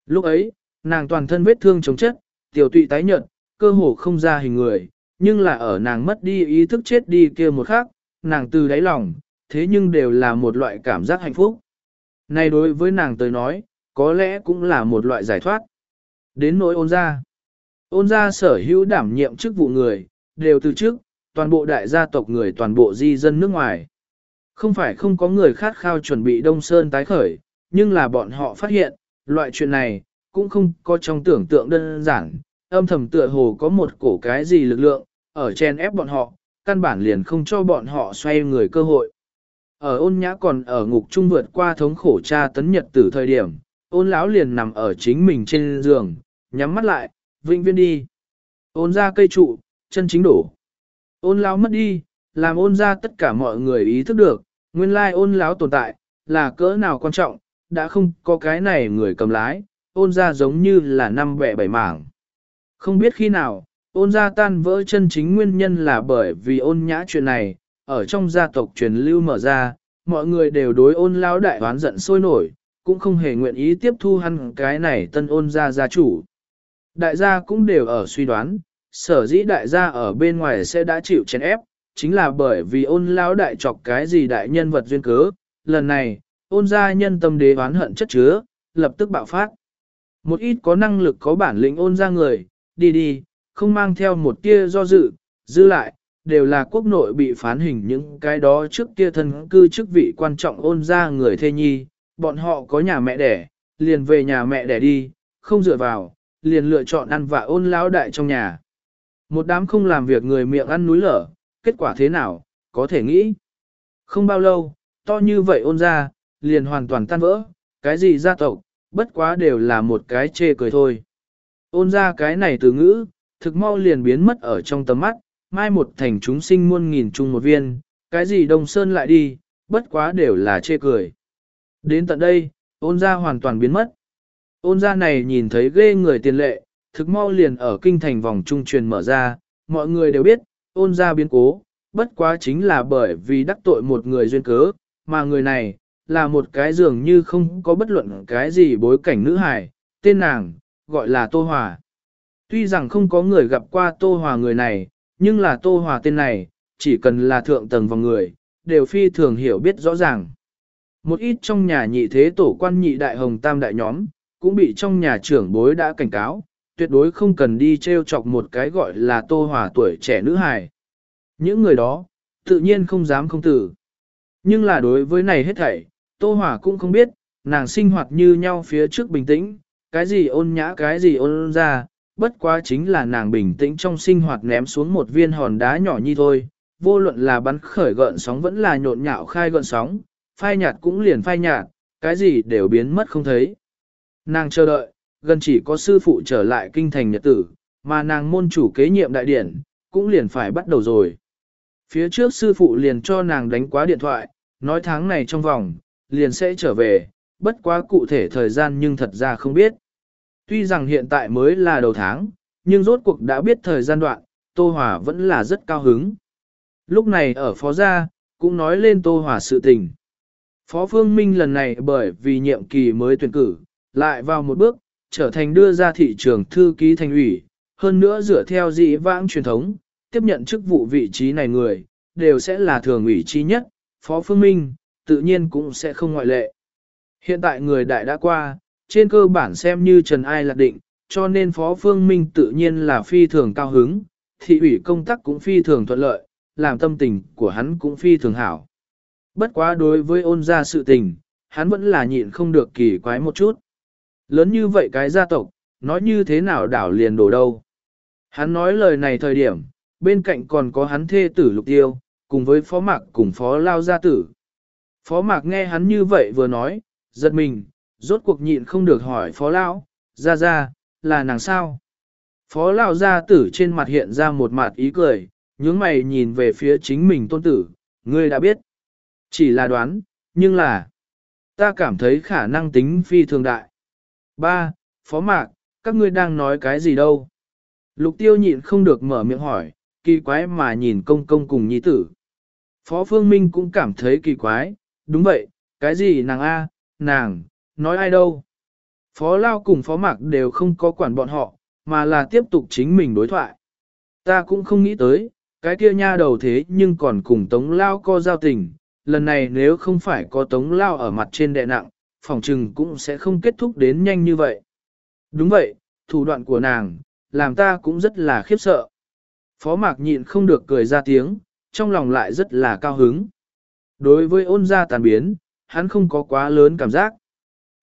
Lúc ấy, nàng toàn thân vết thương chống chất, tiểu tụy tái nhợt, cơ hồ không ra hình người, nhưng là ở nàng mất đi ý thức chết đi kia một khắc, nàng từ đáy lòng, thế nhưng đều là một loại cảm giác hạnh phúc. Này đối với nàng tới nói, có lẽ cũng là một loại giải thoát. Đến nỗi ôn ra. Ôn ra sở hữu đảm nhiệm chức vụ người, đều từ chức, toàn bộ đại gia tộc người toàn bộ di dân nước ngoài. Không phải không có người khát khao chuẩn bị Đông Sơn tái khởi, nhưng là bọn họ phát hiện, loại chuyện này, cũng không có trong tưởng tượng đơn giản, âm thầm tựa hồ có một cổ cái gì lực lượng, ở chen ép bọn họ, căn bản liền không cho bọn họ xoay người cơ hội. ở ôn nhã còn ở ngục trung vượt qua thống khổ tra tấn nhật tử thời điểm, ôn lão liền nằm ở chính mình trên giường, nhắm mắt lại, vĩnh viên đi. Ôn ra cây trụ, chân chính đổ. Ôn lão mất đi, làm ôn ra tất cả mọi người ý thức được, nguyên lai ôn lão tồn tại, là cỡ nào quan trọng, đã không có cái này người cầm lái, ôn ra giống như là năm bẹ bảy mảng. Không biết khi nào, ôn ra tan vỡ chân chính nguyên nhân là bởi vì ôn nhã chuyện này, ở trong gia tộc truyền lưu mở ra, mọi người đều đối ôn lão đại oán giận sôi nổi, cũng không hề nguyện ý tiếp thu hắn cái này tân ôn gia gia chủ. Đại gia cũng đều ở suy đoán, sở dĩ đại gia ở bên ngoài sẽ đã chịu chèn ép, chính là bởi vì ôn lão đại chọc cái gì đại nhân vật duyên cớ, lần này, ôn gia nhân tâm đế oán hận chất chứa, lập tức bạo phát. Một ít có năng lực có bản lĩnh ôn ra người, đi đi, không mang theo một tia do dự, dư lại, đều là quốc nội bị phán hình những cái đó trước kia thân cư chức vị quan trọng ôn ra người thê nhi, bọn họ có nhà mẹ đẻ, liền về nhà mẹ đẻ đi, không dựa vào, liền lựa chọn ăn và ôn lão đại trong nhà. Một đám không làm việc người miệng ăn núi lở, kết quả thế nào, có thể nghĩ. Không bao lâu, to như vậy ôn ra, liền hoàn toàn tan vỡ, cái gì gia tộc, bất quá đều là một cái chê cười thôi. Ôn ra cái này từ ngữ, thực mau liền biến mất ở trong tầm mắt, mai một thành chúng sinh muôn nghìn chung một viên, cái gì đông sơn lại đi, bất quá đều là chê cười. Đến tận đây, ôn ra hoàn toàn biến mất. Ôn ra này nhìn thấy ghê người tiền lệ, thực mau liền ở kinh thành vòng trung truyền mở ra, mọi người đều biết, ôn ra biến cố, bất quá chính là bởi vì đắc tội một người duyên cớ, mà người này, là một cái dường như không có bất luận cái gì bối cảnh nữ hài, tên nàng, gọi là Tô Hòa. Tuy rằng không có người gặp qua Tô Hòa người này, nhưng là Tô Hòa tên này, chỉ cần là thượng tầng vòng người, đều phi thường hiểu biết rõ ràng. Một ít trong nhà nhị thế tổ quan nhị đại hồng tam đại nhóm, cũng bị trong nhà trưởng bối đã cảnh cáo, tuyệt đối không cần đi treo chọc một cái gọi là Tô Hòa tuổi trẻ nữ hài. Những người đó, tự nhiên không dám không tử. Nhưng là đối với này hết thảy, Tô Hòa cũng không biết, nàng sinh hoạt như nhau phía trước bình tĩnh, cái gì ôn nhã cái gì ôn ra, bất quá chính là nàng bình tĩnh trong sinh hoạt ném xuống một viên hòn đá nhỏ như thôi, vô luận là bắn khởi gợn sóng vẫn là nhộn nhạo khai gợn sóng, phai nhạt cũng liền phai nhạt, cái gì đều biến mất không thấy. Nàng chờ đợi, gần chỉ có sư phụ trở lại kinh thành nhật tử, mà nàng môn chủ kế nhiệm đại điển, cũng liền phải bắt đầu rồi. Phía trước sư phụ liền cho nàng đánh quá điện thoại, nói tháng này trong vòng, liền sẽ trở về, bất quá cụ thể thời gian nhưng thật ra không biết. Tuy rằng hiện tại mới là đầu tháng, nhưng rốt cuộc đã biết thời gian đoạn, Tô Hòa vẫn là rất cao hứng. Lúc này ở phó gia, cũng nói lên Tô Hòa sự tình. Phó Phương Minh lần này bởi vì nhiệm kỳ mới tuyển cử, lại vào một bước, trở thành đưa ra thị trường thư ký thành ủy, hơn nữa dựa theo dị vãng truyền thống, tiếp nhận chức vụ vị trí này người, đều sẽ là thường ủy chi nhất, Phó Phương Minh, tự nhiên cũng sẽ không ngoại lệ. Hiện tại người đại đã qua, trên cơ bản xem như Trần Ai lạc định, cho nên Phó Phương Minh tự nhiên là phi thường cao hứng, thị ủy công tác cũng phi thường thuận lợi, làm tâm tình của hắn cũng phi thường hảo. Bất quá đối với ôn gia sự tình, hắn vẫn là nhịn không được kỳ quái một chút. Lớn như vậy cái gia tộc, nói như thế nào đảo liền đổ đâu. Hắn nói lời này thời điểm, bên cạnh còn có hắn thê tử lục tiêu, cùng với phó mạc cùng phó lao gia tử. Phó mạc nghe hắn như vậy vừa nói, giật mình, rốt cuộc nhịn không được hỏi phó lao, ra ra, là nàng sao? Phó lao gia tử trên mặt hiện ra một mặt ý cười, nhướng mày nhìn về phía chính mình tôn tử, ngươi đã biết. Chỉ là đoán, nhưng là, ta cảm thấy khả năng tính phi thường đại. Ba, Phó Mạc, các ngươi đang nói cái gì đâu? Lục tiêu nhịn không được mở miệng hỏi, kỳ quái mà nhìn công công cùng nhi tử. Phó Phương Minh cũng cảm thấy kỳ quái, đúng vậy, cái gì nàng A, nàng, nói ai đâu? Phó Lao cùng Phó Mạc đều không có quản bọn họ, mà là tiếp tục chính mình đối thoại. Ta cũng không nghĩ tới, cái kia nha đầu thế nhưng còn cùng Tống Lao co giao tình, lần này nếu không phải có Tống Lao ở mặt trên đệ nặng, phòng trừng cũng sẽ không kết thúc đến nhanh như vậy. Đúng vậy, thủ đoạn của nàng, làm ta cũng rất là khiếp sợ. Phó Mạc nhịn không được cười ra tiếng, trong lòng lại rất là cao hứng. Đối với ôn gia tàn biến, hắn không có quá lớn cảm giác.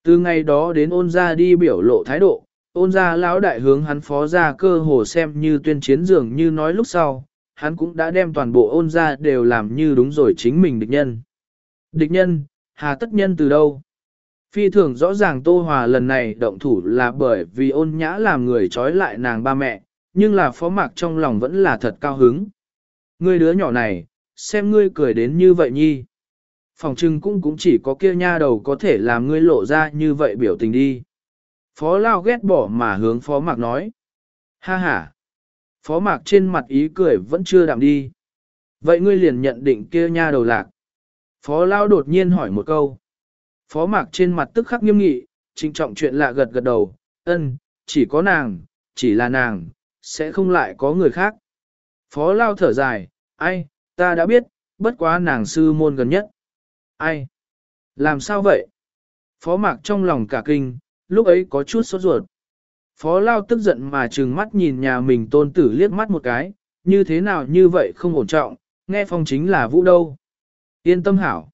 Từ ngày đó đến ôn gia đi biểu lộ thái độ, ôn gia lão đại hướng hắn phó ra cơ hồ xem như tuyên chiến dường như nói lúc sau, hắn cũng đã đem toàn bộ ôn gia đều làm như đúng rồi chính mình địch nhân. Địch nhân, hà tất nhân từ đâu? Phi thường rõ ràng Tô Hòa lần này động thủ là bởi vì ôn nhã làm người trói lại nàng ba mẹ, nhưng là phó mạc trong lòng vẫn là thật cao hứng. Ngươi đứa nhỏ này, xem ngươi cười đến như vậy nhi. Phòng trưng cũng cũng chỉ có kia nha đầu có thể làm ngươi lộ ra như vậy biểu tình đi. Phó Lao ghét bỏ mà hướng Phó Mạc nói. Ha ha. Phó Mạc trên mặt ý cười vẫn chưa đạm đi. Vậy ngươi liền nhận định kia nha đầu lạc. Phó Lao đột nhiên hỏi một câu. Phó Mạc trên mặt tức khắc nghiêm nghị, trinh trọng chuyện lạ gật gật đầu. Ân, chỉ có nàng, chỉ là nàng, sẽ không lại có người khác. Phó Lao thở dài, ai, ta đã biết, bất quá nàng sư môn gần nhất. Ai? Làm sao vậy? Phó Mạc trong lòng cả kinh, lúc ấy có chút sốt ruột. Phó Lao tức giận mà trừng mắt nhìn nhà mình tôn tử liếc mắt một cái, như thế nào như vậy không ổn trọng, nghe phong chính là vũ đâu. Yên tâm hảo.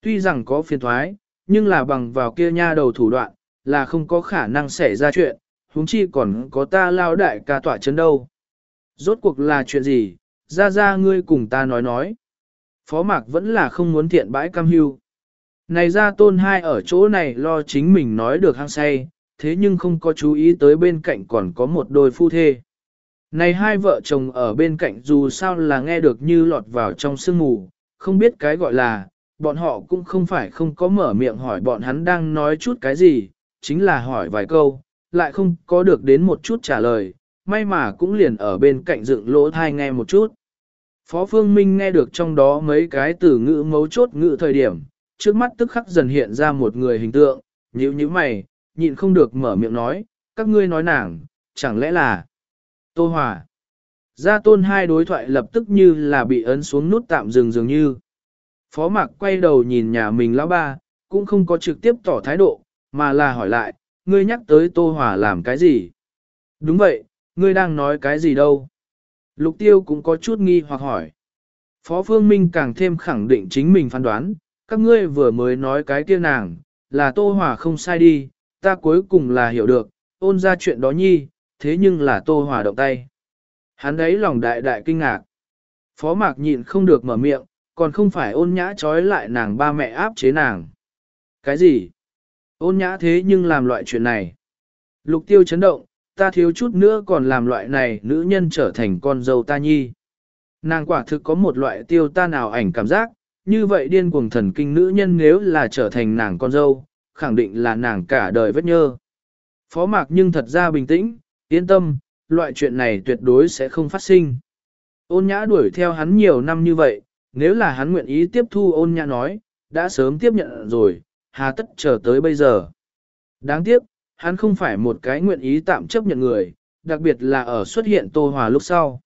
Tuy rằng có phiền thoái, nhưng là bằng vào kia nha đầu thủ đoạn, là không có khả năng xảy ra chuyện, huống chi còn có ta lao đại ca tỏa chấn đâu. Rốt cuộc là chuyện gì, ra ra ngươi cùng ta nói nói. Phó mạc vẫn là không muốn thiện bãi cam hưu. Này ra tôn hai ở chỗ này lo chính mình nói được hăng say, thế nhưng không có chú ý tới bên cạnh còn có một đôi phu thê. Này hai vợ chồng ở bên cạnh dù sao là nghe được như lọt vào trong sương mù, không biết cái gọi là, bọn họ cũng không phải không có mở miệng hỏi bọn hắn đang nói chút cái gì, chính là hỏi vài câu, lại không có được đến một chút trả lời, may mà cũng liền ở bên cạnh dựng lỗ thai nghe một chút. Phó Phương Minh nghe được trong đó mấy cái từ ngữ mấu chốt ngữ thời điểm, trước mắt tức khắc dần hiện ra một người hình tượng, nhíu nhíu mày, nhịn không được mở miệng nói, các ngươi nói nàng, chẳng lẽ là Tô Hòa. Gia tôn hai đối thoại lập tức như là bị ấn xuống nút tạm dừng dường như. Phó Mạc quay đầu nhìn nhà mình lão ba, cũng không có trực tiếp tỏ thái độ, mà là hỏi lại, ngươi nhắc tới Tô Hòa làm cái gì? Đúng vậy, ngươi đang nói cái gì đâu? Lục tiêu cũng có chút nghi hoặc hỏi. Phó Phương Minh càng thêm khẳng định chính mình phán đoán, các ngươi vừa mới nói cái kia nàng, là Tô Hòa không sai đi, ta cuối cùng là hiểu được, ôn ra chuyện đó nhi, thế nhưng là Tô Hòa động tay. Hắn ấy lòng đại đại kinh ngạc. Phó Mạc nhịn không được mở miệng, còn không phải ôn nhã trói lại nàng ba mẹ áp chế nàng. Cái gì? Ôn nhã thế nhưng làm loại chuyện này. Lục tiêu chấn động, ta thiếu chút nữa còn làm loại này nữ nhân trở thành con dâu ta nhi. Nàng quả thực có một loại tiêu ta nào ảnh cảm giác, như vậy điên cuồng thần kinh nữ nhân nếu là trở thành nàng con dâu, khẳng định là nàng cả đời vết nhơ. Phó mạc nhưng thật ra bình tĩnh, yên tâm, loại chuyện này tuyệt đối sẽ không phát sinh. Ôn nhã đuổi theo hắn nhiều năm như vậy, nếu là hắn nguyện ý tiếp thu ôn nhã nói, đã sớm tiếp nhận rồi, hà tất chờ tới bây giờ. Đáng tiếc, hắn không phải một cái nguyện ý tạm chấp nhận người, đặc biệt là ở xuất hiện Tô Hòa lúc sau.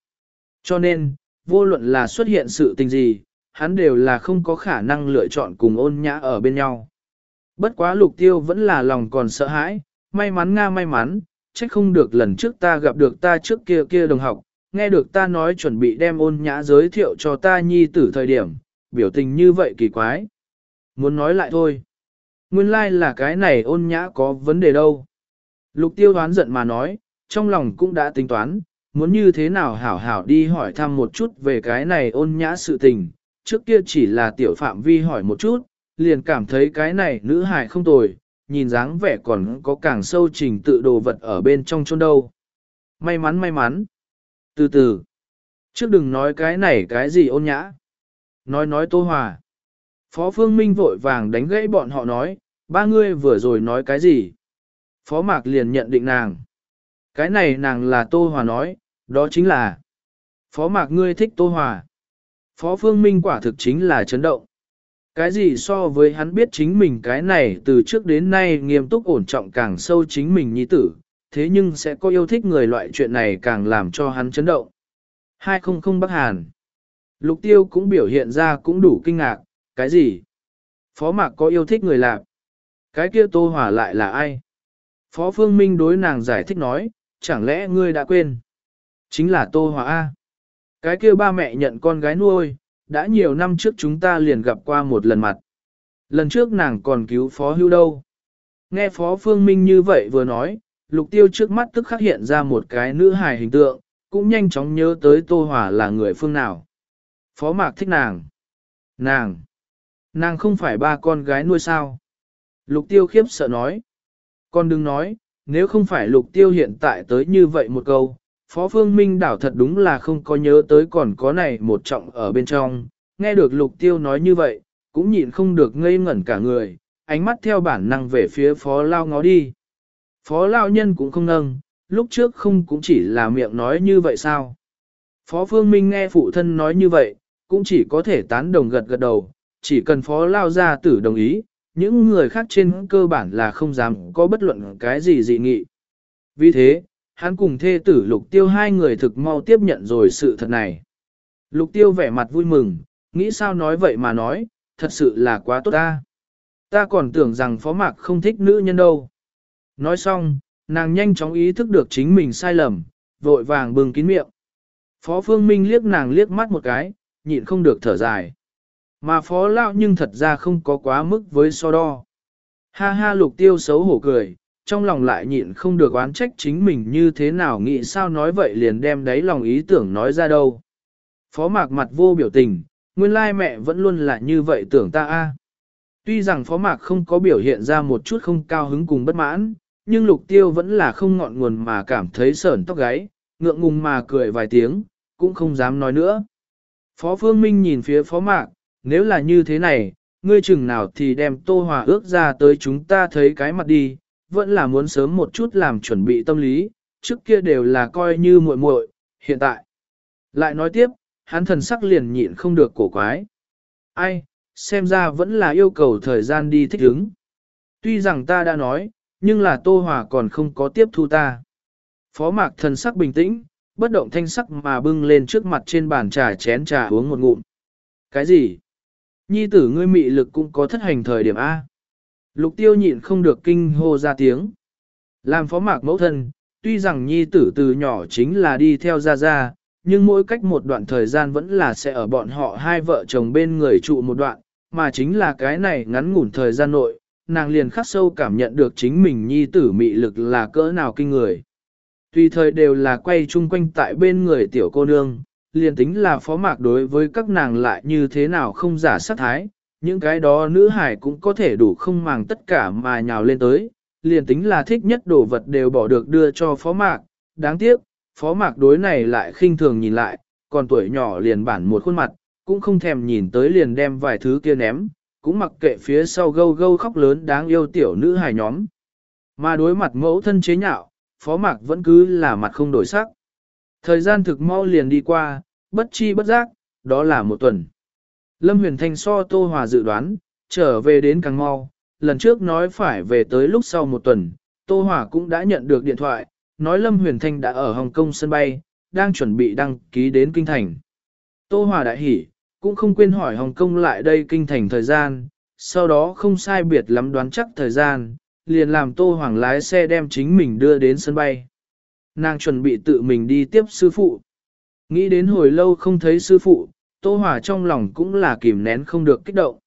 Cho nên, vô luận là xuất hiện sự tình gì, hắn đều là không có khả năng lựa chọn cùng ôn nhã ở bên nhau. Bất quá lục tiêu vẫn là lòng còn sợ hãi, may mắn nga may mắn, trách không được lần trước ta gặp được ta trước kia kia đồng học, nghe được ta nói chuẩn bị đem ôn nhã giới thiệu cho ta nhi tử thời điểm, biểu tình như vậy kỳ quái. Muốn nói lại thôi. Nguyên lai like là cái này ôn nhã có vấn đề đâu. Lục tiêu đoán giận mà nói, trong lòng cũng đã tính toán, muốn như thế nào hảo hảo đi hỏi thăm một chút về cái này ôn nhã sự tình. Trước kia chỉ là tiểu phạm vi hỏi một chút, liền cảm thấy cái này nữ hài không tồi, nhìn dáng vẻ còn có càng sâu trình tự đồ vật ở bên trong chôn đâu. May mắn may mắn. Từ từ. Trước đừng nói cái này cái gì ôn nhã. Nói nói tô hòa. Phó Phương Minh vội vàng đánh gãy bọn họ nói, ba ngươi vừa rồi nói cái gì? Phó Mạc liền nhận định nàng. Cái này nàng là Tô Hòa nói, đó chính là Phó Mạc ngươi thích Tô Hòa. Phó Phương Minh quả thực chính là chấn động. Cái gì so với hắn biết chính mình cái này từ trước đến nay nghiêm túc ổn trọng càng sâu chính mình nhi tử, thế nhưng sẽ có yêu thích người loại chuyện này càng làm cho hắn chấn động. 200 Bắc Hàn Lục tiêu cũng biểu hiện ra cũng đủ kinh ngạc, cái gì? Phó Mạc có yêu thích người lạc. Cái kia Tô hỏa lại là ai? Phó Phương Minh đối nàng giải thích nói, chẳng lẽ ngươi đã quên? Chính là Tô hỏa A. Cái kia ba mẹ nhận con gái nuôi, đã nhiều năm trước chúng ta liền gặp qua một lần mặt. Lần trước nàng còn cứu Phó Hưu đâu. Nghe Phó Phương Minh như vậy vừa nói, lục tiêu trước mắt tức khắc hiện ra một cái nữ hài hình tượng, cũng nhanh chóng nhớ tới Tô Hòa là người phương nào. Phó Mạc thích nàng. Nàng. Nàng không phải ba con gái nuôi sao. Lục tiêu khiếp sợ nói. Con đừng nói, nếu không phải lục tiêu hiện tại tới như vậy một câu, Phó Phương Minh đảo thật đúng là không có nhớ tới còn có này một trọng ở bên trong, nghe được lục tiêu nói như vậy, cũng nhịn không được ngây ngẩn cả người, ánh mắt theo bản năng về phía phó lao ngó đi. Phó lao nhân cũng không nâng, lúc trước không cũng chỉ là miệng nói như vậy sao. Phó Phương Minh nghe phụ thân nói như vậy, cũng chỉ có thể tán đồng gật gật đầu, chỉ cần phó lao gia tử đồng ý, những người khác trên cơ bản là không dám có bất luận cái gì dị nghị. Vì thế, hắn cùng thê tử lục tiêu hai người thực mau tiếp nhận rồi sự thật này. Lục tiêu vẻ mặt vui mừng, nghĩ sao nói vậy mà nói, thật sự là quá tốt ta. Ta còn tưởng rằng phó mạc không thích nữ nhân đâu. Nói xong, nàng nhanh chóng ý thức được chính mình sai lầm, vội vàng bừng kín miệng. Phó Phương Minh liếc nàng liếc mắt một cái, nhịn không được thở dài. Mà phó lão nhưng thật ra không có quá mức với so đo. Ha ha lục tiêu xấu hổ cười, trong lòng lại nhịn không được oán trách chính mình như thế nào nghĩ sao nói vậy liền đem đấy lòng ý tưởng nói ra đâu. Phó mạc mặt vô biểu tình, nguyên lai mẹ vẫn luôn là như vậy tưởng ta a. Tuy rằng phó mạc không có biểu hiện ra một chút không cao hứng cùng bất mãn, nhưng lục tiêu vẫn là không ngọn nguồn mà cảm thấy sởn tóc gáy, ngượng ngùng mà cười vài tiếng, cũng không dám nói nữa. Phó Phương Minh nhìn phía phó mạc, nếu là như thế này, ngươi chừng nào thì đem tô hòa ước ra tới chúng ta thấy cái mặt đi, vẫn là muốn sớm một chút làm chuẩn bị tâm lý, trước kia đều là coi như muội muội, hiện tại. Lại nói tiếp, hắn thần sắc liền nhịn không được cổ quái. Ai, xem ra vẫn là yêu cầu thời gian đi thích ứng. Tuy rằng ta đã nói, nhưng là Tô Hòa còn không có tiếp thu ta. Phó mạc thần sắc bình tĩnh, bất động thanh sắc mà bưng lên trước mặt trên bàn trà chén trà uống một ngụm. Cái gì? Nhi tử ngươi mị lực cũng có thất hành thời điểm A. Lục tiêu nhịn không được kinh hô ra tiếng. Làm phó mạc mẫu thân, tuy rằng nhi tử từ nhỏ chính là đi theo gia gia, nhưng mỗi cách một đoạn thời gian vẫn là sẽ ở bọn họ hai vợ chồng bên người trụ một đoạn, mà chính là cái này ngắn ngủn thời gian nội, nàng liền khắc sâu cảm nhận được chính mình nhi tử mị lực là cỡ nào kinh người. Tùy thời đều là quay chung quanh tại bên người tiểu cô nương, liền tính là phó mạc đối với các nàng lại như thế nào không giả sát thái, những cái đó nữ hải cũng có thể đủ không màng tất cả mà nhào lên tới, liền tính là thích nhất đồ vật đều bỏ được đưa cho phó mạc, đáng tiếc, phó mạc đối này lại khinh thường nhìn lại, còn tuổi nhỏ liền bản một khuôn mặt, cũng không thèm nhìn tới liền đem vài thứ kia ném, cũng mặc kệ phía sau gâu gâu khóc lớn đáng yêu tiểu nữ hài nhóm. Mà đối mặt mẫu thân chế nhạo, phó mạc vẫn cứ là mặt không đổi sắc. Thời gian thực mau liền đi qua, bất chi bất giác, đó là một tuần. Lâm Huyền Thanh so Tô Hòa dự đoán, trở về đến càng mau, lần trước nói phải về tới lúc sau một tuần, Tô Hòa cũng đã nhận được điện thoại, nói Lâm Huyền Thanh đã ở Hồng Kông sân bay, đang chuẩn bị đăng ký đến Kinh Thành. Tô Hòa đại hỉ, cũng không quên hỏi Hồng Kông lại đây Kinh Thành thời gian, sau đó không sai biệt lắm đoán chắc thời gian, liền làm Tô Hoàng lái xe đem chính mình đưa đến sân bay. Nàng chuẩn bị tự mình đi tiếp sư phụ. Nghĩ đến hồi lâu không thấy sư phụ, Tô Hòa trong lòng cũng là kìm nén không được kích động.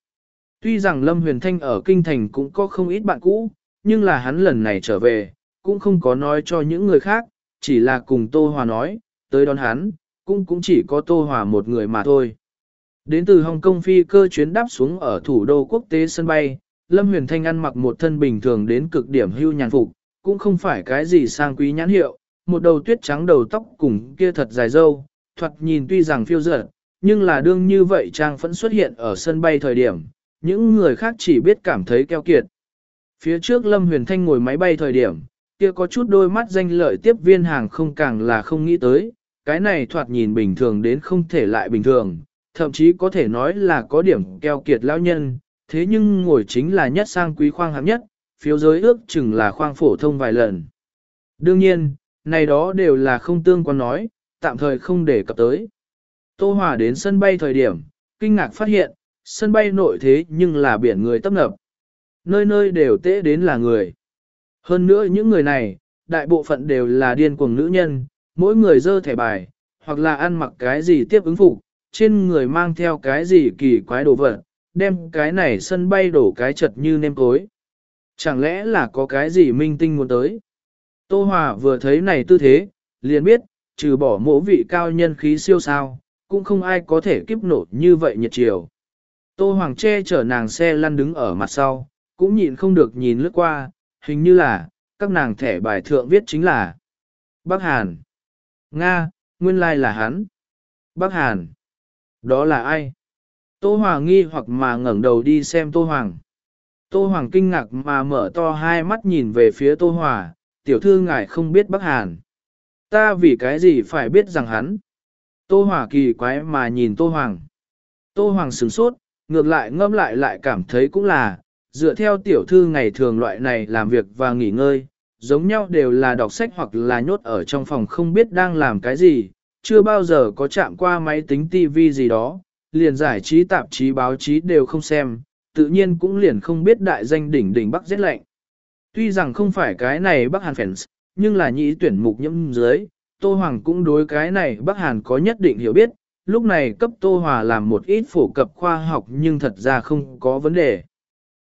Tuy rằng Lâm Huyền Thanh ở Kinh Thành cũng có không ít bạn cũ, nhưng là hắn lần này trở về, cũng không có nói cho những người khác, chỉ là cùng Tô Hòa nói, tới đón hắn, cũng cũng chỉ có Tô Hòa một người mà thôi. Đến từ Hồng Kông phi cơ chuyến đáp xuống ở thủ đô quốc tế sân bay, Lâm Huyền Thanh ăn mặc một thân bình thường đến cực điểm hưu nhàn phục, cũng không phải cái gì sang quý nhãn hiệu, một đầu tuyết trắng đầu tóc cùng kia thật dài dâu, thoạt nhìn tuy rằng phiêu dở, nhưng là đương như vậy Trang vẫn xuất hiện ở sân bay thời điểm, những người khác chỉ biết cảm thấy keo kiệt. Phía trước Lâm Huyền Thanh ngồi máy bay thời điểm, kia có chút đôi mắt danh lợi tiếp viên hàng không càng là không nghĩ tới, cái này thoạt nhìn bình thường đến không thể lại bình thường, thậm chí có thể nói là có điểm keo kiệt lão nhân, thế nhưng ngồi chính là nhất sang quý khoang hạng nhất, phiếu giới ước chừng là khoang phổ thông vài lần. Đương nhiên, này đó đều là không tương quan nói, tạm thời không để cập tới. Tô Hòa đến sân bay thời điểm, kinh ngạc phát hiện, sân bay nội thế nhưng là biển người tấp nập. Nơi nơi đều tễ đến là người. Hơn nữa những người này, đại bộ phận đều là điên cuồng nữ nhân, mỗi người dơ thẻ bài, hoặc là ăn mặc cái gì tiếp ứng phục, trên người mang theo cái gì kỳ quái đồ vật, đem cái này sân bay đổ cái chật như nêm cối. Chẳng lẽ là có cái gì minh tinh muốn tới? Tô Hòa vừa thấy này tư thế, liền biết, trừ bỏ mỗ vị cao nhân khí siêu sao, cũng không ai có thể kiếp nổ như vậy nhiệt chiều. Tô Hoàng che chở nàng xe lăn đứng ở mặt sau, cũng nhịn không được nhìn lướt qua, hình như là, các nàng thẻ bài thượng viết chính là Bắc Hàn. Nga, nguyên lai là hắn. Bắc Hàn. Đó là ai? Tô Hòa nghi hoặc mà ngẩng đầu đi xem Tô Hoàng. Tô Hoàng kinh ngạc mà mở to hai mắt nhìn về phía Tô Hòa, tiểu thư ngài không biết Bắc Hàn. Ta vì cái gì phải biết rằng hắn. Tô Hòa kỳ quái mà nhìn Tô Hoàng. Tô Hoàng sửng sốt, ngược lại ngâm lại lại cảm thấy cũng là, dựa theo tiểu thư ngày thường loại này làm việc và nghỉ ngơi, giống nhau đều là đọc sách hoặc là nhốt ở trong phòng không biết đang làm cái gì, chưa bao giờ có chạm qua máy tính TV gì đó, liền giải trí tạp chí báo chí đều không xem, tự nhiên cũng liền không biết đại danh đỉnh đỉnh Bắc rét lạnh. Tuy rằng không phải cái này Bắc Hàn fans, nhưng là nhĩ tuyển mục nhâm dưới, Tô Hoàng cũng đối cái này Bắc Hàn có nhất định hiểu biết, lúc này cấp Tô Hòa làm một ít phổ cập khoa học nhưng thật ra không có vấn đề.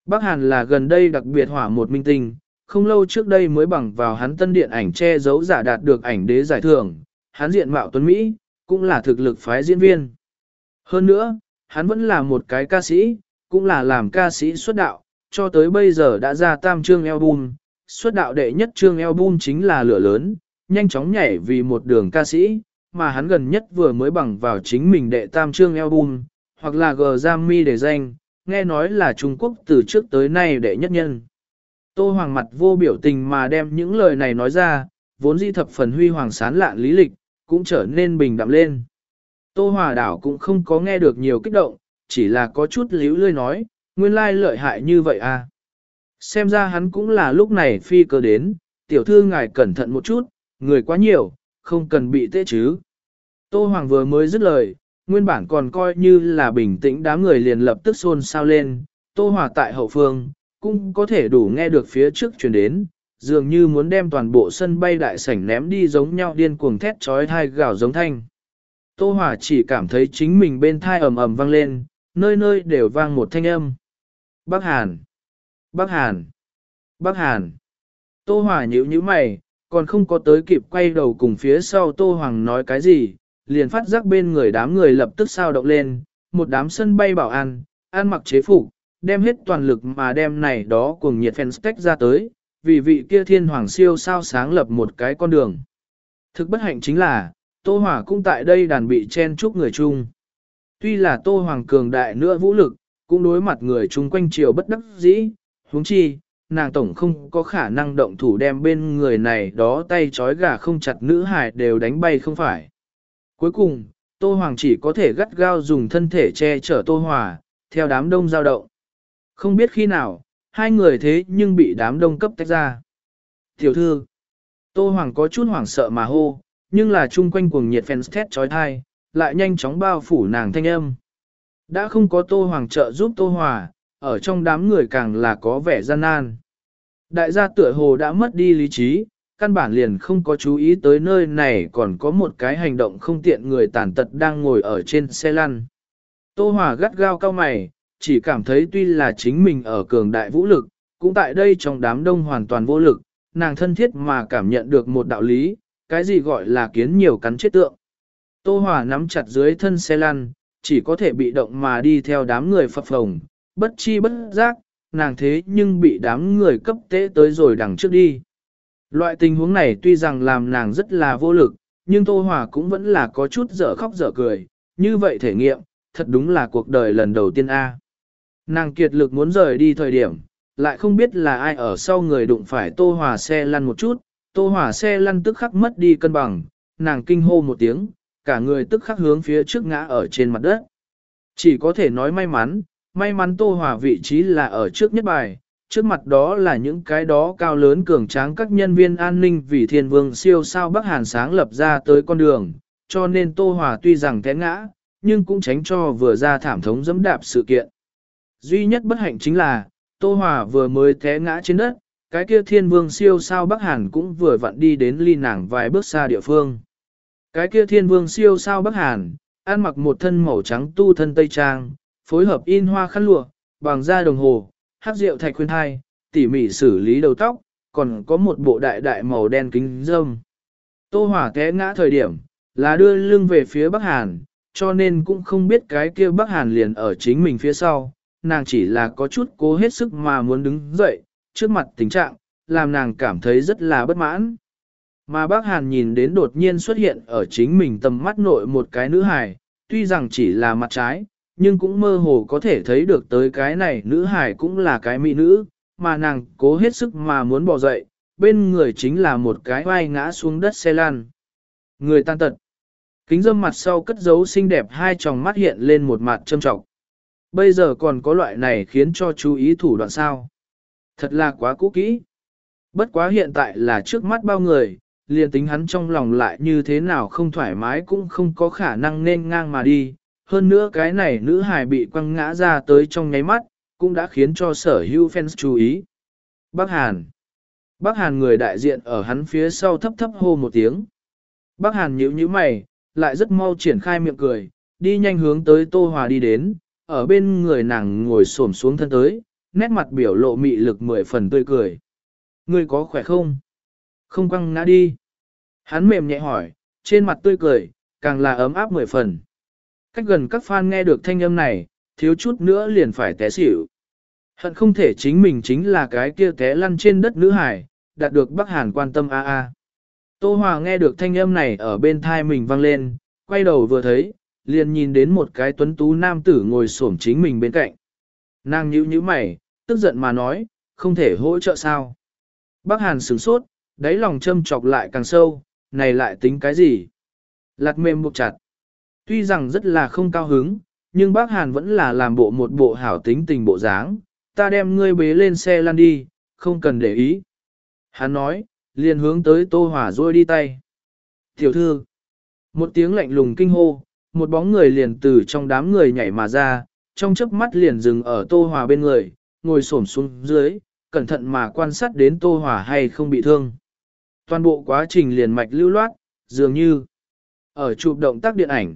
Bắc Hàn là gần đây đặc biệt hỏa một minh tinh, không lâu trước đây mới bằng vào hắn tân điện ảnh che giấu giả đạt được ảnh đế giải thưởng, hắn diện mạo tuấn Mỹ, cũng là thực lực phái diễn viên. Hơn nữa, hắn vẫn là một cái ca sĩ, cũng là làm ca sĩ xuất đạo, cho tới bây giờ đã ra tam chương album, xuất đạo đệ nhất chương album chính là lửa lớn, nhanh chóng nhảy vì một đường ca sĩ, mà hắn gần nhất vừa mới bằng vào chính mình đệ tam chương album, hoặc là G Grammy để danh, nghe nói là Trung Quốc từ trước tới nay đệ nhất nhân. Tô Hoàng mặt vô biểu tình mà đem những lời này nói ra, vốn di thập phần huy hoàng sán lạn lý lịch, cũng trở nên bình đạm lên. Tô Hòa đảo cũng không có nghe được nhiều kích động, chỉ là có chút líu lươi nói, nguyên lai lợi hại như vậy à. Xem ra hắn cũng là lúc này phi cơ đến, tiểu thư ngài cẩn thận một chút, người quá nhiều, không cần bị tê chứ. Tô Hoàng vừa mới dứt lời, nguyên bản còn coi như là bình tĩnh đám người liền lập tức xôn xao lên, Tô Hòa tại hậu phương, cũng có thể đủ nghe được phía trước truyền đến, dường như muốn đem toàn bộ sân bay đại sảnh ném đi giống nhau điên cuồng thét trói thai gào giống thanh. Tô Hòa chỉ cảm thấy chính mình bên thai ầm ầm vang lên, nơi nơi đều vang một thanh âm. Bắc Hàn! Bắc Hàn! Bắc Hàn! Tô Hòa nhíu nhíu mày, còn không có tới kịp quay đầu cùng phía sau Tô Hoàng nói cái gì, liền phát giác bên người đám người lập tức sao động lên, một đám sân bay bảo an, an mặc chế phục, đem hết toàn lực mà đem này đó cùng nhiệt fans tách ra tới, vì vị kia thiên hoàng siêu sao sáng lập một cái con đường. Thực bất hạnh chính là, Tô Hòa cũng tại đây đàn bị chen chúc người chung. Tuy là Tô Hoàng cường đại nữa vũ lực, cũng đối mặt người chung quanh triều bất đắc dĩ, huống chi, nàng tổng không có khả năng động thủ đem bên người này đó tay chói gà không chặt nữ hài đều đánh bay không phải. Cuối cùng, Tô Hoàng chỉ có thể gắt gao dùng thân thể che chở Tô Hòa, theo đám đông giao động. Không biết khi nào, hai người thế nhưng bị đám đông cấp tách ra. Tiểu thư, Tô Hoàng có chút hoảng sợ mà hô, nhưng là chung quanh cuồng nhiệt fans thét trói thai, lại nhanh chóng bao phủ nàng thanh âm. Đã không có Tô Hoàng trợ giúp Tô Hòa, ở trong đám người càng là có vẻ gian nan. Đại gia tựa hồ đã mất đi lý trí, căn bản liền không có chú ý tới nơi này còn có một cái hành động không tiện người tàn tật đang ngồi ở trên xe lăn. Tô Hòa gắt gao cao mày, chỉ cảm thấy tuy là chính mình ở cường đại vũ lực, cũng tại đây trong đám đông hoàn toàn vô lực, nàng thân thiết mà cảm nhận được một đạo lý, cái gì gọi là kiến nhiều cắn chết tượng. Tô Hòa nắm chặt dưới thân xe lăn, chỉ có thể bị động mà đi theo đám người phập phồng, bất chi bất giác, nàng thế nhưng bị đám người cấp tế tới rồi đằng trước đi. Loại tình huống này tuy rằng làm nàng rất là vô lực, nhưng Tô Hòa cũng vẫn là có chút dở khóc dở cười, như vậy thể nghiệm, thật đúng là cuộc đời lần đầu tiên A. Nàng kiệt lực muốn rời đi thời điểm, lại không biết là ai ở sau người đụng phải Tô Hòa xe lăn một chút, Tô Hòa xe lăn tức khắc mất đi cân bằng, nàng kinh hô một tiếng, cả người tức khắc hướng phía trước ngã ở trên mặt đất. Chỉ có thể nói may mắn, may mắn Tô Hòa vị trí là ở trước nhất bài, trước mặt đó là những cái đó cao lớn cường tráng các nhân viên an ninh vì thiên vương siêu sao Bắc Hàn sáng lập ra tới con đường, cho nên Tô Hòa tuy rằng té ngã, nhưng cũng tránh cho vừa ra thảm thống dẫm đạp sự kiện. Duy nhất bất hạnh chính là, Tô Hòa vừa mới té ngã trên đất, cái kia thiên vương siêu sao Bắc Hàn cũng vừa vặn đi đến ly nàng vài bước xa địa phương. Cái kia thiên vương siêu sao Bắc Hàn, ăn mặc một thân màu trắng tu thân tây trang, phối hợp in hoa khăn lụa, bằng da đồng hồ, hát rượu thạch khuyên hai, tỉ mỉ xử lý đầu tóc, còn có một bộ đại đại màu đen kính râm. Tô Hỏa té ngã thời điểm, là đưa lưng về phía Bắc Hàn, cho nên cũng không biết cái kia Bắc Hàn liền ở chính mình phía sau, nàng chỉ là có chút cố hết sức mà muốn đứng dậy, trước mặt tình trạng, làm nàng cảm thấy rất là bất mãn. Mà bác Hàn nhìn đến đột nhiên xuất hiện ở chính mình tầm mắt nội một cái nữ hài, tuy rằng chỉ là mặt trái, nhưng cũng mơ hồ có thể thấy được tới cái này nữ hài cũng là cái mỹ nữ, mà nàng cố hết sức mà muốn bỏ dậy, bên người chính là một cái vai ngã xuống đất xe lan. Người tan tật. Kính dâm mặt sau cất giấu xinh đẹp hai tròng mắt hiện lên một mặt châm trọng. Bây giờ còn có loại này khiến cho chú ý thủ đoạn sao. Thật là quá cũ kỹ. Bất quá hiện tại là trước mắt bao người, liền tính hắn trong lòng lại như thế nào không thoải mái cũng không có khả năng nên ngang mà đi. Hơn nữa cái này nữ hài bị quăng ngã ra tới trong nháy mắt, cũng đã khiến cho sở hữu fans chú ý. Bác Hàn Bác Hàn người đại diện ở hắn phía sau thấp thấp hô một tiếng. Bác Hàn nhíu nhíu mày, lại rất mau triển khai miệng cười, đi nhanh hướng tới Tô Hòa đi đến, ở bên người nàng ngồi xổm xuống thân tới, nét mặt biểu lộ mị lực mười phần tươi cười. Ngươi có khỏe không? Không quăng ngã đi. Hắn mềm nhẹ hỏi, trên mặt tươi cười, càng là ấm áp mười phần. Cách gần các fan nghe được thanh âm này, thiếu chút nữa liền phải té xỉu. Hận không thể chính mình chính là cái kia té lăn trên đất nữ hải, đạt được Bắc Hàn quan tâm a a. Tô Hòa nghe được thanh âm này ở bên thai mình vang lên, quay đầu vừa thấy, liền nhìn đến một cái tuấn tú nam tử ngồi xổm chính mình bên cạnh. Nàng nhíu nhíu mày, tức giận mà nói, không thể hỗ trợ sao. Bác Hàn sửng sốt, đáy lòng châm chọc lại càng sâu, này lại tính cái gì? Lạt mềm buộc chặt. Tuy rằng rất là không cao hứng, nhưng bác Hàn vẫn là làm bộ một bộ hảo tính tình bộ dáng, ta đem ngươi bế lên xe lăn đi, không cần để ý. Hắn nói, liền hướng tới Tô Hỏa rôi đi tay. Tiểu thư, một tiếng lạnh lùng kinh hô, một bóng người liền từ trong đám người nhảy mà ra, trong chớp mắt liền dừng ở Tô Hòa bên người, ngồi xổm xuống dưới, cẩn thận mà quan sát đến Tô Hòa hay không bị thương. Toàn bộ quá trình liền mạch lưu loát, dường như ở chụp động tác điện ảnh.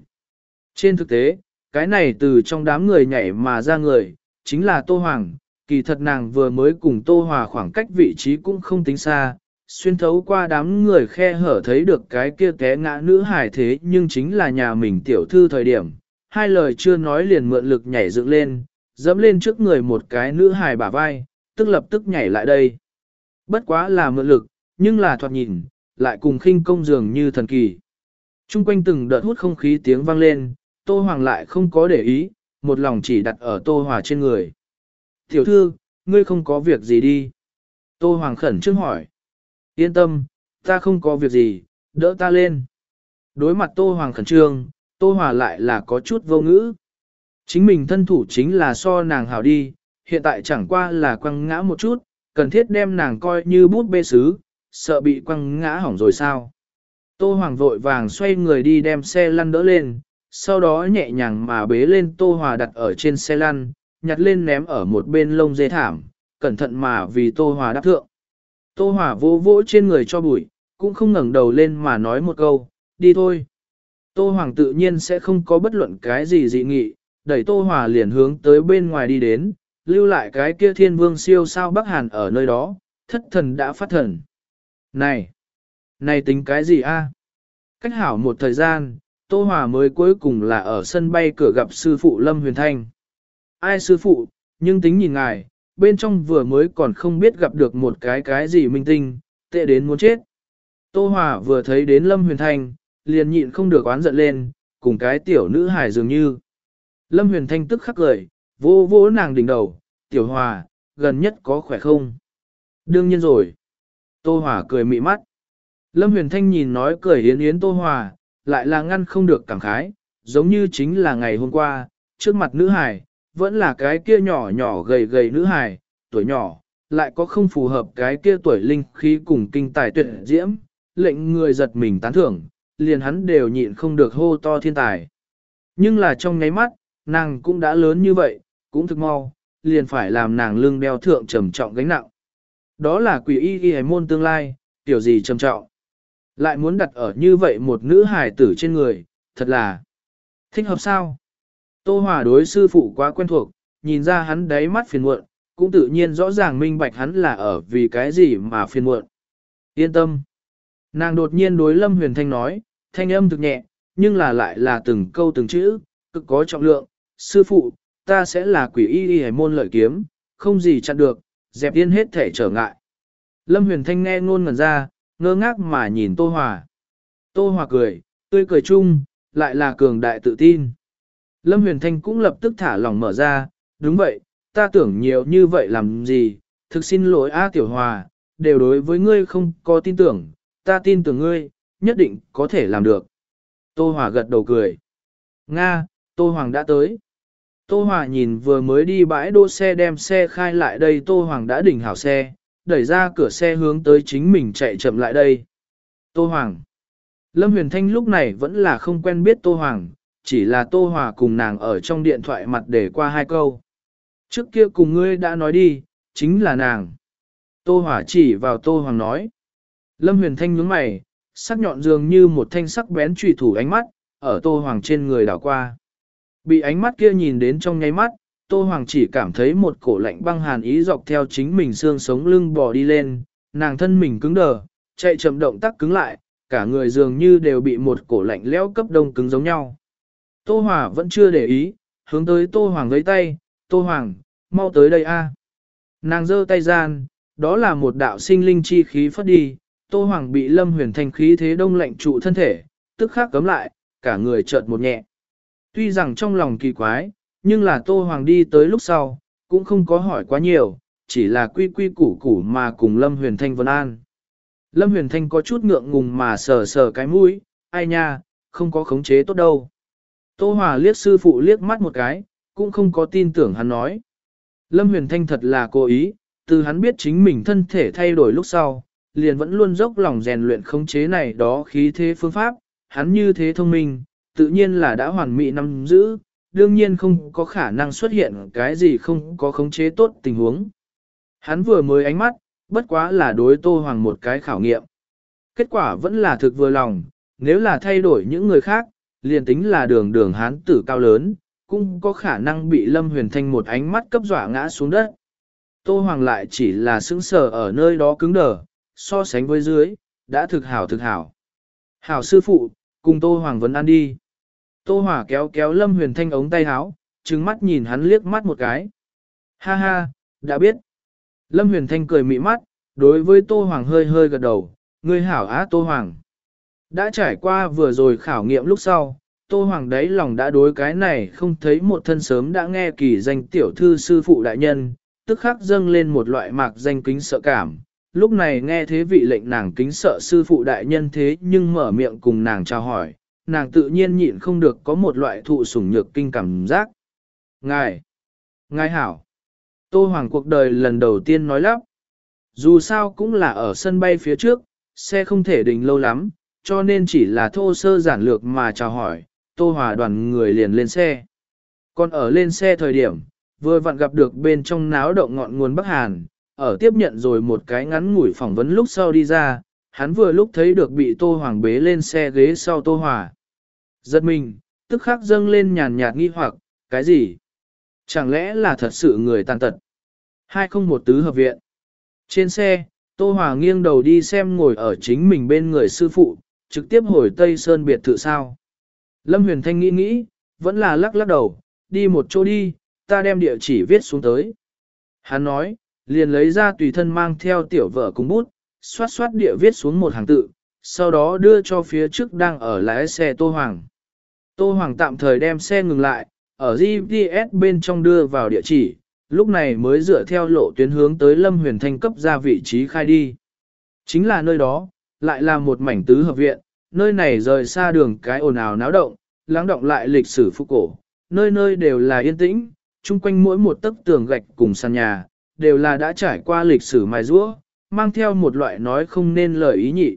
Trên thực tế, cái này từ trong đám người nhảy mà ra người, chính là Tô Hoàng, kỳ thật nàng vừa mới cùng Tô Hòa khoảng cách vị trí cũng không tính xa, xuyên thấu qua đám người khe hở thấy được cái kia té ngã nữ hài thế nhưng chính là nhà mình tiểu thư thời điểm. Hai lời chưa nói liền mượn lực nhảy dựng lên, dẫm lên trước người một cái nữ hài bả vai, tức lập tức nhảy lại đây. Bất quá là mượn lực, nhưng là thoạt nhìn, lại cùng khinh công dường như thần kỳ. Trung quanh từng đợt hút không khí tiếng vang lên, Tô Hoàng lại không có để ý, một lòng chỉ đặt ở Tô Hòa trên người. Tiểu thư, ngươi không có việc gì đi. Tô Hoàng khẩn trương hỏi. Yên tâm, ta không có việc gì, đỡ ta lên. Đối mặt Tô Hoàng khẩn trương, Tô Hòa lại là có chút vô ngữ. Chính mình thân thủ chính là so nàng hảo đi, hiện tại chẳng qua là quăng ngã một chút, cần thiết đem nàng coi như bút bê sứ, sợ bị quăng ngã hỏng rồi sao. Tô Hoàng vội vàng xoay người đi đem xe lăn đỡ lên, sau đó nhẹ nhàng mà bế lên Tô Hòa đặt ở trên xe lăn, nhặt lên ném ở một bên lông dê thảm, cẩn thận mà vì Tô Hòa đáp thượng. Tô Hòa vô vỗ trên người cho bụi, cũng không ngẩng đầu lên mà nói một câu, đi thôi. Tô Hoàng tự nhiên sẽ không có bất luận cái gì dị nghị, đẩy Tô Hòa liền hướng tới bên ngoài đi đến, lưu lại cái kia thiên vương siêu sao Bắc Hàn ở nơi đó, thất thần đã phát thần. Này! Này tính cái gì a? Cách hảo một thời gian, Tô Hòa mới cuối cùng là ở sân bay cửa gặp sư phụ Lâm Huyền Thanh. Ai sư phụ, nhưng tính nhìn ngài, bên trong vừa mới còn không biết gặp được một cái cái gì minh tinh, tệ đến muốn chết. Tô Hòa vừa thấy đến Lâm Huyền Thanh, liền nhịn không được oán giận lên, cùng cái tiểu nữ hài dường như. Lâm Huyền Thanh tức khắc cười, vô vô nàng đỉnh đầu, tiểu hòa, gần nhất có khỏe không? Đương nhiên rồi. Tô Hòa cười mị mắt. Lâm Huyền Thanh nhìn nói cười yến yến Tô Hòa, lại là ngăn không được cảm khái, giống như chính là ngày hôm qua, trước mặt nữ hài, vẫn là cái kia nhỏ nhỏ gầy gầy nữ hài, tuổi nhỏ, lại có không phù hợp cái kia tuổi linh khí cùng kinh tài tuyệt diễm, lệnh người giật mình tán thưởng, liền hắn đều nhịn không được hô to thiên tài. Nhưng là trong nháy mắt, nàng cũng đã lớn như vậy, cũng thực mau, liền phải làm nàng lưng đeo thượng trầm trọng gánh nặng. Đó là quỷ y y môn tương lai, tiểu gì trầm trọng. Lại muốn đặt ở như vậy một nữ hài tử trên người, thật là thích hợp sao? Tô Hòa đối sư phụ quá quen thuộc, nhìn ra hắn đáy mắt phiền muộn, cũng tự nhiên rõ ràng minh bạch hắn là ở vì cái gì mà phiền muộn. Yên tâm. Nàng đột nhiên đối Lâm Huyền Thanh nói, thanh âm thực nhẹ, nhưng là lại là từng câu từng chữ, cực có trọng lượng. Sư phụ, ta sẽ là quỷ y y môn lợi kiếm, không gì chặn được, dẹp yên hết thể trở ngại. Lâm Huyền Thanh nghe ngôn ngẩn ra, ngơ ngác mà nhìn Tô Hòa. Tô Hòa cười, tươi cười chung, lại là cường đại tự tin. Lâm Huyền Thanh cũng lập tức thả lòng mở ra, đúng vậy, ta tưởng nhiều như vậy làm gì, thực xin lỗi A Tiểu Hòa, đều đối với ngươi không có tin tưởng, ta tin tưởng ngươi, nhất định có thể làm được. Tô Hòa gật đầu cười. Nga, Tô Hoàng đã tới. Tô Hòa nhìn vừa mới đi bãi đỗ xe đem xe khai lại đây Tô Hoàng đã đỉnh hảo xe, đẩy ra cửa xe hướng tới chính mình chạy chậm lại đây. Tô Hoàng. Lâm Huyền Thanh lúc này vẫn là không quen biết Tô Hoàng, chỉ là Tô Hòa cùng nàng ở trong điện thoại mặt để qua hai câu. Trước kia cùng ngươi đã nói đi, chính là nàng. Tô Hòa chỉ vào Tô Hoàng nói. Lâm Huyền Thanh nhướng mày, sắc nhọn dường như một thanh sắc bén trùy thủ ánh mắt, ở Tô Hoàng trên người đảo qua. Bị ánh mắt kia nhìn đến trong nháy mắt, Tô Hoàng chỉ cảm thấy một cổ lạnh băng hàn ý dọc theo chính mình xương sống lưng bò đi lên, nàng thân mình cứng đờ, chạy chậm động tác cứng lại, cả người dường như đều bị một cổ lạnh lẽo cấp đông cứng giống nhau. Tô Hòa vẫn chưa để ý, hướng tới Tô Hoàng lấy tay, Tô Hoàng, mau tới đây a. Nàng giơ tay gian, đó là một đạo sinh linh chi khí phất đi, Tô Hoàng bị Lâm Huyền Thanh khí thế đông lạnh trụ thân thể, tức khắc cấm lại, cả người chợt một nhẹ. Tuy rằng trong lòng kỳ quái, nhưng là Tô Hoàng đi tới lúc sau, cũng không có hỏi quá nhiều, chỉ là quy quy củ củ mà cùng Lâm Huyền Thanh vân an. Lâm Huyền Thanh có chút ngượng ngùng mà sờ sờ cái mũi, ai nha, không có khống chế tốt đâu. Tô Hòa liếc sư phụ liếc mắt một cái, cũng không có tin tưởng hắn nói. Lâm Huyền Thanh thật là cố ý, từ hắn biết chính mình thân thể thay đổi lúc sau, liền vẫn luôn dốc lòng rèn luyện khống chế này đó khí thế phương pháp, hắn như thế thông minh, tự nhiên là đã hoàn mỹ nắm giữ, đương nhiên không có khả năng xuất hiện cái gì không có khống chế tốt tình huống. Hắn vừa mới ánh mắt, bất quá là đối Tô Hoàng một cái khảo nghiệm. Kết quả vẫn là thực vừa lòng, nếu là thay đổi những người khác, liền tính là đường đường hán tử cao lớn, cũng có khả năng bị Lâm Huyền Thanh một ánh mắt cấp dọa ngã xuống đất. Tô Hoàng lại chỉ là sững sờ ở nơi đó cứng đờ, so sánh với dưới, đã thực hảo thực hảo. Hảo sư phụ, cùng Tô Hoàng vẫn ăn đi. Tô Hòa kéo kéo Lâm Huyền Thanh ống tay áo, trừng mắt nhìn hắn liếc mắt một cái. Ha ha, đã biết. Lâm Huyền Thanh cười mị mắt, đối với Tô Hoàng hơi hơi gật đầu, ngươi hảo á Tô Hoàng. Đã trải qua vừa rồi khảo nghiệm lúc sau, Tô Hoàng đấy lòng đã đối cái này không thấy một thân sớm đã nghe kỳ danh tiểu thư sư phụ đại nhân, tức khắc dâng lên một loại mạc danh kính sợ cảm. Lúc này nghe thế vị lệnh nàng kính sợ sư phụ đại nhân thế nhưng mở miệng cùng nàng chào hỏi, nàng tự nhiên nhịn không được có một loại thụ sủng nhược kinh cảm giác. Ngài! Ngài hảo! Tô Hoàng cuộc đời lần đầu tiên nói lắp. Dù sao cũng là ở sân bay phía trước, xe không thể đình lâu lắm, cho nên chỉ là thô sơ giản lược mà chào hỏi, Tô Hòa đoàn người liền lên xe. Còn ở lên xe thời điểm, vừa vặn gặp được bên trong náo động ngọn nguồn Bắc Hàn, ở tiếp nhận rồi một cái ngắn ngủi phỏng vấn lúc sau đi ra, hắn vừa lúc thấy được bị Tô Hoàng bế lên xe ghế sau Tô Hòa. Giật mình, tức khắc dâng lên nhàn nhạt nghi hoặc, cái gì? Chẳng lẽ là thật sự người tàn tật? Hai không một tứ hợp viện. Trên xe, Tô Hòa nghiêng đầu đi xem ngồi ở chính mình bên người sư phụ, trực tiếp hồi Tây Sơn biệt thự sao. Lâm Huyền Thanh nghĩ nghĩ, vẫn là lắc lắc đầu, đi một chỗ đi, ta đem địa chỉ viết xuống tới. Hắn nói, liền lấy ra tùy thân mang theo tiểu vợ cùng bút, xoát xoát địa viết xuống một hàng tự, sau đó đưa cho phía trước đang ở lái xe Tô Hoàng. Tô Hoàng tạm thời đem xe ngừng lại, ở GPS bên trong đưa vào địa chỉ, lúc này mới dựa theo lộ tuyến hướng tới Lâm Huyền Thanh cấp ra vị trí khai đi. Chính là nơi đó, lại là một mảnh tứ hợp viện, nơi này rời xa đường cái ồn ào náo động, lắng động lại lịch sử phục cổ, nơi nơi đều là yên tĩnh, chung quanh mỗi một tấc tường gạch cùng sàn nhà, đều là đã trải qua lịch sử mài rũa, mang theo một loại nói không nên lời ý nhị.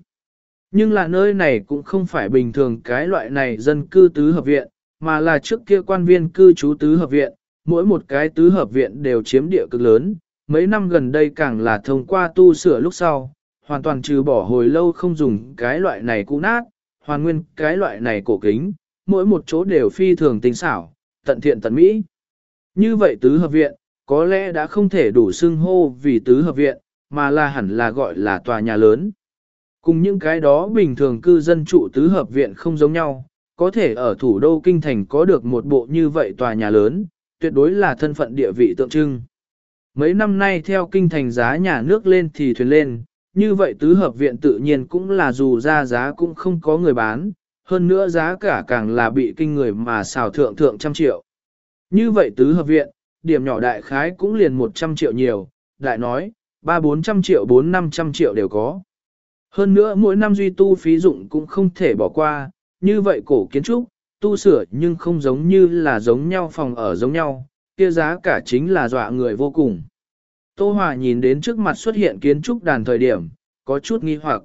Nhưng là nơi này cũng không phải bình thường cái loại này dân cư tứ hợp viện, mà là trước kia quan viên cư trú tứ hợp viện, mỗi một cái tứ hợp viện đều chiếm địa cực lớn, mấy năm gần đây càng là thông qua tu sửa lúc sau, hoàn toàn trừ bỏ hồi lâu không dùng cái loại này cũ nát, hoàn nguyên cái loại này cổ kính, mỗi một chỗ đều phi thường tinh xảo, tận thiện tận mỹ. Như vậy tứ hợp viện, có lẽ đã không thể đủ xưng hô vì tứ hợp viện, mà là hẳn là gọi là tòa nhà lớn. Cùng những cái đó bình thường cư dân trụ tứ hợp viện không giống nhau, có thể ở thủ đô kinh thành có được một bộ như vậy tòa nhà lớn, tuyệt đối là thân phận địa vị tượng trưng. Mấy năm nay theo kinh thành giá nhà nước lên thì thuyền lên, như vậy tứ hợp viện tự nhiên cũng là dù ra giá cũng không có người bán, hơn nữa giá cả càng là bị kinh người mà xào thượng thượng trăm triệu. Như vậy tứ hợp viện, điểm nhỏ đại khái cũng liền 100 triệu nhiều, đại nói, 3-400 triệu 4-500 triệu đều có. Hơn nữa mỗi năm duy tu phí dụng cũng không thể bỏ qua, như vậy cổ kiến trúc, tu sửa nhưng không giống như là giống nhau phòng ở giống nhau, kia giá cả chính là dọa người vô cùng. Tô Hòa nhìn đến trước mặt xuất hiện kiến trúc đàn thời điểm, có chút nghi hoặc.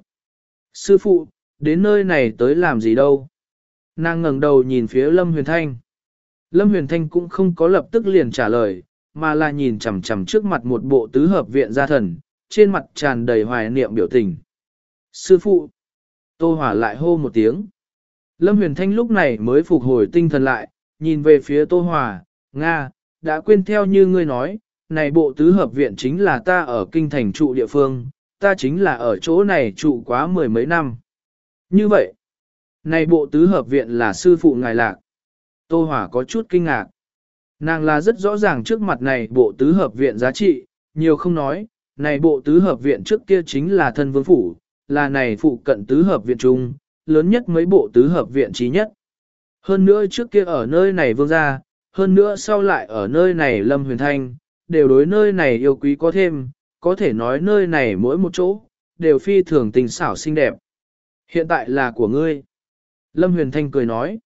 Sư phụ, đến nơi này tới làm gì đâu? Nàng ngẩng đầu nhìn phía Lâm Huyền Thanh. Lâm Huyền Thanh cũng không có lập tức liền trả lời, mà là nhìn chằm chằm trước mặt một bộ tứ hợp viện gia thần, trên mặt tràn đầy hoài niệm biểu tình. Sư phụ! Tô Hòa lại hô một tiếng. Lâm Huyền Thanh lúc này mới phục hồi tinh thần lại, nhìn về phía Tô Hòa, Nga, đã quên theo như ngươi nói, này bộ tứ hợp viện chính là ta ở kinh thành trụ địa phương, ta chính là ở chỗ này trụ quá mười mấy năm. Như vậy, này bộ tứ hợp viện là sư phụ ngài lạc. Tô Hòa có chút kinh ngạc. Nàng là rất rõ ràng trước mặt này bộ tứ hợp viện giá trị, nhiều không nói, này bộ tứ hợp viện trước kia chính là thân vương phủ, là này phụ cận tứ hợp viện trung, lớn nhất mấy bộ tứ hợp viện trí nhất. Hơn nữa trước kia ở nơi này vương gia, hơn nữa sau lại ở nơi này lâm huyền thanh, đều đối nơi này yêu quý có thêm, có thể nói nơi này mỗi một chỗ, đều phi thường tình xảo xinh đẹp. Hiện tại là của ngươi. Lâm huyền thanh cười nói.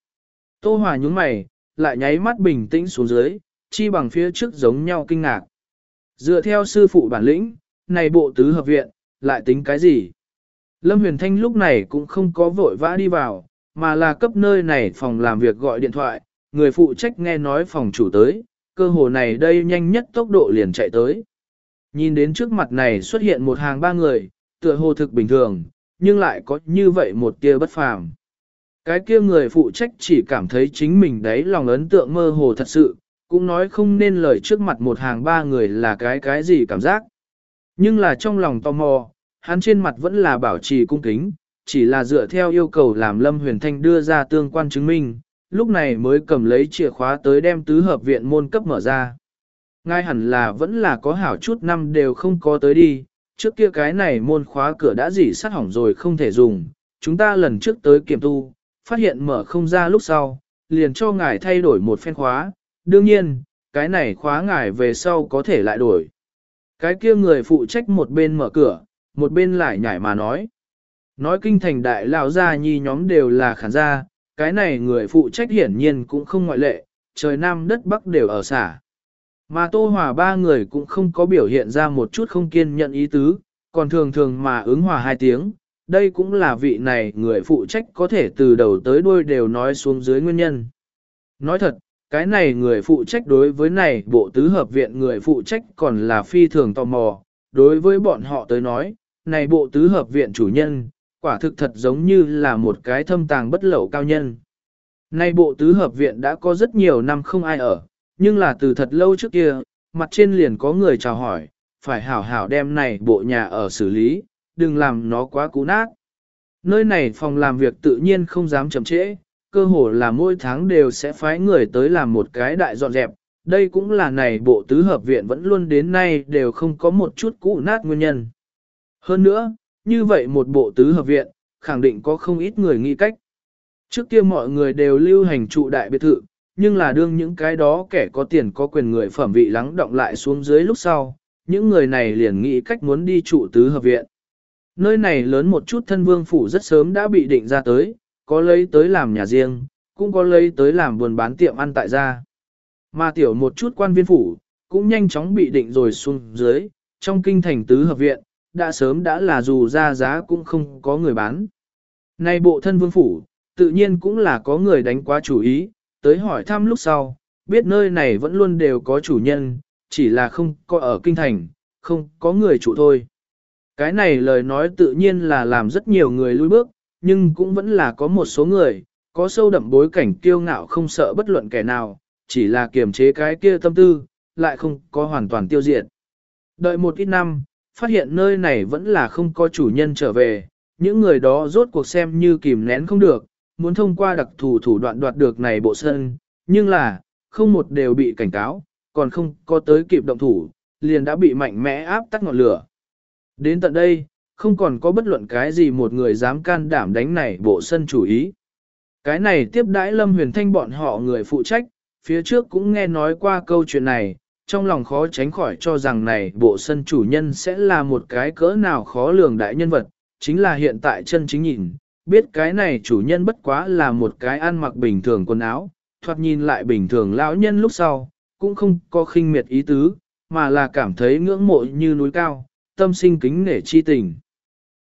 Tô Hòa nhúng mày, lại nháy mắt bình tĩnh xuống dưới, chi bằng phía trước giống nhau kinh ngạc. Dựa theo sư phụ bản lĩnh, này bộ tứ hợp viện, lại tính cái gì? Lâm Huyền Thanh lúc này cũng không có vội vã đi vào, mà là cấp nơi này phòng làm việc gọi điện thoại, người phụ trách nghe nói phòng chủ tới, cơ hồ này đây nhanh nhất tốc độ liền chạy tới. Nhìn đến trước mặt này xuất hiện một hàng ba người, tựa hồ thực bình thường, nhưng lại có như vậy một tia bất phàm. Cái kia người phụ trách chỉ cảm thấy chính mình đấy lòng ấn tượng mơ hồ thật sự, cũng nói không nên lời trước mặt một hàng ba người là cái cái gì cảm giác. Nhưng là trong lòng tò mò, hắn trên mặt vẫn là bảo trì cung kính, chỉ là dựa theo yêu cầu làm Lâm Huyền Thanh đưa ra tương quan chứng minh, lúc này mới cầm lấy chìa khóa tới đem tứ hợp viện môn cấp mở ra. Ngay hẳn là vẫn là có hảo chút năm đều không có tới đi, trước kia cái này môn khóa cửa đã dỉ sát hỏng rồi không thể dùng, chúng ta lần trước tới kiểm tu, phát hiện mở không ra lúc sau, liền cho ngài thay đổi một phen khóa, đương nhiên, cái này khóa ngài về sau có thể lại đổi. Cái kia người phụ trách một bên mở cửa, một bên lại nhảy mà nói. Nói kinh thành đại lão gia nhi nhóm đều là khán gia, cái này người phụ trách hiển nhiên cũng không ngoại lệ, trời nam đất bắc đều ở xả. Mà Tô Hòa ba người cũng không có biểu hiện ra một chút không kiên nhận ý tứ, còn thường thường mà ứng hòa hai tiếng, đây cũng là vị này người phụ trách có thể từ đầu tới đuôi đều nói xuống dưới nguyên nhân. Nói thật, cái này người phụ trách đối với này bộ tứ hợp viện người phụ trách còn là phi thường tò mò, đối với bọn họ tới nói, này bộ tứ hợp viện chủ nhân, quả thực thật giống như là một cái thâm tàng bất lậu cao nhân. Nay bộ tứ hợp viện đã có rất nhiều năm không ai ở, nhưng là từ thật lâu trước kia, mặt trên liền có người chào hỏi, phải hảo hảo đem này bộ nhà ở xử lý, đừng làm nó quá cũ nát. Nơi này phòng làm việc tự nhiên không dám chậm trễ, cơ hồ là mỗi tháng đều sẽ phái người tới làm một cái đại dọn dẹp, đây cũng là này bộ tứ hợp viện vẫn luôn đến nay đều không có một chút cũ nát nguyên nhân. Hơn nữa, như vậy một bộ tứ hợp viện, khẳng định có không ít người nghĩ cách. Trước kia mọi người đều lưu hành trụ đại biệt thự, nhưng là đương những cái đó kẻ có tiền có quyền người phẩm vị lắng động lại xuống dưới lúc sau, những người này liền nghĩ cách muốn đi trụ tứ hợp viện. Nơi này lớn một chút thân vương phủ rất sớm đã bị định ra tới, có lấy tới làm nhà riêng, cũng có lấy tới làm buồn bán tiệm ăn tại gia. Mà tiểu một chút quan viên phủ, cũng nhanh chóng bị định rồi xuống dưới, trong kinh thành tứ hợp viện, đã sớm đã là dù ra giá cũng không có người bán. Nay bộ thân vương phủ, tự nhiên cũng là có người đánh quá chủ ý, tới hỏi thăm lúc sau, biết nơi này vẫn luôn đều có chủ nhân, chỉ là không có ở kinh thành, không có người chủ thôi. Cái này lời nói tự nhiên là làm rất nhiều người lui bước, nhưng cũng vẫn là có một số người, có sâu đậm bối cảnh kiêu ngạo không sợ bất luận kẻ nào, chỉ là kiềm chế cái kia tâm tư, lại không có hoàn toàn tiêu diệt. Đợi một ít năm, phát hiện nơi này vẫn là không có chủ nhân trở về, những người đó rốt cuộc xem như kìm nén không được, muốn thông qua đặc thù thủ đoạn đoạt được này bộ sân, nhưng là, không một đều bị cảnh cáo, còn không có tới kịp động thủ, liền đã bị mạnh mẽ áp tắt ngọn lửa. Đến tận đây, không còn có bất luận cái gì một người dám can đảm đánh này bộ sân chủ ý. Cái này tiếp đãi Lâm Huyền Thanh bọn họ người phụ trách, phía trước cũng nghe nói qua câu chuyện này, trong lòng khó tránh khỏi cho rằng này bộ sân chủ nhân sẽ là một cái cỡ nào khó lường đại nhân vật, chính là hiện tại chân chính nhìn, biết cái này chủ nhân bất quá là một cái ăn mặc bình thường quần áo, thoạt nhìn lại bình thường lão nhân lúc sau, cũng không có khinh miệt ý tứ, mà là cảm thấy ngưỡng mộ như núi cao, tâm sinh kính nể chi tình.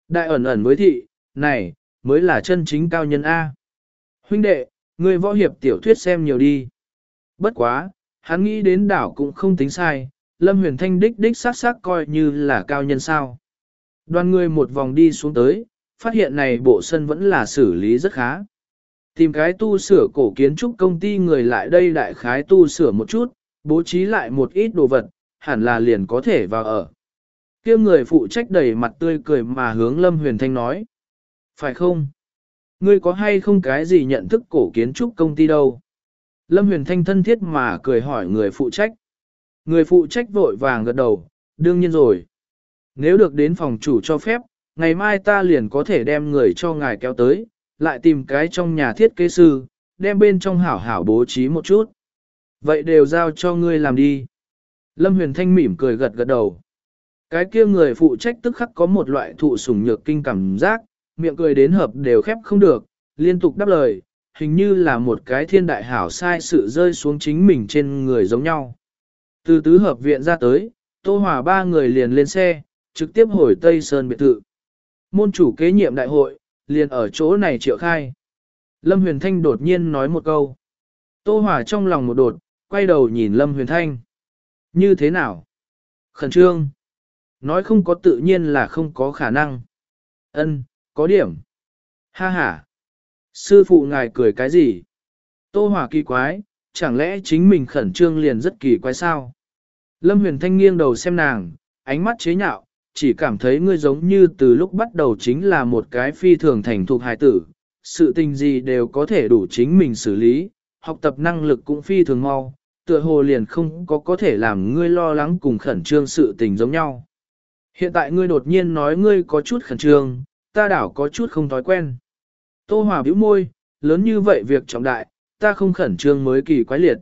Đại ẩn ẩn với thị, này, mới là chân chính cao nhân A. Huynh đệ, người võ hiệp tiểu thuyết xem nhiều đi. Bất quá, hắn nghĩ đến đảo cũng không tính sai, Lâm Huyền Thanh đích đích sát sát coi như là cao nhân sao. Đoàn người một vòng đi xuống tới, phát hiện này bộ sân vẫn là xử lý rất khá. Tìm cái tu sửa cổ kiến trúc công ty người lại đây đại khái tu sửa một chút, bố trí lại một ít đồ vật, hẳn là liền có thể vào ở. kia người phụ trách đầy mặt tươi cười mà hướng Lâm Huyền Thanh nói. Phải không? Ngươi có hay không cái gì nhận thức cổ kiến trúc công ty đâu? Lâm Huyền Thanh thân thiết mà cười hỏi người phụ trách. Người phụ trách vội vàng gật đầu, đương nhiên rồi. Nếu được đến phòng chủ cho phép, ngày mai ta liền có thể đem người cho ngài kéo tới, lại tìm cái trong nhà thiết kế sư, đem bên trong hảo hảo bố trí một chút. Vậy đều giao cho ngươi làm đi. Lâm Huyền Thanh mỉm cười gật gật đầu. Cái kia người phụ trách tức khắc có một loại thụ sủng nhược kinh cảm giác, miệng cười đến hợp đều khép không được, liên tục đáp lời, hình như là một cái thiên đại hảo sai sự rơi xuống chính mình trên người giống nhau. Từ tứ hợp viện ra tới, Tô Hòa ba người liền lên xe, trực tiếp hồi Tây Sơn biệt thự. Môn chủ kế nhiệm đại hội, liền ở chỗ này triệu khai. Lâm Huyền Thanh đột nhiên nói một câu. Tô Hòa trong lòng một đột, quay đầu nhìn Lâm Huyền Thanh. Như thế nào? Khẩn trương. Nói không có tự nhiên là không có khả năng. Ân, có điểm. Ha ha. Sư phụ ngài cười cái gì? Tô Hòa kỳ quái, chẳng lẽ chính mình khẩn trương liền rất kỳ quái sao? Lâm Huyền Thanh nghiêng đầu xem nàng, ánh mắt chế nhạo, chỉ cảm thấy ngươi giống như từ lúc bắt đầu chính là một cái phi thường thành thục hài tử, sự tình gì đều có thể đủ chính mình xử lý, học tập năng lực cũng phi thường mau, tựa hồ liền không có có thể làm ngươi lo lắng cùng khẩn trương sự tình giống nhau. Hiện tại ngươi đột nhiên nói ngươi có chút khẩn trương, ta đảo có chút không thói quen. Tô Hòa bĩu môi, lớn như vậy việc trọng đại, ta không khẩn trương mới kỳ quái liệt.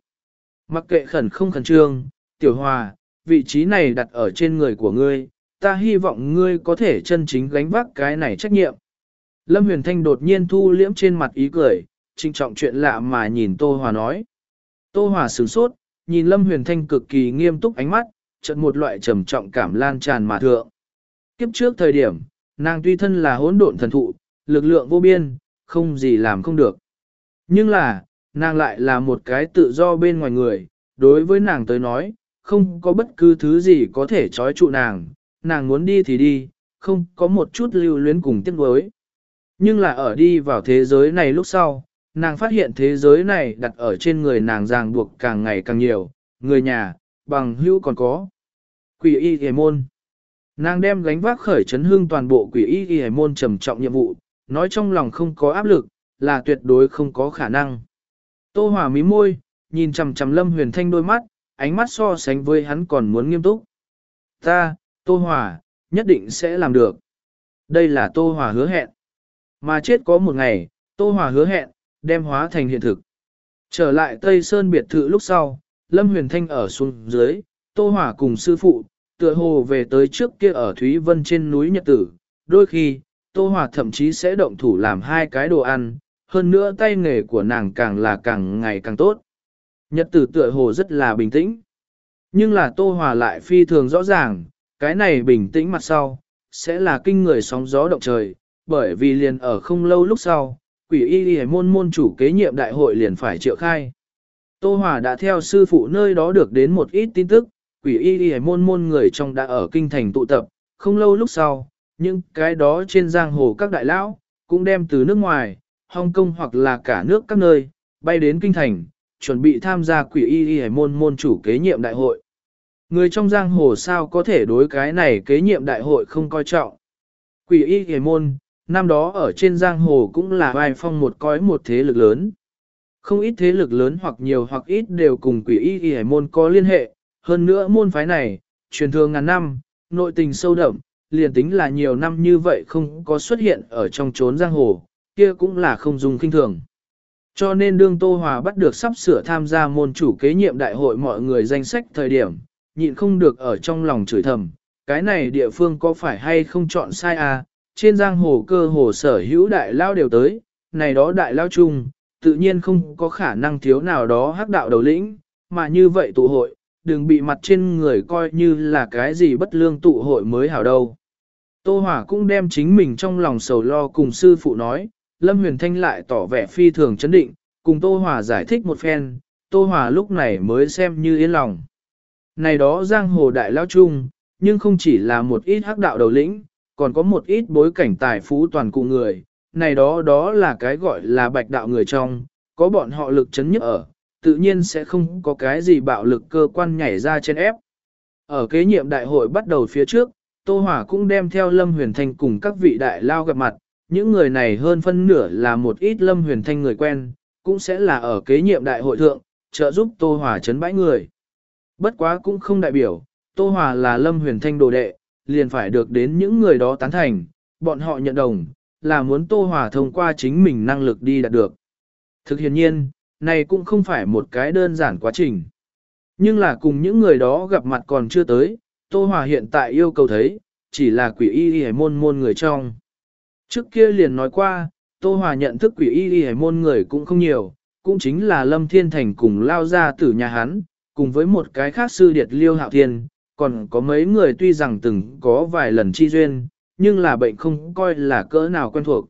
Mặc kệ khẩn không khẩn trương, tiểu hòa, vị trí này đặt ở trên người của ngươi, ta hy vọng ngươi có thể chân chính gánh vác cái này trách nhiệm. Lâm Huyền Thanh đột nhiên thu liễm trên mặt ý cười, trinh trọng chuyện lạ mà nhìn Tô Hòa nói. Tô Hòa sửng sốt, nhìn Lâm Huyền Thanh cực kỳ nghiêm túc ánh mắt, chợt một loại trầm trọng cảm lan tràn mà thượng. Kiếp trước thời điểm, nàng tuy thân là hỗn độn thần thụ, lực lượng vô biên, không gì làm không được. Nhưng là, nàng lại là một cái tự do bên ngoài người, đối với nàng tới nói, không có bất cứ thứ gì có thể trói trụ nàng, nàng muốn đi thì đi, không có một chút lưu luyến cùng tiếc nuối. Nhưng là ở đi vào thế giới này lúc sau, nàng phát hiện thế giới này đặt ở trên người nàng ràng buộc càng ngày càng nhiều, người nhà, bằng hữu còn có. Quỷ y hề môn. Nàng đem gánh vác khởi chấn hương toàn bộ quỷ y hề môn trầm trọng nhiệm vụ, nói trong lòng không có áp lực, là tuyệt đối không có khả năng. Tô Hòa mí môi, nhìn chằm chằm Lâm Huyền Thanh đôi mắt, ánh mắt so sánh với hắn còn muốn nghiêm túc. Ta, Tô Hòa, nhất định sẽ làm được. Đây là Tô Hòa hứa hẹn. Mà chết có một ngày, Tô Hòa hứa hẹn, đem hóa thành hiện thực. Trở lại Tây Sơn biệt thự lúc sau, Lâm Huyền Thanh ở xuống dưới, Tô Hòa cùng sư phụ, tựa hồ về tới trước kia ở Thúy Vân trên núi Nhật Tử. Đôi khi, Tô Hòa thậm chí sẽ động thủ làm hai cái đồ ăn, hơn nữa tay nghề của nàng càng là càng ngày càng tốt. Nhật tử tựa hồ rất là bình tĩnh. Nhưng là Tô Hòa lại phi thường rõ ràng, cái này bình tĩnh mặt sau, sẽ là kinh người sóng gió động trời, bởi vì liền ở không lâu lúc sau, quỷ y y môn môn chủ kế nhiệm đại hội liền phải triệu khai. Tô Hòa đã theo sư phụ nơi đó được đến một ít tin tức, quỷ y y môn môn người trong đã ở kinh thành tụ tập, không lâu lúc sau, những cái đó trên giang hồ các đại lão, cũng đem từ nước ngoài, Hong Kong hoặc là cả nước các nơi, bay đến kinh thành, chuẩn bị tham gia quỷ y y hải môn môn chủ kế nhiệm đại hội. Người trong giang hồ sao có thể đối cái này kế nhiệm đại hội không coi trọng. Quỷ y y môn, năm đó ở trên giang hồ cũng là vai phong một cõi một thế lực lớn. Không ít thế lực lớn hoặc nhiều hoặc ít đều cùng quỷ y y hải môn có liên hệ, hơn nữa môn phái này, truyền thường ngàn năm, nội tình sâu đậm, liền tính là nhiều năm như vậy không có xuất hiện ở trong chốn giang hồ, kia cũng là không dùng kinh thường. Cho nên đương Tô Hòa bắt được sắp sửa tham gia môn chủ kế nhiệm đại hội mọi người danh sách thời điểm, nhịn không được ở trong lòng chửi thầm, cái này địa phương có phải hay không chọn sai à, trên giang hồ cơ hồ sở hữu đại lao đều tới, này đó đại lao chung, tự nhiên không có khả năng thiếu nào đó hắc đạo đầu lĩnh, mà như vậy tụ hội, đừng bị mặt trên người coi như là cái gì bất lương tụ hội mới hảo đâu. Tô Hòa cũng đem chính mình trong lòng sầu lo cùng sư phụ nói, Lâm Huyền Thanh lại tỏ vẻ phi thường chấn định, cùng Tô Hòa giải thích một phen, Tô Hòa lúc này mới xem như yên lòng. Này đó giang hồ đại lao chung, nhưng không chỉ là một ít hắc đạo đầu lĩnh, còn có một ít bối cảnh tài phú toàn cụ người, này đó đó là cái gọi là bạch đạo người trong, có bọn họ lực chấn nhất ở, tự nhiên sẽ không có cái gì bạo lực cơ quan nhảy ra trên ép. Ở kế nhiệm đại hội bắt đầu phía trước, Tô Hòa cũng đem theo Lâm Huyền Thanh cùng các vị đại lao gặp mặt, những người này hơn phân nửa là một ít Lâm Huyền Thanh người quen, cũng sẽ là ở kế nhiệm đại hội thượng, trợ giúp Tô Hòa chấn bãi người. Bất quá cũng không đại biểu, Tô Hòa là Lâm Huyền Thanh đồ đệ, liền phải được đến những người đó tán thành, bọn họ nhận đồng, là muốn Tô Hòa thông qua chính mình năng lực đi đạt được. Thực hiện nhiên, này cũng không phải một cái đơn giản quá trình. Nhưng là cùng những người đó gặp mặt còn chưa tới, Tô Hòa hiện tại yêu cầu thấy, chỉ là quỷ y y môn môn người trong. Trước kia liền nói qua, Tô Hòa nhận thức quỷ y y môn người cũng không nhiều, cũng chính là Lâm Thiên Thành cùng lao ra từ nhà hắn, cùng với một cái khác sư điệt liêu hạo thiên, còn có mấy người tuy rằng từng có vài lần chi duyên, nhưng là bệnh không coi là cỡ nào quen thuộc.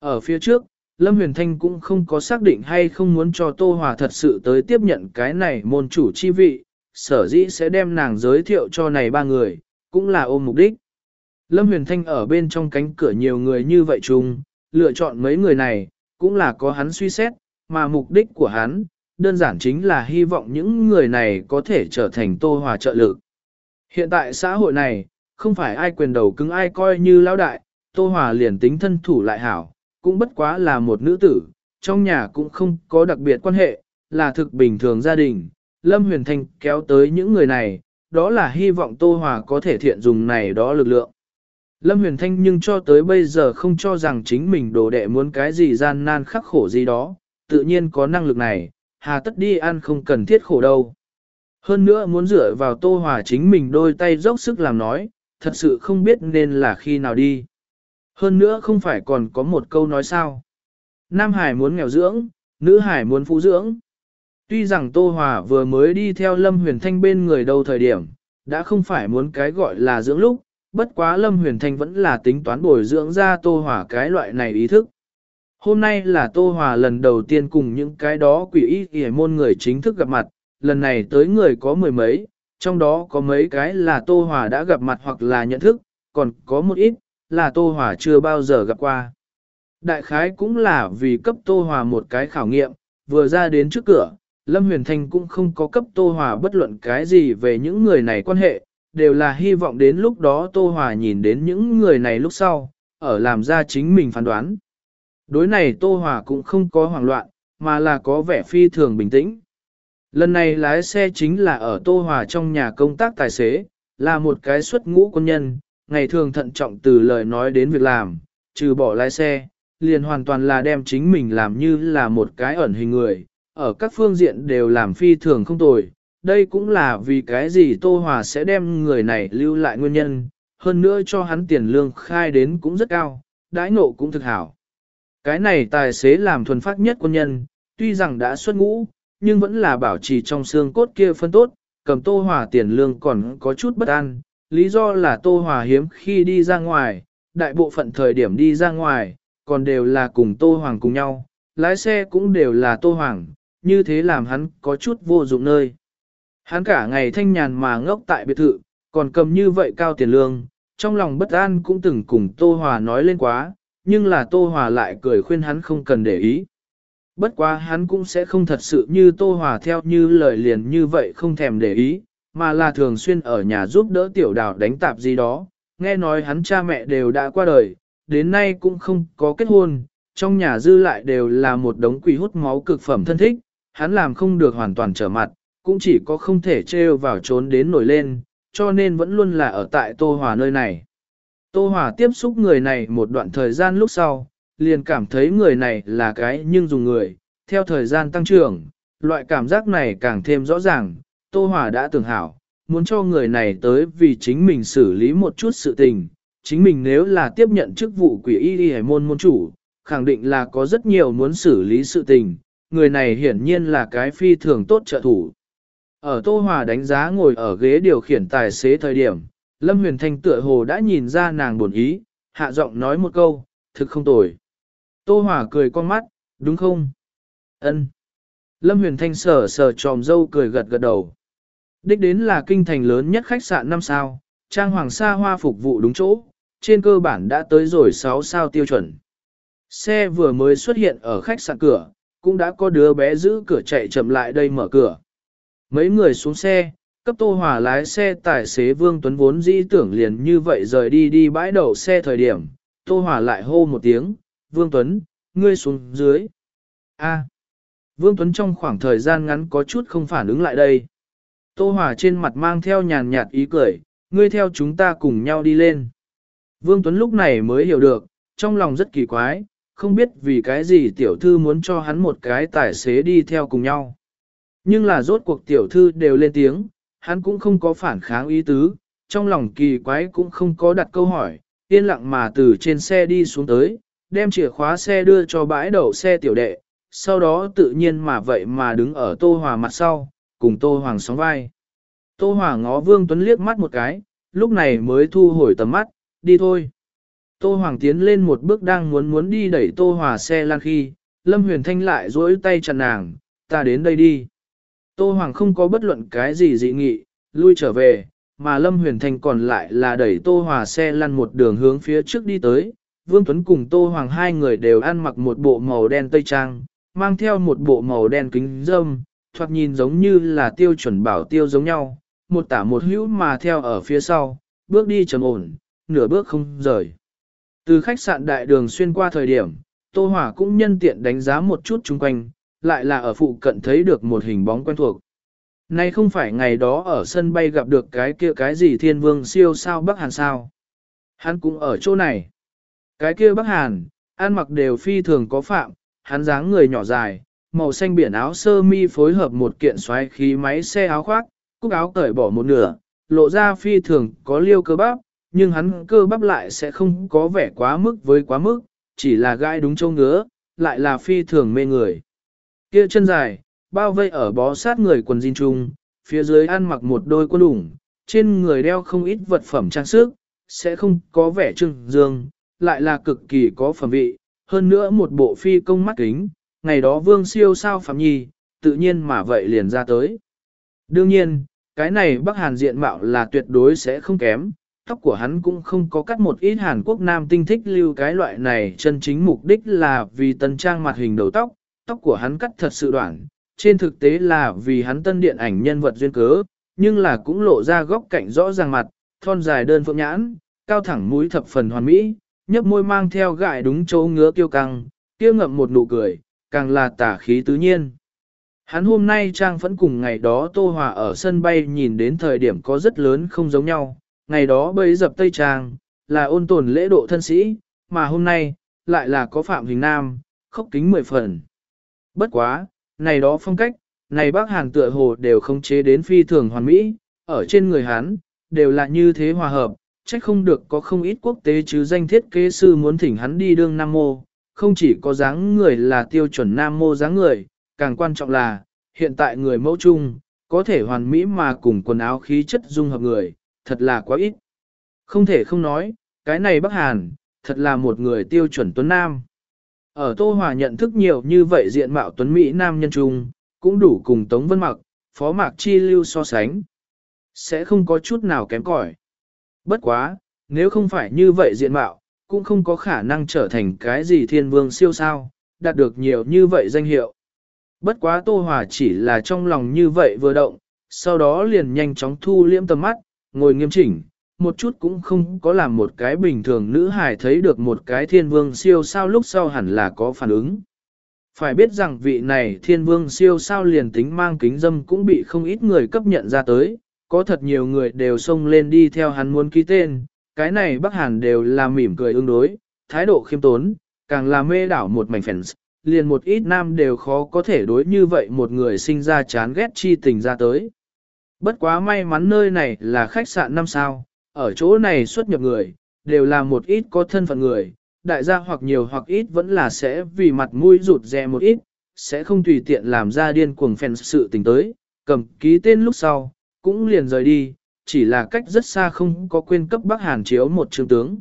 Ở phía trước, Lâm Huyền Thanh cũng không có xác định hay không muốn cho Tô Hòa thật sự tới tiếp nhận cái này môn chủ chi vị, sở dĩ sẽ đem nàng giới thiệu cho này ba người, cũng là ôm mục đích. Lâm Huyền Thanh ở bên trong cánh cửa nhiều người như vậy chung, lựa chọn mấy người này, cũng là có hắn suy xét, mà mục đích của hắn, đơn giản chính là hy vọng những người này có thể trở thành Tô Hòa trợ lực. Hiện tại xã hội này, không phải ai quyền đầu cứng ai coi như lão đại, Tô Hòa liền tính thân thủ lại hảo, cũng bất quá là một nữ tử, trong nhà cũng không có đặc biệt quan hệ, là thực bình thường gia đình. Lâm Huyền Thanh kéo tới những người này, đó là hy vọng Tô Hòa có thể thiện dùng này đó lực lượng. Lâm Huyền Thanh nhưng cho tới bây giờ không cho rằng chính mình đồ đệ muốn cái gì gian nan khắc khổ gì đó, tự nhiên có năng lực này, hà tất đi ăn không cần thiết khổ đâu. Hơn nữa muốn dựa vào Tô Hòa chính mình đôi tay dốc sức làm nói, thật sự không biết nên là khi nào đi. Hơn nữa không phải còn có một câu nói sao. Nam Hải muốn nghèo dưỡng, nữ Hải muốn phú dưỡng. Tuy rằng Tô Hòa vừa mới đi theo Lâm Huyền Thanh bên người đâu thời điểm, đã không phải muốn cái gọi là dưỡng lúc, bất quá Lâm Huyền Thanh vẫn là tính toán bồi dưỡng ra Tô Hòa cái loại này ý thức. Hôm nay là Tô Hòa lần đầu tiên cùng những cái đó quỷ y hề môn người chính thức gặp mặt, lần này tới người có mười mấy, trong đó có mấy cái là Tô Hòa đã gặp mặt hoặc là nhận thức, còn có một ít là Tô Hòa chưa bao giờ gặp qua. Đại khái cũng là vì cấp Tô Hòa một cái khảo nghiệm, vừa ra đến trước cửa, Lâm Huyền Thanh cũng không có cấp Tô Hòa bất luận cái gì về những người này quan hệ, đều là hy vọng đến lúc đó Tô Hòa nhìn đến những người này lúc sau, ở làm ra chính mình phán đoán. Đối này Tô Hòa cũng không có hoảng loạn, mà là có vẻ phi thường bình tĩnh. Lần này lái xe chính là ở Tô Hòa trong nhà công tác tài xế, là một cái xuất ngũ quân nhân, ngày thường thận trọng từ lời nói đến việc làm, trừ bỏ lái xe, liền hoàn toàn là đem chính mình làm như là một cái ẩn hình người, ở các phương diện đều làm phi thường không tồi. Đây cũng là vì cái gì Tô Hòa sẽ đem người này lưu lại nguyên nhân, hơn nữa cho hắn tiền lương khai đến cũng rất cao, đãi nộ cũng thực hảo. Cái này tài xế làm thuần phát nhất quân nhân, tuy rằng đã xuất ngũ, nhưng vẫn là bảo trì trong xương cốt kia phân tốt, cầm Tô Hòa tiền lương còn có chút bất an, lý do là Tô Hòa hiếm khi đi ra ngoài, đại bộ phận thời điểm đi ra ngoài, còn đều là cùng Tô Hoàng cùng nhau, lái xe cũng đều là Tô Hoàng, như thế làm hắn có chút vô dụng nơi. Hắn cả ngày thanh nhàn mà ngốc tại biệt thự, còn cầm như vậy cao tiền lương, trong lòng bất an cũng từng cùng Tô Hòa nói lên quá, nhưng là Tô Hòa lại cười khuyên hắn không cần để ý. Bất quá hắn cũng sẽ không thật sự như Tô Hòa theo như lời liền như vậy không thèm để ý, mà là thường xuyên ở nhà giúp đỡ tiểu đào đánh tạp gì đó. Nghe nói hắn cha mẹ đều đã qua đời, đến nay cũng không có kết hôn, trong nhà dư lại đều là một đống quỷ hút máu cực phẩm thân thích, hắn làm không được hoàn toàn trở mặt, cũng chỉ có không thể trêu vào trốn đến nổi lên, cho nên vẫn luôn là ở tại Tô Hòa nơi này. Tô Hòa tiếp xúc người này một đoạn thời gian lúc sau, liền cảm thấy người này là cái nhưng dùng người, theo thời gian tăng trưởng, loại cảm giác này càng thêm rõ ràng, Tô Hòa đã tưởng hảo, muốn cho người này tới vì chính mình xử lý một chút sự tình, chính mình nếu là tiếp nhận chức vụ quỷ y y hải môn môn chủ, khẳng định là có rất nhiều muốn xử lý sự tình, người này hiển nhiên là cái phi thường tốt trợ thủ. Ở Tô Hòa đánh giá ngồi ở ghế điều khiển tài xế thời điểm, Lâm Huyền Thanh tựa hồ đã nhìn ra nàng buồn ý, hạ giọng nói một câu, thực không tồi. Tô Hòa cười con mắt, đúng không? Ân. Lâm Huyền Thanh sờ sờ tròm dâu cười gật gật đầu. Đích đến là kinh thành lớn nhất khách sạn năm sao, trang hoàng sa hoa phục vụ đúng chỗ, trên cơ bản đã tới rồi 6 sao tiêu chuẩn. Xe vừa mới xuất hiện ở khách sạn cửa, cũng đã có đứa bé giữ cửa chạy chậm lại đây mở cửa. Mấy người xuống xe, cấp tô hỏa lái xe tài xế Vương Tuấn vốn dĩ tưởng liền như vậy rời đi đi bãi đậu xe thời điểm, tô hỏa lại hô một tiếng, Vương Tuấn, ngươi xuống dưới. A. Vương Tuấn trong khoảng thời gian ngắn có chút không phản ứng lại đây. Tô hỏa trên mặt mang theo nhàn nhạt ý cười, ngươi theo chúng ta cùng nhau đi lên. Vương Tuấn lúc này mới hiểu được, trong lòng rất kỳ quái, không biết vì cái gì tiểu thư muốn cho hắn một cái tài xế đi theo cùng nhau. Nhưng là rốt cuộc tiểu thư đều lên tiếng, hắn cũng không có phản kháng ý tứ, trong lòng kỳ quái cũng không có đặt câu hỏi, yên lặng mà từ trên xe đi xuống tới, đem chìa khóa xe đưa cho bãi đậu xe tiểu đệ, sau đó tự nhiên mà vậy mà đứng ở Tô Hòa mặt sau, cùng Tô Hoàng sóng vai. Tô Hòa ngó Vương Tuấn liếc mắt một cái, lúc này mới thu hồi tầm mắt, đi thôi. Tô Hoàng tiến lên một bước đang muốn muốn đi đẩy Tô Hòa xe lan khi, Lâm Huyền Thanh lại duỗi tay chặn nàng, ta đến đây đi. Tô Hoàng không có bất luận cái gì dị nghị, lui trở về, mà Lâm Huyền Thanh còn lại là đẩy Tô Hòa xe lăn một đường hướng phía trước đi tới. Vương Tuấn cùng Tô Hoàng hai người đều ăn mặc một bộ màu đen tây trang, mang theo một bộ màu đen kính dâm, thoạt nhìn giống như là tiêu chuẩn bảo tiêu giống nhau, một tả một hữu mà theo ở phía sau, bước đi trầm ổn, nửa bước không rời. Từ khách sạn đại đường xuyên qua thời điểm, Tô Hỏa cũng nhân tiện đánh giá một chút chung quanh, lại là ở phụ cận thấy được một hình bóng quen thuộc. Nay không phải ngày đó ở sân bay gặp được cái kia cái gì thiên vương siêu sao Bắc Hàn sao. Hắn cũng ở chỗ này. Cái kia Bắc Hàn, ăn mặc đều phi thường có phạm, hắn dáng người nhỏ dài, màu xanh biển áo sơ mi phối hợp một kiện xoáy khí máy xe áo khoác, cúc áo cởi bỏ một nửa, lộ ra phi thường có liêu cơ bắp, nhưng hắn cơ bắp lại sẽ không có vẻ quá mức với quá mức, chỉ là gai đúng châu ngứa, lại là phi thường mê người. Kia chân dài, bao vây ở bó sát người quần jean trung, phía dưới ăn mặc một đôi quân đủng, trên người đeo không ít vật phẩm trang sức, sẽ không có vẻ trưng dương, lại là cực kỳ có phẩm vị, hơn nữa một bộ phi công mắt kính, ngày đó vương siêu sao phạm nhi, tự nhiên mà vậy liền ra tới. Đương nhiên, cái này Bắc Hàn diện mạo là tuyệt đối sẽ không kém, tóc của hắn cũng không có cắt một ít Hàn Quốc nam tinh thích lưu cái loại này chân chính mục đích là vì tân trang mặt hình đầu tóc, tóc của hắn cắt thật sự đoạn, trên thực tế là vì hắn tân điện ảnh nhân vật duyên cớ, nhưng là cũng lộ ra góc cạnh rõ ràng mặt, thon dài đơn phượng nhãn, cao thẳng mũi thập phần hoàn mỹ, nhấp môi mang theo gại đúng chỗ ngứa kiêu căng, kia ngậm một nụ cười, càng là tả khí tứ nhiên. Hắn hôm nay trang vẫn cùng ngày đó Tô Hòa ở sân bay nhìn đến thời điểm có rất lớn không giống nhau, ngày đó bấy dập Tây Trang, là ôn tồn lễ độ thân sĩ, mà hôm nay, lại là có Phạm Hình Nam, khốc kính mười phần. Bất quá, này đó phong cách, này bác Hàn tựa hồ đều không chế đến phi thường hoàn mỹ, ở trên người Hán đều là như thế hòa hợp, trách không được có không ít quốc tế chứ danh thiết kế sư muốn thỉnh hắn đi đương Nam Mô, không chỉ có dáng người là tiêu chuẩn Nam Mô dáng người, càng quan trọng là, hiện tại người mẫu chung, có thể hoàn mỹ mà cùng quần áo khí chất dung hợp người, thật là quá ít. Không thể không nói, cái này Bắc Hàn, thật là một người tiêu chuẩn tuấn Nam. Ở Tô Hòa nhận thức nhiều như vậy diện mạo tuấn Mỹ Nam nhân trung, cũng đủ cùng Tống Vân Mặc, Phó Mạc Chi Lưu so sánh. Sẽ không có chút nào kém cỏi. Bất quá, nếu không phải như vậy diện mạo, cũng không có khả năng trở thành cái gì thiên vương siêu sao, đạt được nhiều như vậy danh hiệu. Bất quá Tô Hòa chỉ là trong lòng như vậy vừa động, sau đó liền nhanh chóng thu liễm tầm mắt, ngồi nghiêm chỉnh, một chút cũng không có làm một cái bình thường nữ hài thấy được một cái thiên vương siêu sao lúc sau hẳn là có phản ứng. Phải biết rằng vị này thiên vương siêu sao liền tính mang kính dâm cũng bị không ít người cấp nhận ra tới, có thật nhiều người đều xông lên đi theo hắn muốn ký tên, cái này Bắc Hàn đều là mỉm cười ứng đối, thái độ khiêm tốn, càng là mê đảo một mảnh fans, liền một ít nam đều khó có thể đối như vậy một người sinh ra chán ghét chi tình ra tới. Bất quá may mắn nơi này là khách sạn năm sao, ở chỗ này xuất nhập người, đều là một ít có thân phận người, đại gia hoặc nhiều hoặc ít vẫn là sẽ vì mặt mũi rụt rè một ít, sẽ không tùy tiện làm ra điên cuồng phèn sự tình tới, cầm ký tên lúc sau, cũng liền rời đi, chỉ là cách rất xa không có quên cấp Bắc Hàn chiếu một trường tướng.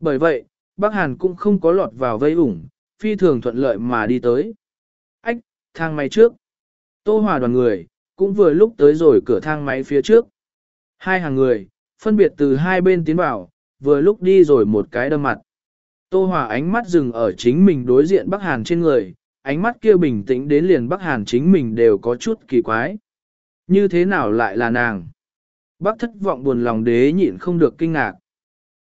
Bởi vậy, Bắc Hàn cũng không có lọt vào vây ủng, phi thường thuận lợi mà đi tới. Ách, thang máy trước. Tô Hòa đoàn người, cũng vừa lúc tới rồi cửa thang máy phía trước. Hai hàng người, phân biệt từ hai bên tiến vào, vừa lúc đi rồi một cái đâm mặt. Tô Hòa ánh mắt dừng ở chính mình đối diện Bắc Hàn trên người, ánh mắt kia bình tĩnh đến liền Bắc Hàn chính mình đều có chút kỳ quái. Như thế nào lại là nàng? Bác thất vọng buồn lòng đế nhịn không được kinh ngạc.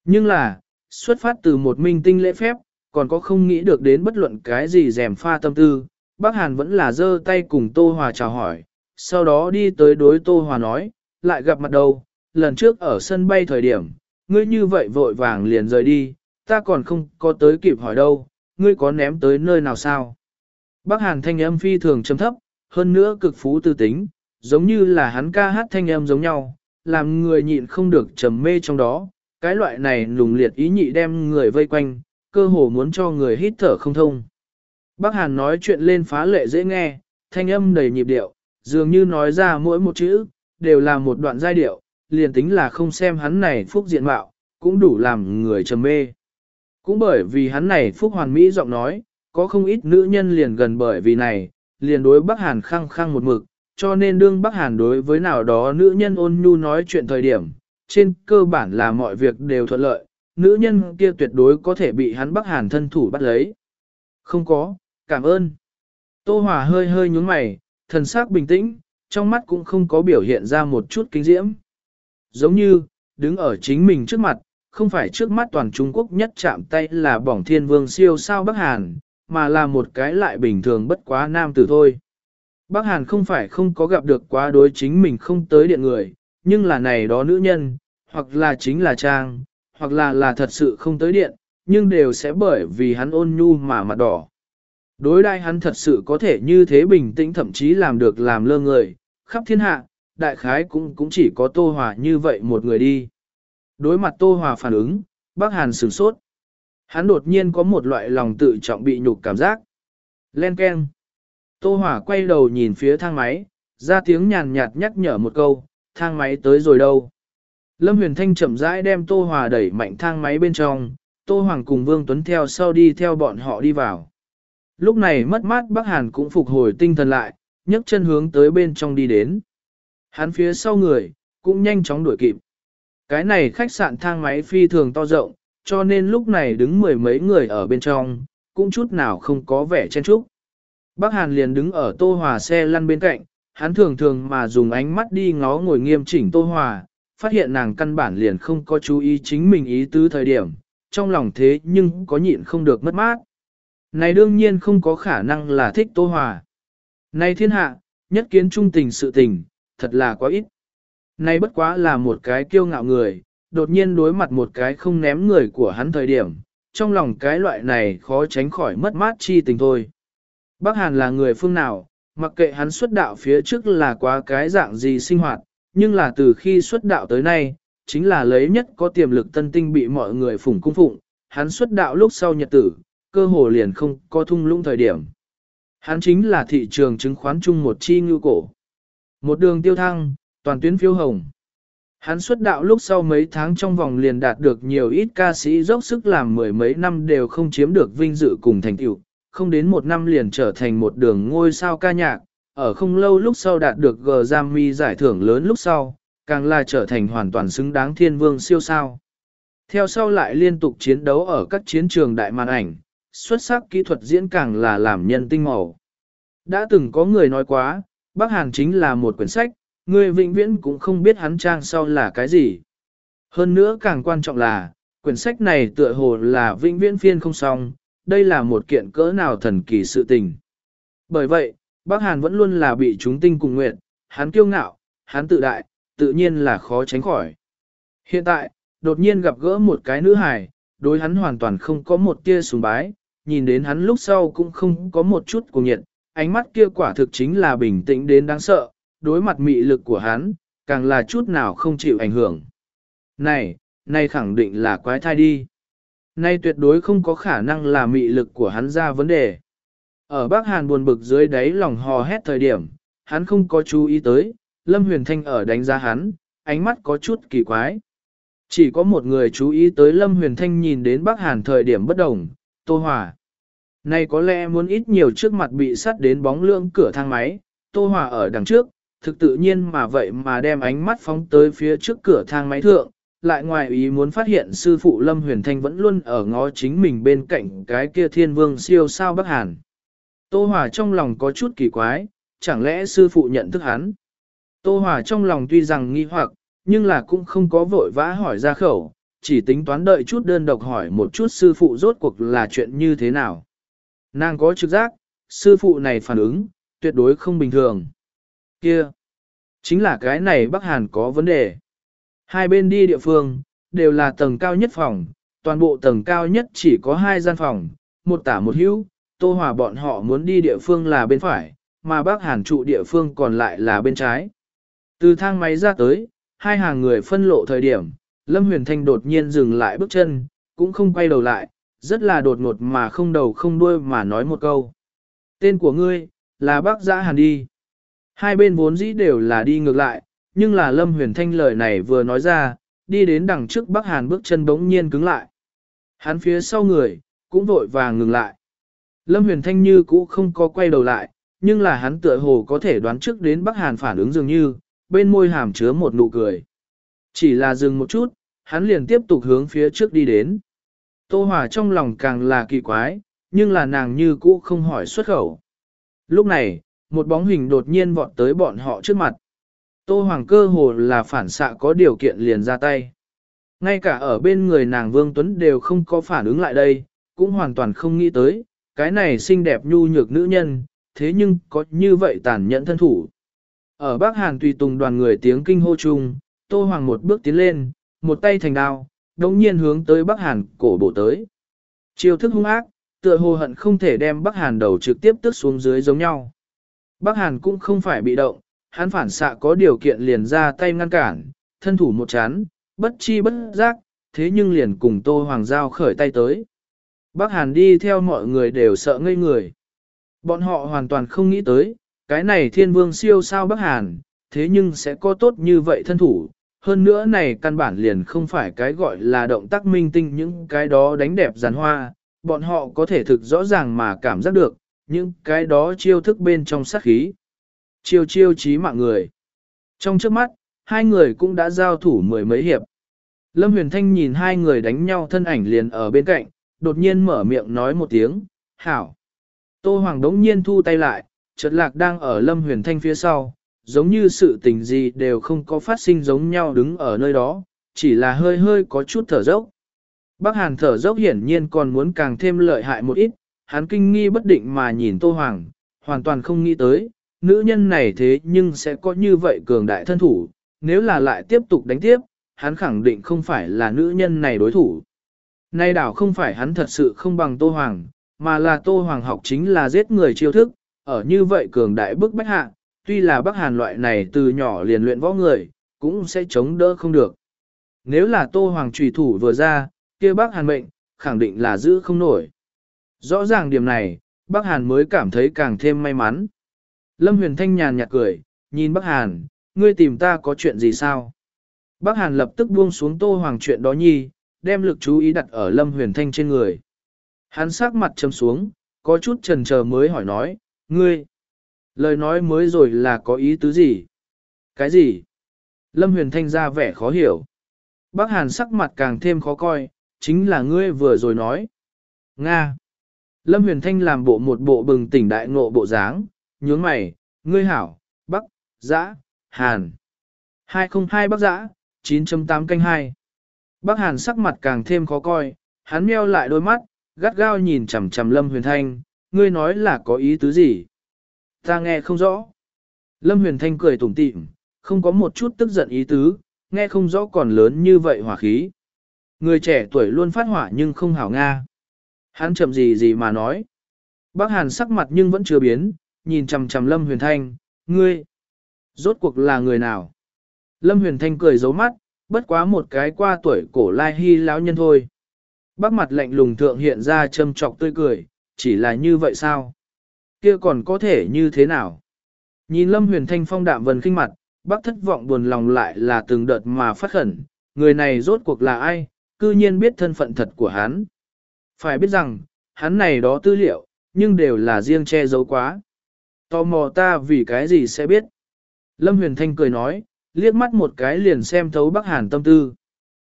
Nhưng là, xuất phát từ một minh tinh lễ phép, còn có không nghĩ được đến bất luận cái gì rèm pha tâm tư, bác Hàn vẫn là giơ tay cùng Tô Hòa chào hỏi, sau đó đi tới đối Tô Hòa nói, lại gặp mặt đầu lần trước ở sân bay thời điểm, ngươi như vậy vội vàng liền rời đi, ta còn không có tới kịp hỏi đâu, ngươi có ném tới nơi nào sao? Bác Hàn thanh âm phi thường trầm thấp, hơn nữa cực phú tư tính, giống như là hắn ca hát thanh âm giống nhau, làm người nhịn không được trầm mê trong đó, cái loại này nùng liệt ý nhị đem người vây quanh, cơ hồ muốn cho người hít thở không thông. Bác Hàn nói chuyện lên phá lệ dễ nghe, thanh âm đầy nhịp điệu, dường như nói ra mỗi một chữ, đều là một đoạn giai điệu, liền tính là không xem hắn này phúc diện mạo, cũng đủ làm người trầm mê. Cũng bởi vì hắn này phúc hoàn mỹ giọng nói, có không ít nữ nhân liền gần bởi vì này, liền đối Bắc Hàn khăng khăng một mực, cho nên đương Bắc Hàn đối với nào đó nữ nhân ôn nhu nói chuyện thời điểm, trên cơ bản là mọi việc đều thuận lợi, nữ nhân kia tuyệt đối có thể bị hắn Bắc Hàn thân thủ bắt lấy. Không có, cảm ơn. Tô Hòa hơi hơi nhúng mày, thần sắc bình tĩnh, trong mắt cũng không có biểu hiện ra một chút kinh diễm. Giống như, đứng ở chính mình trước mặt, không phải trước mắt toàn Trung Quốc nhất chạm tay là bỏng thiên vương siêu sao Bắc Hàn, mà là một cái lại bình thường bất quá nam tử thôi. Bắc Hàn không phải không có gặp được quá đối chính mình không tới điện người, nhưng là này đó nữ nhân, hoặc là chính là trang, hoặc là là thật sự không tới điện, nhưng đều sẽ bởi vì hắn ôn nhu mà mặt đỏ. Đối đai hắn thật sự có thể như thế bình tĩnh thậm chí làm được làm lơ người, khắp thiên hạ, đại khái cũng cũng chỉ có Tô Hòa như vậy một người đi. Đối mặt Tô Hòa phản ứng, bác Hàn sửng sốt. Hắn đột nhiên có một loại lòng tự trọng bị nhục cảm giác. Len keng Tô Hỏa quay đầu nhìn phía thang máy, ra tiếng nhàn nhạt nhắc nhở một câu, thang máy tới rồi đâu. Lâm Huyền Thanh chậm rãi đem Tô Hòa đẩy mạnh thang máy bên trong, Tô Hoàng cùng Vương Tuấn theo sau đi theo bọn họ đi vào. Lúc này mất mát Bắc Hàn cũng phục hồi tinh thần lại, nhấc chân hướng tới bên trong đi đến. Hắn phía sau người, cũng nhanh chóng đuổi kịp. Cái này khách sạn thang máy phi thường to rộng, cho nên lúc này đứng mười mấy người ở bên trong, cũng chút nào không có vẻ chen chúc. bắc Hàn liền đứng ở Tô Hòa xe lăn bên cạnh, hắn thường thường mà dùng ánh mắt đi ngó ngồi nghiêm chỉnh Tô Hòa, phát hiện nàng căn bản liền không có chú ý chính mình ý tứ thời điểm, trong lòng thế nhưng có nhịn không được mất mát. Này đương nhiên không có khả năng là thích Tô Hòa. Này thiên hạ, nhất kiến trung tình sự tình, thật là quá ít. Này bất quá là một cái kiêu ngạo người, đột nhiên đối mặt một cái không ném người của hắn thời điểm, trong lòng cái loại này khó tránh khỏi mất mát chi tình thôi. Bắc Hàn là người phương nào, mặc kệ hắn xuất đạo phía trước là quá cái dạng gì sinh hoạt, nhưng là từ khi xuất đạo tới nay, chính là lấy nhất có tiềm lực tân tinh bị mọi người phủng cung phụng, hắn xuất đạo lúc sau nhật tử, cơ hồ liền không có thung lũng thời điểm. Hắn chính là thị trường chứng khoán chung một chi ngưu cổ. Một đường tiêu thăng, toàn tuyến phiêu hồng. Hắn xuất đạo lúc sau mấy tháng trong vòng liền đạt được nhiều ít ca sĩ dốc sức làm mười mấy năm đều không chiếm được vinh dự cùng thành tựu, không đến một năm liền trở thành một đường ngôi sao ca nhạc, ở không lâu lúc sau đạt được Grammy giải thưởng lớn lúc sau, càng là trở thành hoàn toàn xứng đáng thiên vương siêu sao. Theo sau lại liên tục chiến đấu ở các chiến trường đại màn ảnh, xuất sắc kỹ thuật diễn càng là làm nhân tinh màu. Đã từng có người nói quá, Bắc Hàn chính là một quyển sách, người vĩnh viễn cũng không biết hắn trang sau là cái gì. Hơn nữa càng quan trọng là, quyển sách này tựa hồ là vĩnh viễn phiên không xong, đây là một kiện cỡ nào thần kỳ sự tình. Bởi vậy, Bác Hàn vẫn luôn là bị chúng tinh cùng nguyện, hắn kiêu ngạo, hắn tự đại, tự nhiên là khó tránh khỏi. Hiện tại, đột nhiên gặp gỡ một cái nữ hài, đối hắn hoàn toàn không có một tia sùng bái, nhìn đến hắn lúc sau cũng không có một chút cùng nhiệt, ánh mắt kia quả thực chính là bình tĩnh đến đáng sợ, đối mặt mị lực của hắn, càng là chút nào không chịu ảnh hưởng. Này, này khẳng định là quái thai đi. Nay tuyệt đối không có khả năng là mị lực của hắn ra vấn đề. Ở Bắc Hàn buồn bực dưới đáy lòng hò hét thời điểm, hắn không có chú ý tới, Lâm Huyền Thanh ở đánh giá hắn, ánh mắt có chút kỳ quái. Chỉ có một người chú ý tới Lâm Huyền Thanh nhìn đến Bắc Hàn thời điểm bất đồng, Tô Hòa. Này có lẽ muốn ít nhiều trước mặt bị sắt đến bóng lưỡng cửa thang máy, Tô Hòa ở đằng trước, thực tự nhiên mà vậy mà đem ánh mắt phóng tới phía trước cửa thang máy thượng, lại ngoài ý muốn phát hiện sư phụ Lâm Huyền Thanh vẫn luôn ở ngó chính mình bên cạnh cái kia thiên vương siêu sao Bắc Hàn. Tô Hòa trong lòng có chút kỳ quái, chẳng lẽ sư phụ nhận thức hắn? Tô Hòa trong lòng tuy rằng nghi hoặc, nhưng là cũng không có vội vã hỏi ra khẩu, chỉ tính toán đợi chút đơn độc hỏi một chút sư phụ rốt cuộc là chuyện như thế nào. Nàng có trực giác, sư phụ này phản ứng, tuyệt đối không bình thường. Kia, chính là cái này Bắc Hàn có vấn đề. Hai bên đi địa phương, đều là tầng cao nhất phòng, toàn bộ tầng cao nhất chỉ có hai gian phòng, một tả một hữu, Tô Hòa bọn họ muốn đi địa phương là bên phải, mà bắc Hàn trụ địa phương còn lại là bên trái. Từ thang máy ra tới, hai hàng người phân lộ thời điểm, Lâm Huyền Thanh đột nhiên dừng lại bước chân, cũng không quay đầu lại, rất là đột ngột mà không đầu không đuôi mà nói một câu. Tên của ngươi, là bác giã hàn đi. Hai bên vốn dĩ đều là đi ngược lại, nhưng là Lâm Huyền Thanh lời này vừa nói ra, đi đến đằng trước Bắc Hàn bước chân bỗng nhiên cứng lại. Hắn phía sau người, cũng vội vàng ngừng lại. Lâm Huyền Thanh như cũ không có quay đầu lại, nhưng là hắn tựa hồ có thể đoán trước đến Bắc Hàn phản ứng dường như, bên môi hàm chứa một nụ cười. Chỉ là dừng một chút, hắn liền tiếp tục hướng phía trước đi đến. Tô Hòa trong lòng càng là kỳ quái, nhưng là nàng như cũ không hỏi xuất khẩu. Lúc này, một bóng hình đột nhiên vọt tới bọn họ trước mặt. Tô Hoàng cơ hồ là phản xạ có điều kiện liền ra tay. Ngay cả ở bên người nàng Vương Tuấn đều không có phản ứng lại đây, cũng hoàn toàn không nghĩ tới, cái này xinh đẹp nhu nhược nữ nhân, thế nhưng có như vậy tàn nhẫn thân thủ. Ở Bắc Hàn tùy tùng đoàn người tiếng kinh hô chung, Tô Hoàng một bước tiến lên, một tay thành đao, đồng nhiên hướng tới Bắc Hàn cổ bộ tới. Chiêu thức hung ác, tựa hồ hận không thể đem Bắc Hàn đầu trực tiếp tức xuống dưới giống nhau. Bắc Hàn cũng không phải bị động, hắn phản xạ có điều kiện liền ra tay ngăn cản, thân thủ một chán, bất chi bất giác, thế nhưng liền cùng Tô Hoàng Giao khởi tay tới. Bắc Hàn đi theo mọi người đều sợ ngây người. Bọn họ hoàn toàn không nghĩ tới, cái này thiên vương siêu sao Bắc Hàn, thế nhưng sẽ có tốt như vậy thân thủ. Hơn nữa này căn bản liền không phải cái gọi là động tác minh tinh những cái đó đánh đẹp giàn hoa, bọn họ có thể thực rõ ràng mà cảm giác được, những cái đó chiêu thức bên trong sát khí. Chiêu chiêu chí mạng người. Trong trước mắt, hai người cũng đã giao thủ mười mấy hiệp. Lâm Huyền Thanh nhìn hai người đánh nhau thân ảnh liền ở bên cạnh, đột nhiên mở miệng nói một tiếng, hảo. Tô Hoàng đống nhiên thu tay lại, chợt lạc đang ở Lâm Huyền Thanh phía sau, giống như sự tình gì đều không có phát sinh giống nhau đứng ở nơi đó, chỉ là hơi hơi có chút thở dốc. Bác Hàn thở dốc hiển nhiên còn muốn càng thêm lợi hại một ít, hắn kinh nghi bất định mà nhìn Tô Hoàng, hoàn toàn không nghĩ tới, nữ nhân này thế nhưng sẽ có như vậy cường đại thân thủ, nếu là lại tiếp tục đánh tiếp, hắn khẳng định không phải là nữ nhân này đối thủ. Nay đảo không phải hắn thật sự không bằng Tô Hoàng, mà là Tô Hoàng học chính là giết người chiêu thức, ở như vậy cường đại bức bách hạ, tuy là Bắc Hàn loại này từ nhỏ liền luyện võ người, cũng sẽ chống đỡ không được. Nếu là Tô Hoàng trùy thủ vừa ra, kia Bắc Hàn mệnh, khẳng định là giữ không nổi. Rõ ràng điểm này, Bắc Hàn mới cảm thấy càng thêm may mắn. Lâm Huyền Thanh nhàn nhạt cười, nhìn Bắc Hàn, ngươi tìm ta có chuyện gì sao? Bắc Hàn lập tức buông xuống Tô Hoàng chuyện đó nhi, đem lực chú ý đặt ở Lâm Huyền Thanh trên người. Hắn sắc mặt trầm xuống, có chút trần chờ mới hỏi nói, ngươi, lời nói mới rồi là có ý tứ gì? Cái gì? Lâm Huyền Thanh ra vẻ khó hiểu. Bác Hàn sắc mặt càng thêm khó coi, chính là ngươi vừa rồi nói. Nga. Lâm Huyền Thanh làm bộ một bộ bừng tỉnh đại ngộ bộ dáng, nhướng mày, ngươi hảo, Bắc, Giã, Hàn. 202 Bắc Giã, 9.8 canh 2. Bác Hàn sắc mặt càng thêm khó coi, hắn meo lại đôi mắt, gắt gao nhìn chằm chằm Lâm Huyền Thanh, ngươi nói là có ý tứ gì? Ta nghe không rõ. Lâm Huyền Thanh cười tủm tỉm, không có một chút tức giận ý tứ, nghe không rõ còn lớn như vậy hỏa khí. Người trẻ tuổi luôn phát hỏa nhưng không hảo nga. Hắn chậm gì gì mà nói. Bác Hàn sắc mặt nhưng vẫn chưa biến, nhìn chằm chằm Lâm Huyền Thanh, ngươi, rốt cuộc là người nào? Lâm Huyền Thanh cười giấu mắt, bất quá một cái qua tuổi cổ lai hy lão nhân thôi. Bác mặt lạnh lùng thượng hiện ra châm trọc tươi cười, chỉ là như vậy sao? Kia còn có thể như thế nào? Nhìn Lâm Huyền Thanh phong đạm vần kinh mặt, bác thất vọng buồn lòng lại là từng đợt mà phát khẩn, người này rốt cuộc là ai, cư nhiên biết thân phận thật của hắn. Phải biết rằng, hắn này đó tư liệu, nhưng đều là riêng che giấu quá. Tò mò ta vì cái gì sẽ biết. Lâm Huyền Thanh cười nói, liếc mắt một cái liền xem thấu Bắc Hàn tâm tư.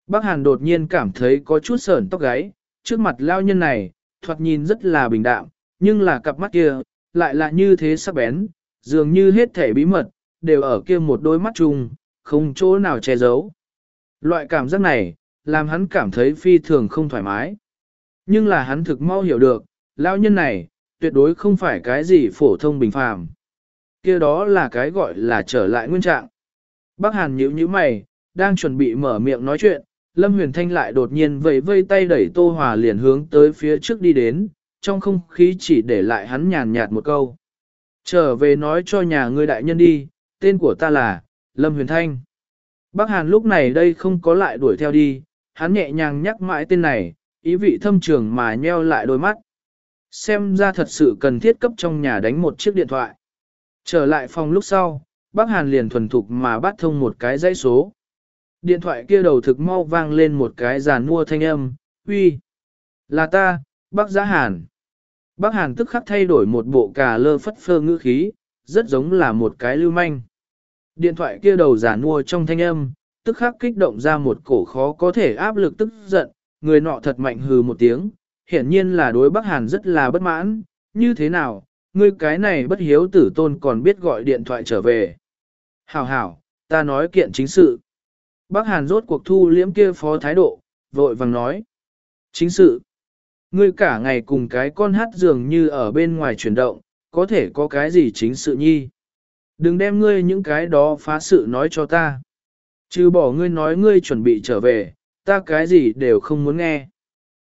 Bắc Hàn đột nhiên cảm thấy có chút sởn tóc gáy, trước mặt lao nhân này, thoạt nhìn rất là bình đạm, nhưng là cặp mắt kia, lại là như thế sắc bén, dường như hết thể bí mật, đều ở kia một đôi mắt chung, không chỗ nào che giấu. Loại cảm giác này, làm hắn cảm thấy phi thường không thoải mái. Nhưng là hắn thực mau hiểu được, lao nhân này, tuyệt đối không phải cái gì phổ thông bình phàm. kia đó là cái gọi là trở lại nguyên trạng. Bác Hàn nhíu nhíu mày, đang chuẩn bị mở miệng nói chuyện, Lâm Huyền Thanh lại đột nhiên vẫy vây tay đẩy Tô Hòa liền hướng tới phía trước đi đến, trong không khí chỉ để lại hắn nhàn nhạt một câu. Trở về nói cho nhà ngươi đại nhân đi, tên của ta là, Lâm Huyền Thanh. Bác Hàn lúc này đây không có lại đuổi theo đi, hắn nhẹ nhàng nhắc mãi tên này, ý vị thâm trường mà nheo lại đôi mắt. Xem ra thật sự cần thiết cấp trong nhà đánh một chiếc điện thoại. Trở lại phòng lúc sau, bác Hàn liền thuần thục mà bắt thông một cái dãy số. Điện thoại kia đầu thực mau vang lên một cái giàn mua thanh âm, uy, là ta, bác Giá Hàn. Bác Hàn tức khắc thay đổi một bộ cà lơ phất phơ ngữ khí, rất giống là một cái lưu manh. Điện thoại kia đầu giả nua trong thanh âm, tức khắc kích động ra một cổ khó có thể áp lực tức giận, người nọ thật mạnh hừ một tiếng, hiển nhiên là đối Bắc Hàn rất là bất mãn, như thế nào, ngươi cái này bất hiếu tử tôn còn biết gọi điện thoại trở về. Hảo hảo, ta nói kiện chính sự. Bắc Hàn rốt cuộc thu liễm kia phó thái độ, vội vàng nói. Chính sự. Ngươi cả ngày cùng cái con hát dường như ở bên ngoài chuyển động, có thể có cái gì chính sự nhi. Đừng đem ngươi những cái đó phá sự nói cho ta. Chứ bỏ ngươi nói ngươi chuẩn bị trở về, ta cái gì đều không muốn nghe.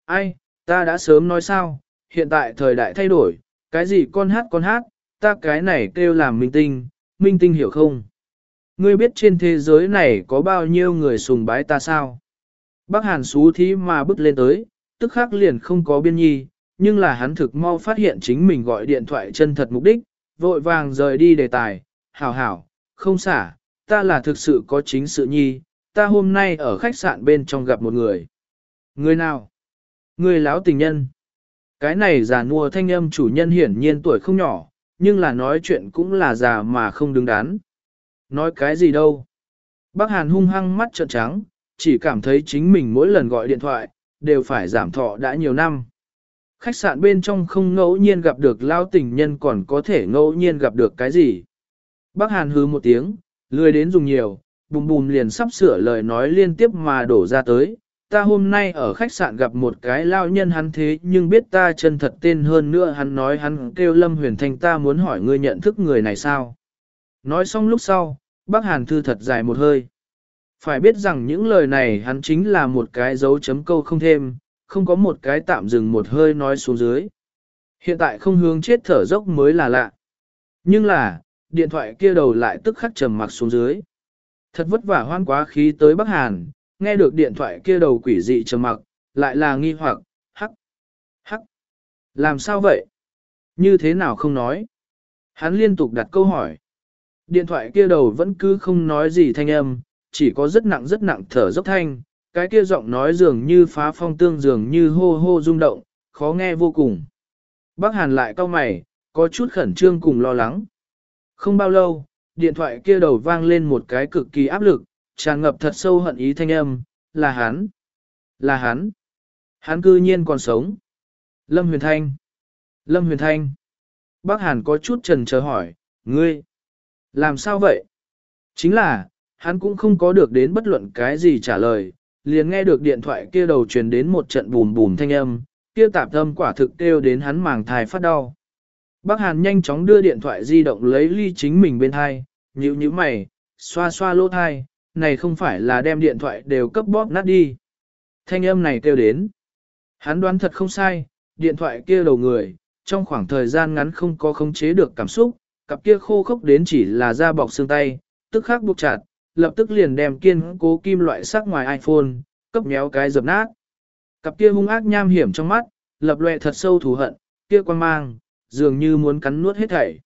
Ai, ta đã sớm nói sao, hiện tại thời đại thay đổi, cái gì con hát con hát, ta cái này kêu làm minh tinh, minh tinh hiểu không? Ngươi biết trên thế giới này có bao nhiêu người sùng bái ta sao? Bác Hàn xú thí mà bước lên tới, tức khắc liền không có biên nhi, nhưng là hắn thực mau phát hiện chính mình gọi điện thoại chân thật mục đích, vội vàng rời đi đề tài, hảo hảo, không xả, ta là thực sự có chính sự nhi, ta hôm nay ở khách sạn bên trong gặp một người. Người nào? Người láo tình nhân. Cái này già nua thanh âm chủ nhân hiển nhiên tuổi không nhỏ, nhưng là nói chuyện cũng là già mà không đứng đắn. Nói cái gì đâu? Bác Hàn hung hăng mắt trợn trắng, chỉ cảm thấy chính mình mỗi lần gọi điện thoại, đều phải giảm thọ đã nhiều năm. Khách sạn bên trong không ngẫu nhiên gặp được lao tình nhân còn có thể ngẫu nhiên gặp được cái gì. Bác Hàn hứ một tiếng, lười đến dùng nhiều, bùm bùm liền sắp sửa lời nói liên tiếp mà đổ ra tới. Ta hôm nay ở khách sạn gặp một cái lao nhân hắn thế nhưng biết ta chân thật tên hơn nữa hắn nói hắn kêu Lâm Huyền Thanh ta muốn hỏi ngươi nhận thức người này sao. Nói xong lúc sau, bác Hàn thư thật dài một hơi. Phải biết rằng những lời này hắn chính là một cái dấu chấm câu không thêm, không có một cái tạm dừng một hơi nói xuống dưới. Hiện tại không hướng chết thở dốc mới là lạ. Nhưng là, điện thoại kia đầu lại tức khắc trầm mặc xuống dưới. Thật vất vả hoan quá khí tới Bắc Hàn, nghe được điện thoại kia đầu quỷ dị trầm mặc, lại là nghi hoặc, hắc, hắc. Làm sao vậy? Như thế nào không nói? Hắn liên tục đặt câu hỏi. Điện thoại kia đầu vẫn cứ không nói gì thanh âm, chỉ có rất nặng rất nặng thở dốc thanh, cái kia giọng nói dường như phá phong tương dường như hô hô rung động, khó nghe vô cùng. Bác Hàn lại cau mày, có chút khẩn trương cùng lo lắng. Không bao lâu, điện thoại kia đầu vang lên một cái cực kỳ áp lực, tràn ngập thật sâu hận ý thanh âm, là hắn, là hắn, hắn cư nhiên còn sống. Lâm Huyền Thanh, Lâm Huyền Thanh. Bác Hàn có chút trần chờ hỏi, ngươi, làm sao vậy? Chính là, hắn cũng không có được đến bất luận cái gì trả lời, liền nghe được điện thoại kia đầu truyền đến một trận bùm bùm thanh âm, kia tạp âm quả thực kêu đến hắn màng thai phát đau. Bác Hàn nhanh chóng đưa điện thoại di động lấy ly chính mình bên thai, nhíu nhíu mày, xoa xoa lỗ thai, này không phải là đem điện thoại đều cấp bóp nát đi. Thanh âm này kêu đến. Hắn đoán thật không sai, điện thoại kia đầu người, trong khoảng thời gian ngắn không có khống chế được cảm xúc, cặp kia khô khốc đến chỉ là da bọc xương tay, tức khắc buộc chặt, lập tức liền đem kiên cố kim loại sắc ngoài iPhone, cấp nhéo cái dập nát. Cặp kia hung ác nham hiểm trong mắt, lập loè thật sâu thù hận, kia quan mang, dường như muốn cắn nuốt hết thảy.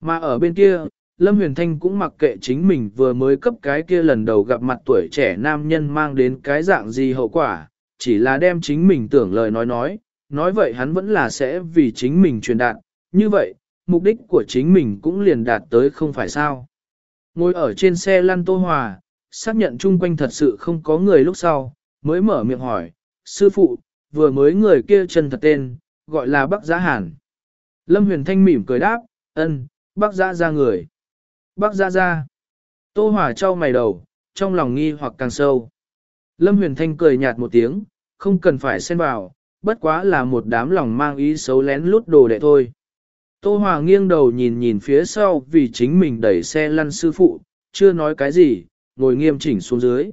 Mà ở bên kia, Lâm Huyền Thanh cũng mặc kệ chính mình vừa mới cấp cái kia lần đầu gặp mặt tuổi trẻ nam nhân mang đến cái dạng gì hậu quả, chỉ là đem chính mình tưởng lời nói nói, nói vậy hắn vẫn là sẽ vì chính mình truyền đạt, như vậy, mục đích của chính mình cũng liền đạt tới không phải sao. Ngồi ở trên xe lăn tô hòa, xác nhận chung quanh thật sự không có người lúc sau, mới mở miệng hỏi, sư phụ, vừa mới người kia chân thật tên, gọi là Bắc Giá Hàn. Lâm Huyền Thanh mỉm cười đáp, ân, Bắc Giá ra người. Bắc Giá ra. Tô Hòa trao mày đầu, trong lòng nghi hoặc càng sâu. Lâm Huyền Thanh cười nhạt một tiếng, không cần phải xen vào, bất quá là một đám lòng mang ý xấu lén lút đồ đệ thôi. Tô Hòa nghiêng đầu nhìn nhìn phía sau vì chính mình đẩy xe lăn sư phụ, chưa nói cái gì, ngồi nghiêm chỉnh xuống dưới.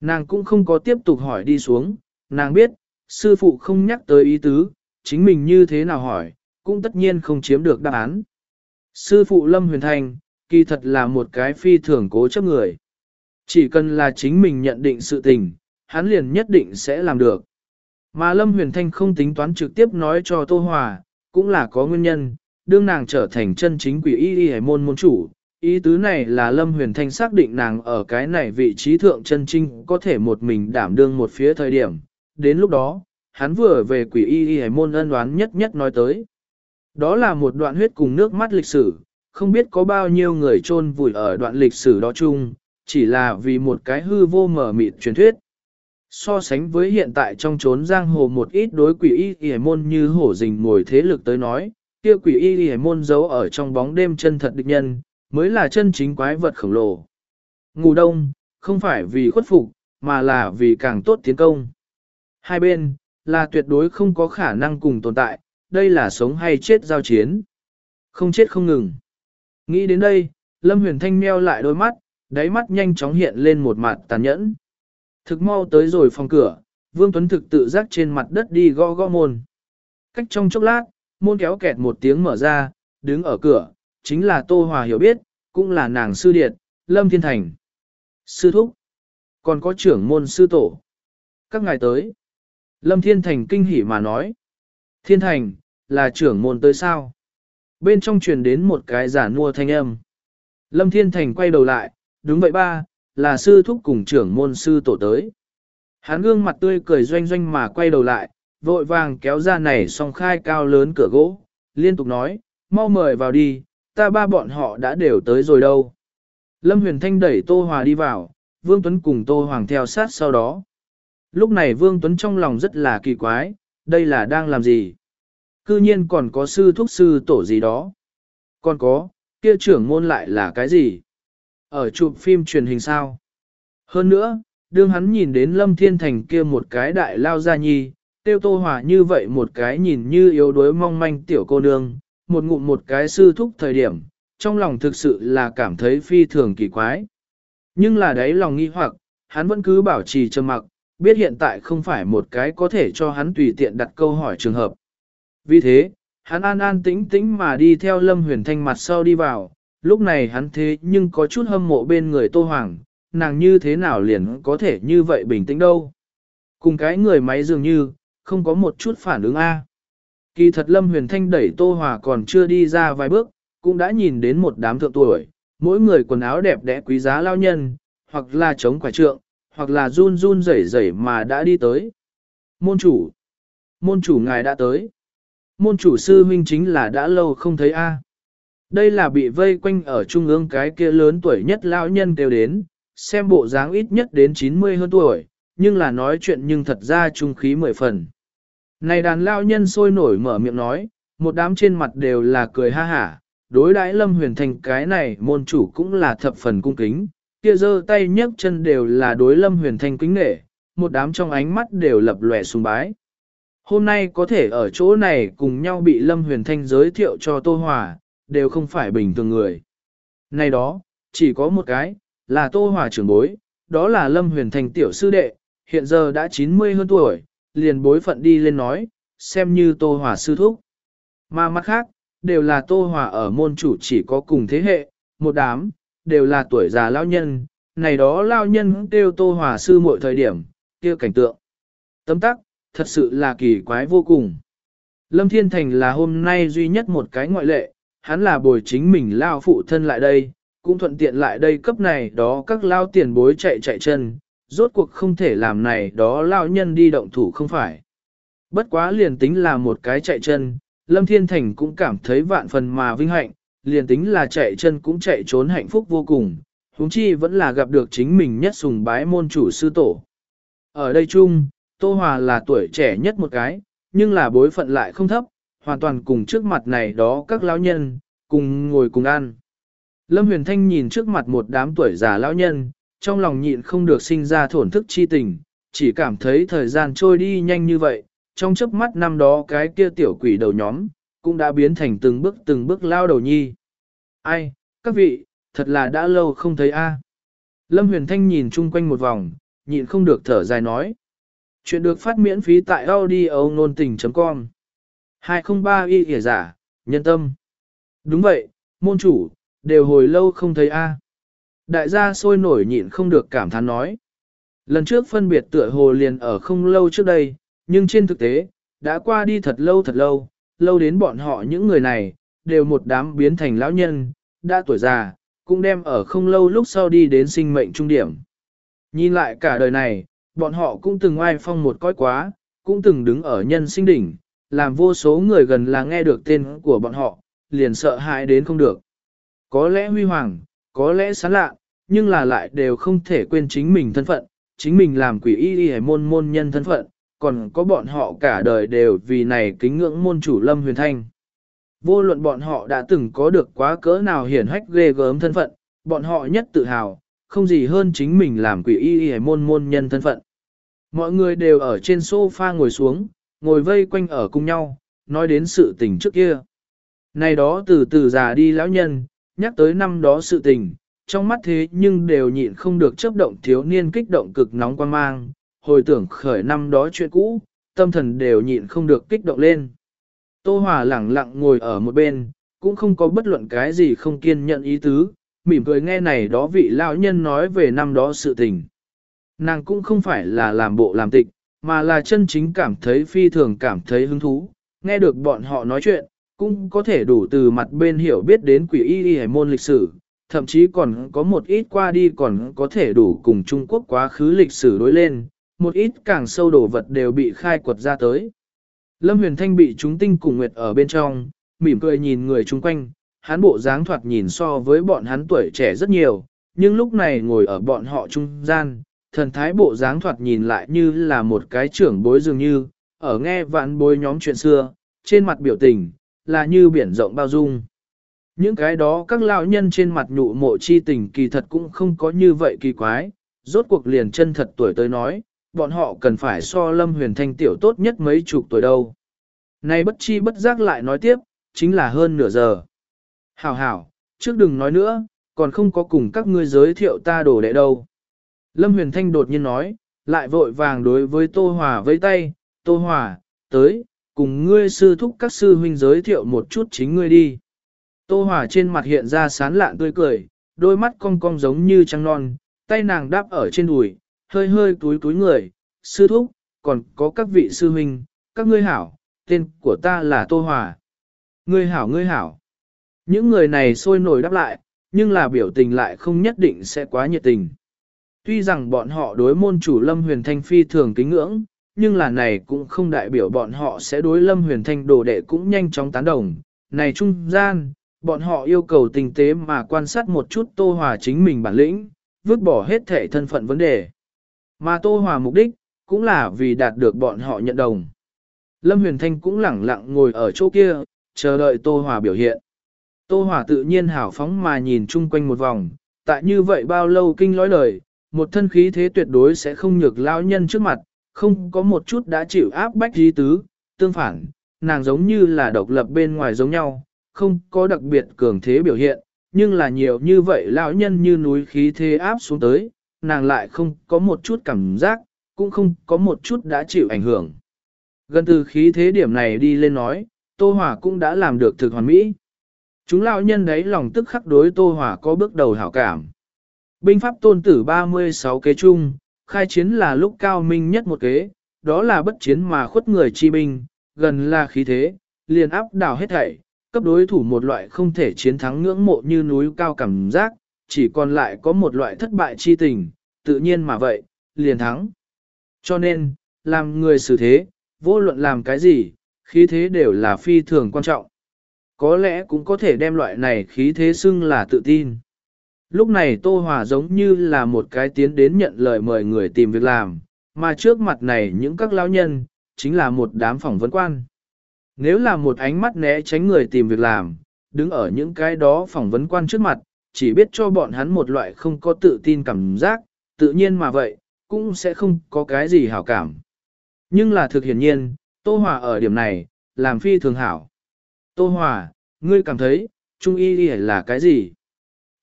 Nàng cũng không có tiếp tục hỏi đi xuống, nàng biết, sư phụ không nhắc tới ý tứ, chính mình như thế nào hỏi, cũng tất nhiên không chiếm được đáp án. Sư phụ Lâm Huyền Thanh, kỳ thật là một cái phi thường cố chấp người. Chỉ cần là chính mình nhận định sự tình, hắn liền nhất định sẽ làm được. Mà Lâm Huyền Thanh không tính toán trực tiếp nói cho Tô Hòa, cũng là có nguyên nhân, đương nàng trở thành chân chính quỷ y y hải môn môn chủ. Ý tứ này là Lâm Huyền Thanh xác định nàng ở cái này vị trí thượng chân chính có thể một mình đảm đương một phía thời điểm. Đến lúc đó, hắn vừa về quỷ y y hải môn ân đoán nhất nhất nói tới. Đó là một đoạn huyết cùng nước mắt lịch sử, không biết có bao nhiêu người chôn vùi ở đoạn lịch sử đó chung, chỉ là vì một cái hư vô mở mịt truyền thuyết. So sánh với hiện tại trong chốn giang hồ một ít đối quỷ y y môn như hổ rình ngồi thế lực tới nói, kia quỷ y y môn giấu ở trong bóng đêm chân thật địch nhân, mới là chân chính quái vật khổng lồ. Ngủ đông, không phải vì khuất phục, mà là vì càng tốt tiến công. Hai bên, là tuyệt đối không có khả năng cùng tồn tại, đây là sống hay chết giao chiến. Không chết không ngừng. Nghĩ đến đây, Lâm Huyền Thanh meo lại đôi mắt, đáy mắt nhanh chóng hiện lên một mặt tàn nhẫn. Thực mau tới rồi phòng cửa, Vương Tuấn thực tự giác trên mặt đất đi gõ gõ môn. Cách trong chốc lát, môn kéo kẹt một tiếng mở ra, đứng ở cửa, chính là Tô Hòa hiểu biết, cũng là nàng sư điệt, Lâm Thiên Thành. Sư thúc, còn có trưởng môn sư tổ. Các ngài tới. Lâm Thiên Thành kinh hỉ mà nói. Thiên Thành, là trưởng môn tới sao? Bên trong truyền đến một cái giả mua thanh âm. Lâm Thiên Thành quay đầu lại, đúng vậy ba, là sư thúc cùng trưởng môn sư tổ tới. Hán gương mặt tươi cười doanh doanh mà quay đầu lại, vội vàng kéo ra này song khai cao lớn cửa gỗ, liên tục nói, mau mời vào đi, ta ba bọn họ đã đều tới rồi đâu. Lâm Huyền Thanh đẩy Tô Hòa đi vào, Vương Tuấn cùng Tô Hoàng theo sát sau đó. Lúc này Vương Tuấn trong lòng rất là kỳ quái, đây là đang làm gì? Cư nhiên còn có sư thúc sư tổ gì đó. Còn có, kia trưởng môn lại là cái gì? Ở chụp phim truyền hình sao? Hơn nữa, đương hắn nhìn đến Lâm Thiên Thành kia một cái đại lao ra nhi, tiêu tô hòa như vậy một cái nhìn như yếu đuối mong manh tiểu cô nương, một ngụm một cái sư thúc thời điểm, trong lòng thực sự là cảm thấy phi thường kỳ quái. Nhưng là đấy lòng nghi hoặc, hắn vẫn cứ bảo trì trầm mặc, biết hiện tại không phải một cái có thể cho hắn tùy tiện đặt câu hỏi trường hợp. Vì thế, hắn an an tĩnh tĩnh mà đi theo Lâm Huyền Thanh mặt sau đi vào, lúc này hắn thế nhưng có chút hâm mộ bên người Tô Hoàng, nàng như thế nào liền có thể như vậy bình tĩnh đâu. Cùng cái người máy dường như, không có một chút phản ứng A. Kỳ thật Lâm Huyền Thanh đẩy Tô Hòa còn chưa đi ra vài bước, cũng đã nhìn đến một đám thượng tuổi, mỗi người quần áo đẹp đẽ quý giá lao nhân, hoặc là chống quả trượng, hoặc là run run rẩy rẩy mà đã đi tới. Môn chủ, môn chủ ngài đã tới. Môn chủ sư huynh chính là đã lâu không thấy A. Đây là bị vây quanh ở trung ương cái kia lớn tuổi nhất lão nhân kêu đến, xem bộ dáng ít nhất đến 90 hơn tuổi, nhưng là nói chuyện nhưng thật ra trung khí mười phần. Này đàn lao nhân sôi nổi mở miệng nói, một đám trên mặt đều là cười ha hả, đối đãi lâm huyền thành cái này môn chủ cũng là thập phần cung kính, kia giơ tay nhấc chân đều là đối lâm huyền thanh kính nể, một đám trong ánh mắt đều lập lòe sùng bái. Hôm nay có thể ở chỗ này cùng nhau bị Lâm Huyền Thanh giới thiệu cho Tô Hòa, đều không phải bình thường người. Này đó, chỉ có một cái, là Tô Hòa trưởng bối, đó là Lâm Huyền Thanh tiểu sư đệ, hiện giờ đã 90 hơn tuổi, liền bối phận đi lên nói, xem như Tô Hòa sư thúc. Mà mặt khác, đều là Tô Hòa ở môn chủ chỉ có cùng thế hệ, một đám, đều là tuổi già lao nhân, này đó lao nhân kêu Tô Hòa sư mỗi thời điểm, kia cảnh tượng. Tấm tắc, thật sự là kỳ quái vô cùng. Lâm Thiên Thành là hôm nay duy nhất một cái ngoại lệ, hắn là bồi chính mình lao phụ thân lại đây, cũng thuận tiện lại đây cấp này đó các lao tiền bối chạy chạy chân, rốt cuộc không thể làm này đó lao nhân đi động thủ không phải. Bất quá liền tính là một cái chạy chân, Lâm Thiên Thành cũng cảm thấy vạn phần mà vinh hạnh, liền tính là chạy chân cũng chạy trốn hạnh phúc vô cùng, huống chi vẫn là gặp được chính mình nhất sùng bái môn chủ sư tổ. Ở đây chung, Tô Hòa là tuổi trẻ nhất một cái, nhưng là bối phận lại không thấp, hoàn toàn cùng trước mặt này đó các lão nhân, cùng ngồi cùng ăn. Lâm Huyền Thanh nhìn trước mặt một đám tuổi già lão nhân, trong lòng nhịn không được sinh ra thổn thức chi tình, chỉ cảm thấy thời gian trôi đi nhanh như vậy, trong chớp mắt năm đó cái kia tiểu quỷ đầu nhóm, cũng đã biến thành từng bước từng bước lao đầu nhi. Ai, các vị, thật là đã lâu không thấy a. Lâm Huyền Thanh nhìn chung quanh một vòng, nhịn không được thở dài nói. Chuyện được phát miễn phí tại audio nôn tình.com 203 y kể giả, nhân tâm. Đúng vậy, môn chủ, đều hồi lâu không thấy a. Đại gia sôi nổi nhịn không được cảm thán nói. Lần trước phân biệt tựa hồ liền ở không lâu trước đây, nhưng trên thực tế, đã qua đi thật lâu thật lâu, lâu đến bọn họ những người này, đều một đám biến thành lão nhân, đã tuổi già, cũng đem ở không lâu lúc sau đi đến sinh mệnh trung điểm. Nhìn lại cả đời này, bọn họ cũng từng oai phong một cõi quá, cũng từng đứng ở nhân sinh đỉnh, làm vô số người gần là nghe được tên của bọn họ, liền sợ hãi đến không được. Có lẽ huy hoàng, có lẽ sán lạ, nhưng là lại đều không thể quên chính mình thân phận, chính mình làm quỷ y y môn môn nhân thân phận, còn có bọn họ cả đời đều vì này kính ngưỡng môn chủ Lâm Huyền Thanh. Vô luận bọn họ đã từng có được quá cỡ nào hiển hách ghê gớm thân phận, bọn họ nhất tự hào, không gì hơn chính mình làm quỷ y y môn môn nhân thân phận. Mọi người đều ở trên sofa ngồi xuống, ngồi vây quanh ở cùng nhau, nói đến sự tình trước kia. Này đó từ từ già đi lão nhân, nhắc tới năm đó sự tình, trong mắt thế nhưng đều nhịn không được chấp động thiếu niên kích động cực nóng quan mang, hồi tưởng khởi năm đó chuyện cũ, tâm thần đều nhịn không được kích động lên. Tô Hòa lẳng lặng ngồi ở một bên, cũng không có bất luận cái gì không kiên nhận ý tứ, mỉm cười nghe này đó vị lão nhân nói về năm đó sự tình. Nàng cũng không phải là làm bộ làm tịch, mà là chân chính cảm thấy phi thường cảm thấy hứng thú, nghe được bọn họ nói chuyện, cũng có thể đủ từ mặt bên hiểu biết đến quỷ y y môn lịch sử, thậm chí còn có một ít qua đi còn có thể đủ cùng Trung Quốc quá khứ lịch sử đối lên, một ít càng sâu đồ vật đều bị khai quật ra tới. Lâm Huyền Thanh bị chúng tinh cùng nguyệt ở bên trong, mỉm cười nhìn người chung quanh, hắn bộ dáng thoạt nhìn so với bọn hắn tuổi trẻ rất nhiều, nhưng lúc này ngồi ở bọn họ trung gian, thần thái bộ dáng thoạt nhìn lại như là một cái trưởng bối dường như, ở nghe vạn bối nhóm chuyện xưa, trên mặt biểu tình, là như biển rộng bao dung. Những cái đó các lão nhân trên mặt nhụ mộ chi tình kỳ thật cũng không có như vậy kỳ quái, rốt cuộc liền chân thật tuổi tới nói, bọn họ cần phải so lâm huyền thanh tiểu tốt nhất mấy chục tuổi đâu. Này bất chi bất giác lại nói tiếp, chính là hơn nửa giờ. Hảo hảo, trước đừng nói nữa, còn không có cùng các ngươi giới thiệu ta đồ đệ đâu. Lâm huyền thanh đột nhiên nói, lại vội vàng đối với Tô Hòa với tay, Tô Hòa, tới, cùng ngươi sư thúc các sư huynh giới thiệu một chút chính ngươi đi. Tô Hòa trên mặt hiện ra sán lạn tươi cười, đôi mắt cong cong giống như trăng non, tay nàng đáp ở trên đùi, hơi hơi túi túi người, sư thúc, còn có các vị sư huynh, các ngươi hảo, tên của ta là Tô Hòa. Ngươi hảo ngươi hảo. Những người này sôi nổi đáp lại, nhưng là biểu tình lại không nhất định sẽ quá nhiệt tình. Tuy rằng bọn họ đối môn chủ Lâm Huyền Thanh phi thường kính ngưỡng, nhưng là này cũng không đại biểu bọn họ sẽ đối Lâm Huyền Thanh đồ đệ cũng nhanh chóng tán đồng. Này trung gian, bọn họ yêu cầu tinh tế mà quan sát một chút Tô Hòa chính mình bản lĩnh, vứt bỏ hết thể thân phận vấn đề. Mà Tô Hòa mục đích, cũng là vì đạt được bọn họ nhận đồng. Lâm Huyền Thanh cũng lẳng lặng ngồi ở chỗ kia, chờ đợi Tô Hòa biểu hiện. Tô Hòa tự nhiên hào phóng mà nhìn chung quanh một vòng, tại như vậy bao lâu kinh lõi lời, một thân khí thế tuyệt đối sẽ không nhược lão nhân trước mặt, không có một chút đã chịu áp bách di tứ, tương phản, nàng giống như là độc lập bên ngoài giống nhau, không có đặc biệt cường thế biểu hiện, nhưng là nhiều như vậy lão nhân như núi khí thế áp xuống tới, nàng lại không có một chút cảm giác, cũng không có một chút đã chịu ảnh hưởng. Gần từ khí thế điểm này đi lên nói, Tô Hòa cũng đã làm được thực hoàn mỹ. Chúng lão nhân đấy lòng tức khắc đối Tô Hòa có bước đầu hảo cảm. Binh pháp tôn tử 36 kế chung, khai chiến là lúc cao minh nhất một kế, đó là bất chiến mà khuất người chi binh, gần là khí thế, liền áp đảo hết thảy, cấp đối thủ một loại không thể chiến thắng ngưỡng mộ như núi cao cảm giác, chỉ còn lại có một loại thất bại chi tình, tự nhiên mà vậy, liền thắng. Cho nên, làm người xử thế, vô luận làm cái gì, khí thế đều là phi thường quan trọng. Có lẽ cũng có thể đem loại này khí thế xưng là tự tin. Lúc này Tô Hòa giống như là một cái tiến đến nhận lời mời người tìm việc làm, mà trước mặt này những các lão nhân, chính là một đám phỏng vấn quan. Nếu là một ánh mắt né tránh người tìm việc làm, đứng ở những cái đó phỏng vấn quan trước mặt, chỉ biết cho bọn hắn một loại không có tự tin cảm giác, tự nhiên mà vậy, cũng sẽ không có cái gì hảo cảm. Nhưng là thực hiển nhiên, Tô Hòa ở điểm này, làm phi thường hảo. Tô Hòa, ngươi cảm thấy, Trung Y là cái gì?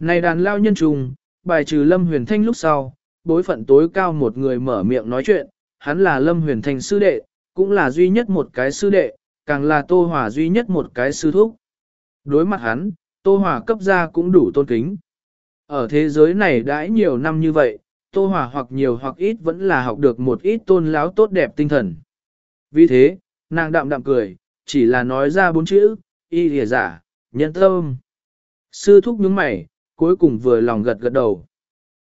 Này đàn lao nhân trùng, bài trừ Lâm Huyền Thanh lúc sau, bối phận tối cao một người mở miệng nói chuyện, hắn là Lâm Huyền Thanh sư đệ, cũng là duy nhất một cái sư đệ, càng là Tô Hòa duy nhất một cái sư thúc. Đối mặt hắn, Tô Hòa cấp ra cũng đủ tôn kính. Ở thế giới này đãi nhiều năm như vậy, Tô Hòa hoặc nhiều hoặc ít vẫn là học được một ít tôn láo tốt đẹp tinh thần. Vì thế, nàng đạm đạm cười, chỉ là nói ra bốn chữ, y lìa giả, nhân tâm. Sư thúc nhướng mày, cuối cùng vừa lòng gật gật đầu.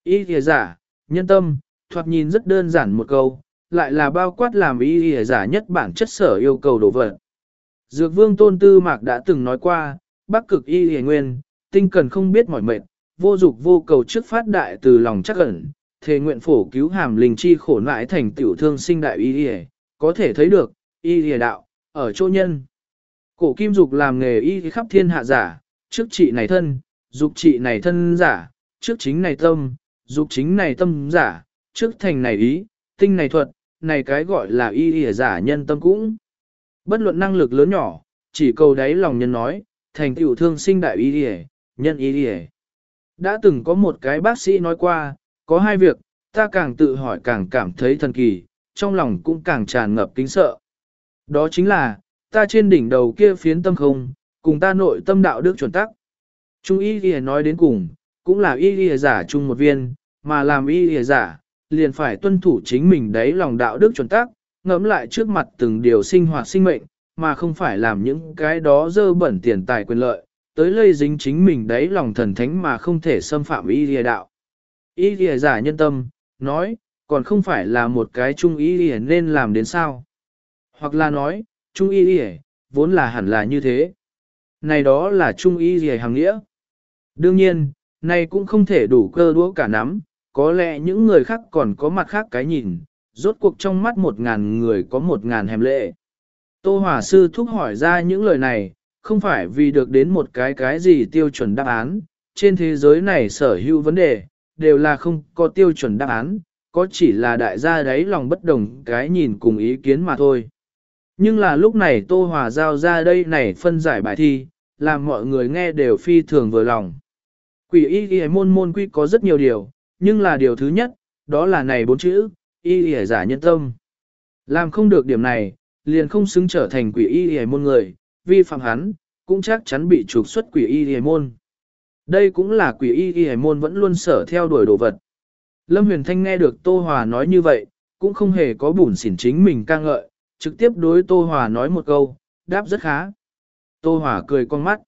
Y thìa giả, nhân tâm, thoạt nhìn rất đơn giản một câu, lại là bao quát làm y thìa giả nhất bản chất sở yêu cầu đồ vật. Dược vương tôn tư mạc đã từng nói qua, bắc cực y lìa nguyên, tinh cần không biết mỏi mệt, vô dục vô cầu trước phát đại từ lòng chắc ẩn, thề nguyện phổ cứu hàm linh chi khổ nại thành tiểu thương sinh đại y lìa, có thể thấy được, y lìa đạo, ở chỗ nhân. Cổ kim dục làm nghề y khắp thiên hạ giả, trước trị này thân, dục trị này thân giả, trước chính này tâm, dục chính này tâm giả, trước thành này ý, tinh này thuật, này cái gọi là y y giả nhân tâm cũng. Bất luận năng lực lớn nhỏ, chỉ cầu đáy lòng nhân nói, thành tiểu thương sinh đại y y, nhân y y. Đã từng có một cái bác sĩ nói qua, có hai việc, ta càng tự hỏi càng cảm thấy thần kỳ, trong lòng cũng càng tràn ngập kính sợ. Đó chính là, ta trên đỉnh đầu kia phiến tâm không, cùng ta nội tâm đạo đức chuẩn tắc. Trung y ghi nói đến cùng, cũng là y ghi giả chung một viên, mà làm y ghi giả, liền phải tuân thủ chính mình đấy lòng đạo đức chuẩn tắc, ngẫm lại trước mặt từng điều sinh hoạt sinh mệnh, mà không phải làm những cái đó dơ bẩn tiền tài quyền lợi, tới lây dính chính mình đấy lòng thần thánh mà không thể xâm phạm y ghi đạo. Y ghi giả nhân tâm, nói, còn không phải là một cái trung y ghi nên làm đến sao. Hoặc là nói, trung y ghi vốn là hẳn là như thế. Này đó là trung y ghi hàng nghĩa. Đương nhiên, này cũng không thể đủ cơ đũa cả nắm, có lẽ những người khác còn có mặt khác cái nhìn, rốt cuộc trong mắt một ngàn người có một ngàn hèm lệ. Tô Hòa Sư thúc hỏi ra những lời này, không phải vì được đến một cái cái gì tiêu chuẩn đáp án, trên thế giới này sở hữu vấn đề, đều là không có tiêu chuẩn đáp án, có chỉ là đại gia đấy lòng bất đồng cái nhìn cùng ý kiến mà thôi. Nhưng là lúc này Tô Hòa giao ra đây này phân giải bài thi, làm mọi người nghe đều phi thường vừa lòng. Quỷ y y môn môn quy có rất nhiều điều, nhưng là điều thứ nhất, đó là này bốn chữ, y y giả nhân tâm. Làm không được điểm này, liền không xứng trở thành quỷ y y môn người, vi phạm hắn, cũng chắc chắn bị trục xuất quỷ y y môn. Đây cũng là quỷ y y môn vẫn luôn sở theo đuổi đồ vật. Lâm Huyền Thanh nghe được Tô Hòa nói như vậy, cũng không hề có bùn xỉn chính mình ca ngợi, trực tiếp đối Tô Hòa nói một câu, đáp rất khá. Tô Hòa cười con mắt.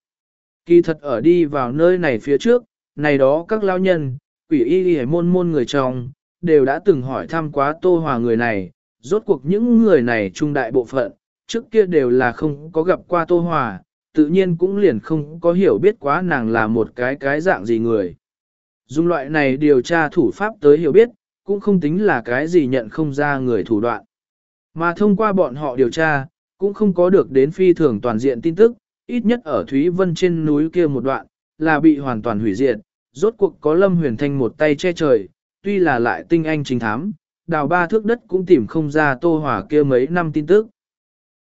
Kỳ thật ở đi vào nơi này phía trước, này đó các lao nhân, quỷ y y môn môn người trong, đều đã từng hỏi thăm quá Tô Hòa người này, rốt cuộc những người này trung đại bộ phận, trước kia đều là không có gặp qua Tô Hòa, tự nhiên cũng liền không có hiểu biết quá nàng là một cái cái dạng gì người. Dùng loại này điều tra thủ pháp tới hiểu biết, cũng không tính là cái gì nhận không ra người thủ đoạn. Mà thông qua bọn họ điều tra, cũng không có được đến phi thường toàn diện tin tức, ít nhất ở Thúy Vân trên núi kia một đoạn, là bị hoàn toàn hủy diệt, rốt cuộc có Lâm Huyền Thanh một tay che trời, tuy là lại tinh anh chính thám, đào ba thước đất cũng tìm không ra tô hòa kia mấy năm tin tức.